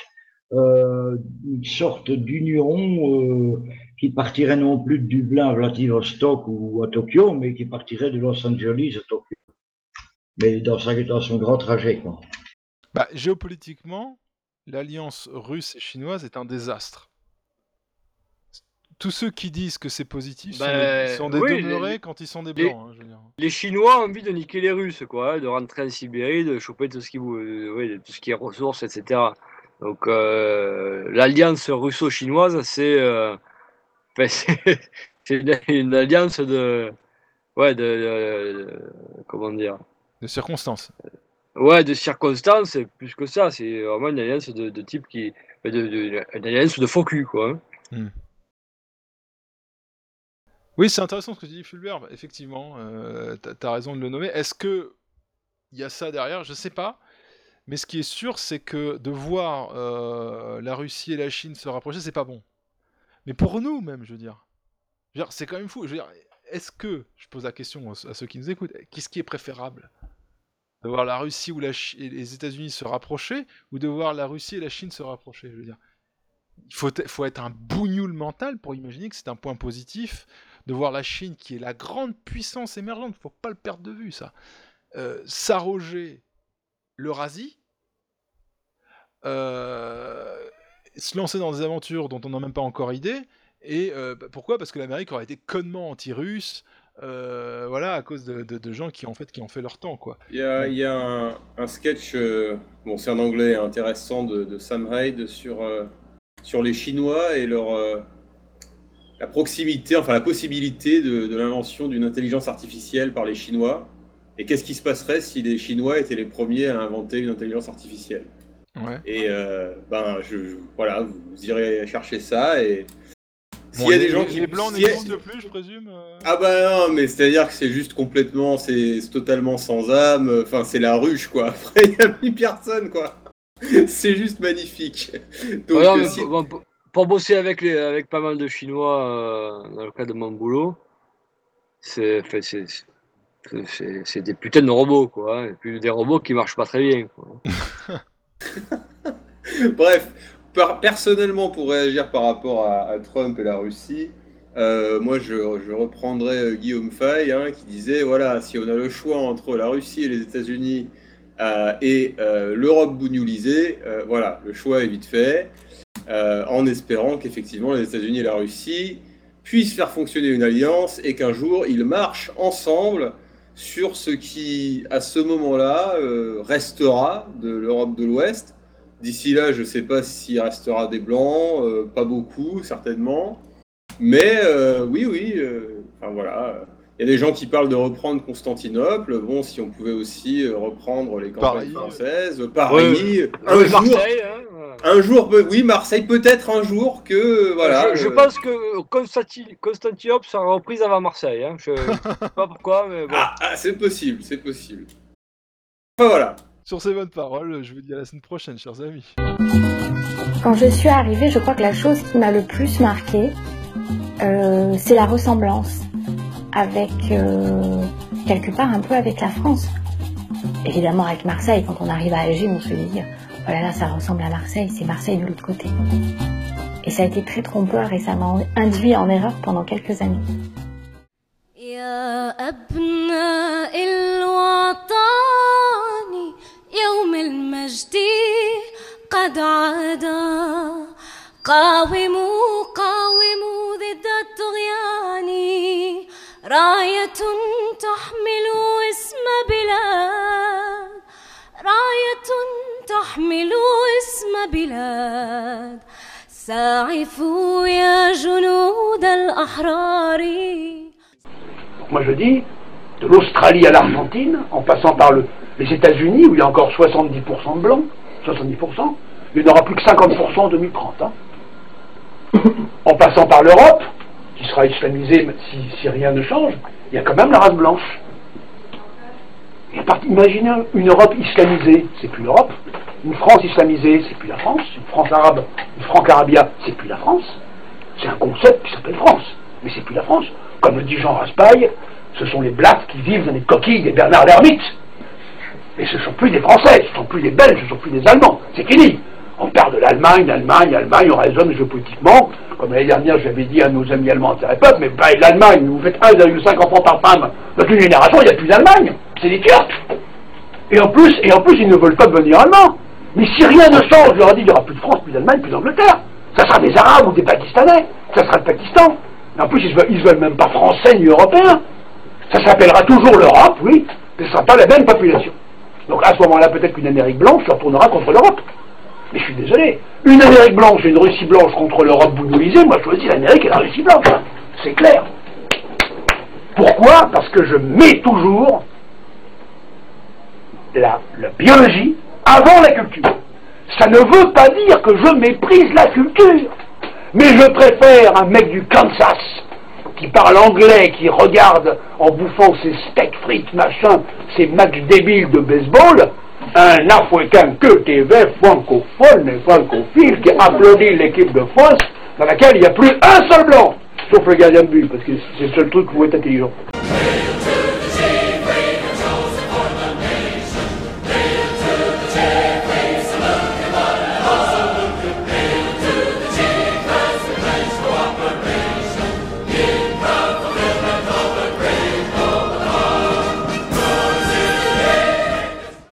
euh, une sorte d'union euh, qui partirait non plus de Dublin à Vladivostok ou à Tokyo, mais qui partirait de Los Angeles à Tokyo. Mais dans son grand trajet, quoi. Bah, géopolitiquement, l'alliance russe et chinoise est un désastre. Tous ceux qui disent que c'est positif sont Ben, des, sont des oui, demeurés les- quand ils sont des les- blancs. hein, je veux dire. Les Chinois ont envie de niquer les Russes, quoi, hein, de rentrer en Sibérie, de choper tout ce qui, euh, tout ce qui est ressources, etc. Donc euh, l'alliance russo-chinoise, c'est euh, c'est une, une alliance de, ouais, de, de- comment dire, De circonstances. ouais, de circonstances, plus que ça. C'est vraiment une alliance de, de type qui, une alliance de faux cul, quoi. hein. Hmm. Oui, c'est intéressant ce que tu dis, Fulbert. Effectivement, euh, t'as as raison de le nommer. Est-ce que il y a ça derrière? Je sais pas. Mais ce qui est sûr, c'est que de voir euh, la Russie et la Chine se rapprocher, c'est pas bon. Mais pour nous, même, je veux dire. C'est quand même fou. Je veux dire, est-ce que, je pose la question à ceux qui nous écoutent, qu'est-ce qui est préférable? De voir la Russie ou la Chi- et les États-Unis se rapprocher ou de voir la Russie et la Chine se rapprocher? Je veux dire, il faut, faut être un bougnoule mental pour imaginer que c'est un point positif de voir la Chine, qui est la grande puissance émergente, faut pas le perdre de vue, ça, euh, s'arroger l'Eurasie, euh, se lancer dans des aventures dont on n'a même pas encore idée. Et euh, bah, pourquoi? Parce que l'Amérique aurait été connement anti-russe, euh, voilà, à cause de, de- de gens qui en fait qui ont fait leur temps, quoi. Il y a, il y a un, un sketch, euh, bon c'est en anglais, intéressant de, de Sam Hyde sur, euh, sur les Chinois et leur, la proximité, enfin la possibilité de, de l'invention d'une intelligence artificielle par les Chinois. Et qu'est-ce qui se passerait si les Chinois étaient les premiers à inventer une intelligence artificielle? Ouais. Et euh, ben je, je- voilà, vous, vous irez chercher ça et s'il Bon, y a les- des gens les- qui les blancs a- n'existent plus, je présume. euh ah bah non, mais c'est-à-dire que c'est juste complètement, c'est totalement sans âme, enfin c'est la ruche quoi, après il n'y a plus personne quoi. C'est juste magnifique. Donc, Ouais, non, euh, si- bon, pour- bosser avec, les, avec pas mal de Chinois euh, dans le cadre de mon boulot, c'est des putains de robots, quoi. hein, Et puis des robots qui marchent pas très bien. Bref, per- personnellement, pour réagir par rapport à, Trump et la Russie, euh, moi je, je reprendrais euh, Guillaume Fay hein, qui disait voilà, si on a le choix entre la Russie et les États-Unis et l'Europe bougnolisée, euh, voilà, le choix est vite fait, euh, en espérant qu'effectivement les États-Unis et la Russie puissent faire fonctionner une alliance et qu'un jour ils marchent ensemble sur ce qui, à ce moment-là, euh, restera de l'Europe de l'Ouest. D'ici là, je ne sais pas s'il restera des blancs, euh, pas beaucoup, certainement. Mais euh, oui, oui, euh, enfin voilà. Il y a des gens qui parlent de reprendre Constantinople. Bon, si on pouvait aussi euh, reprendre les campagnes Paris. françaises, Paris, Ouais, un jour, Marseille, hein. Un jour, oui, Marseille, peut-être un jour que, voilà. je, je euh, pense que Constanti- Constantinople sera reprise avant Marseille. Hein. Je, je sais pas pourquoi, mais bon. Ah, ah, c'est possible, c'est possible. Enfin voilà. Sur ces bonnes paroles, je vous dis à la semaine prochaine, chers amis. Quand je suis arrivée, je crois que la chose qui m'a le plus marquée, euh, c'est la ressemblance avec, euh, quelque part, un peu avec la France. Évidemment, avec Marseille, quand on arrive à Alger, on se dit, oh là là, ça ressemble à Marseille, c'est Marseille de l'autre côté. Et ça a été très trompeur et ça m'a induit en erreur pendant quelques années. يا أبناء الوطن يوم المجد قد عاد قاوموا قاوموا ضد الطغيان راية تحمل اسم بلاد راية تحمل اسم بلاد ساعفوا يا جنود الأحرار Moi je dis, de l'Australie à l'Argentine, en passant par le- les États-Unis, où il y a encore 70% de blancs, 70%, il n'y en aura plus que 50% en 2030. hein. en passant par l'Europe, qui sera islamisée si, si rien ne change, il y a quand même la race blanche. Imaginez une Europe islamisée, c'est plus l'Europe. Une France islamisée, c'est plus la France. Une France arabe, une Franc-Arabia, c'est plus la France. C'est un concept qui s'appelle France, mais c'est plus la France. Comme le dit Jean Raspail, ce sont les Blacks qui vivent dans les coquilles des Bernard l'Ermite. Et ce ne sont plus des Français, ce ne sont plus des Belges, ce ne sont plus des Allemands. C'est fini. On parle de l'Allemagne, l'Allemagne, l'Allemagne, on raisonne géopolitiquement. Comme l'année dernière, j'avais dit à nos amis allemands, peuple, mais l'Allemagne, vous faites 1,5 enfants par femme. Dans une génération, il n'y a plus d'Allemagne. C'est des Turcs. Et en plus, et ils ne veulent pas devenir allemands. Mais si rien ne change, je leur ai dit, il n'y aura plus de France, plus d'Allemagne, plus d'Angleterre. Ça sera des Arabes ou des Pakistanais. Ça sera le Pakistan. Et en plus, ils ne veulent, veulent même pas français ni européens. Ça s'appellera toujours l'Europe, oui, mais ce ne sera pas la même population. Donc à ce moment-là, peut-être qu'une Amérique blanche se retournera contre l'Europe. Mais je suis désolé. Une Amérique blanche et une Russie blanche contre l'Europe bougoulisée, moi je choisis l'Amérique et la Russie blanche. C'est clair. Pourquoi? Parce que je mets toujours la, biologie avant la culture. Ça ne veut pas dire que je méprise la culture. Mais je préfère un mec du Kansas qui parle anglais, qui regarde en bouffant ses steaks frites, machin, ses matchs débiles de baseball, un Africain que TV francophone et francophile qui applaudit l'équipe de France dans laquelle il n'y a plus un seul blanc, sauf le gardien de but, parce que c'est le seul truc où être intelligent.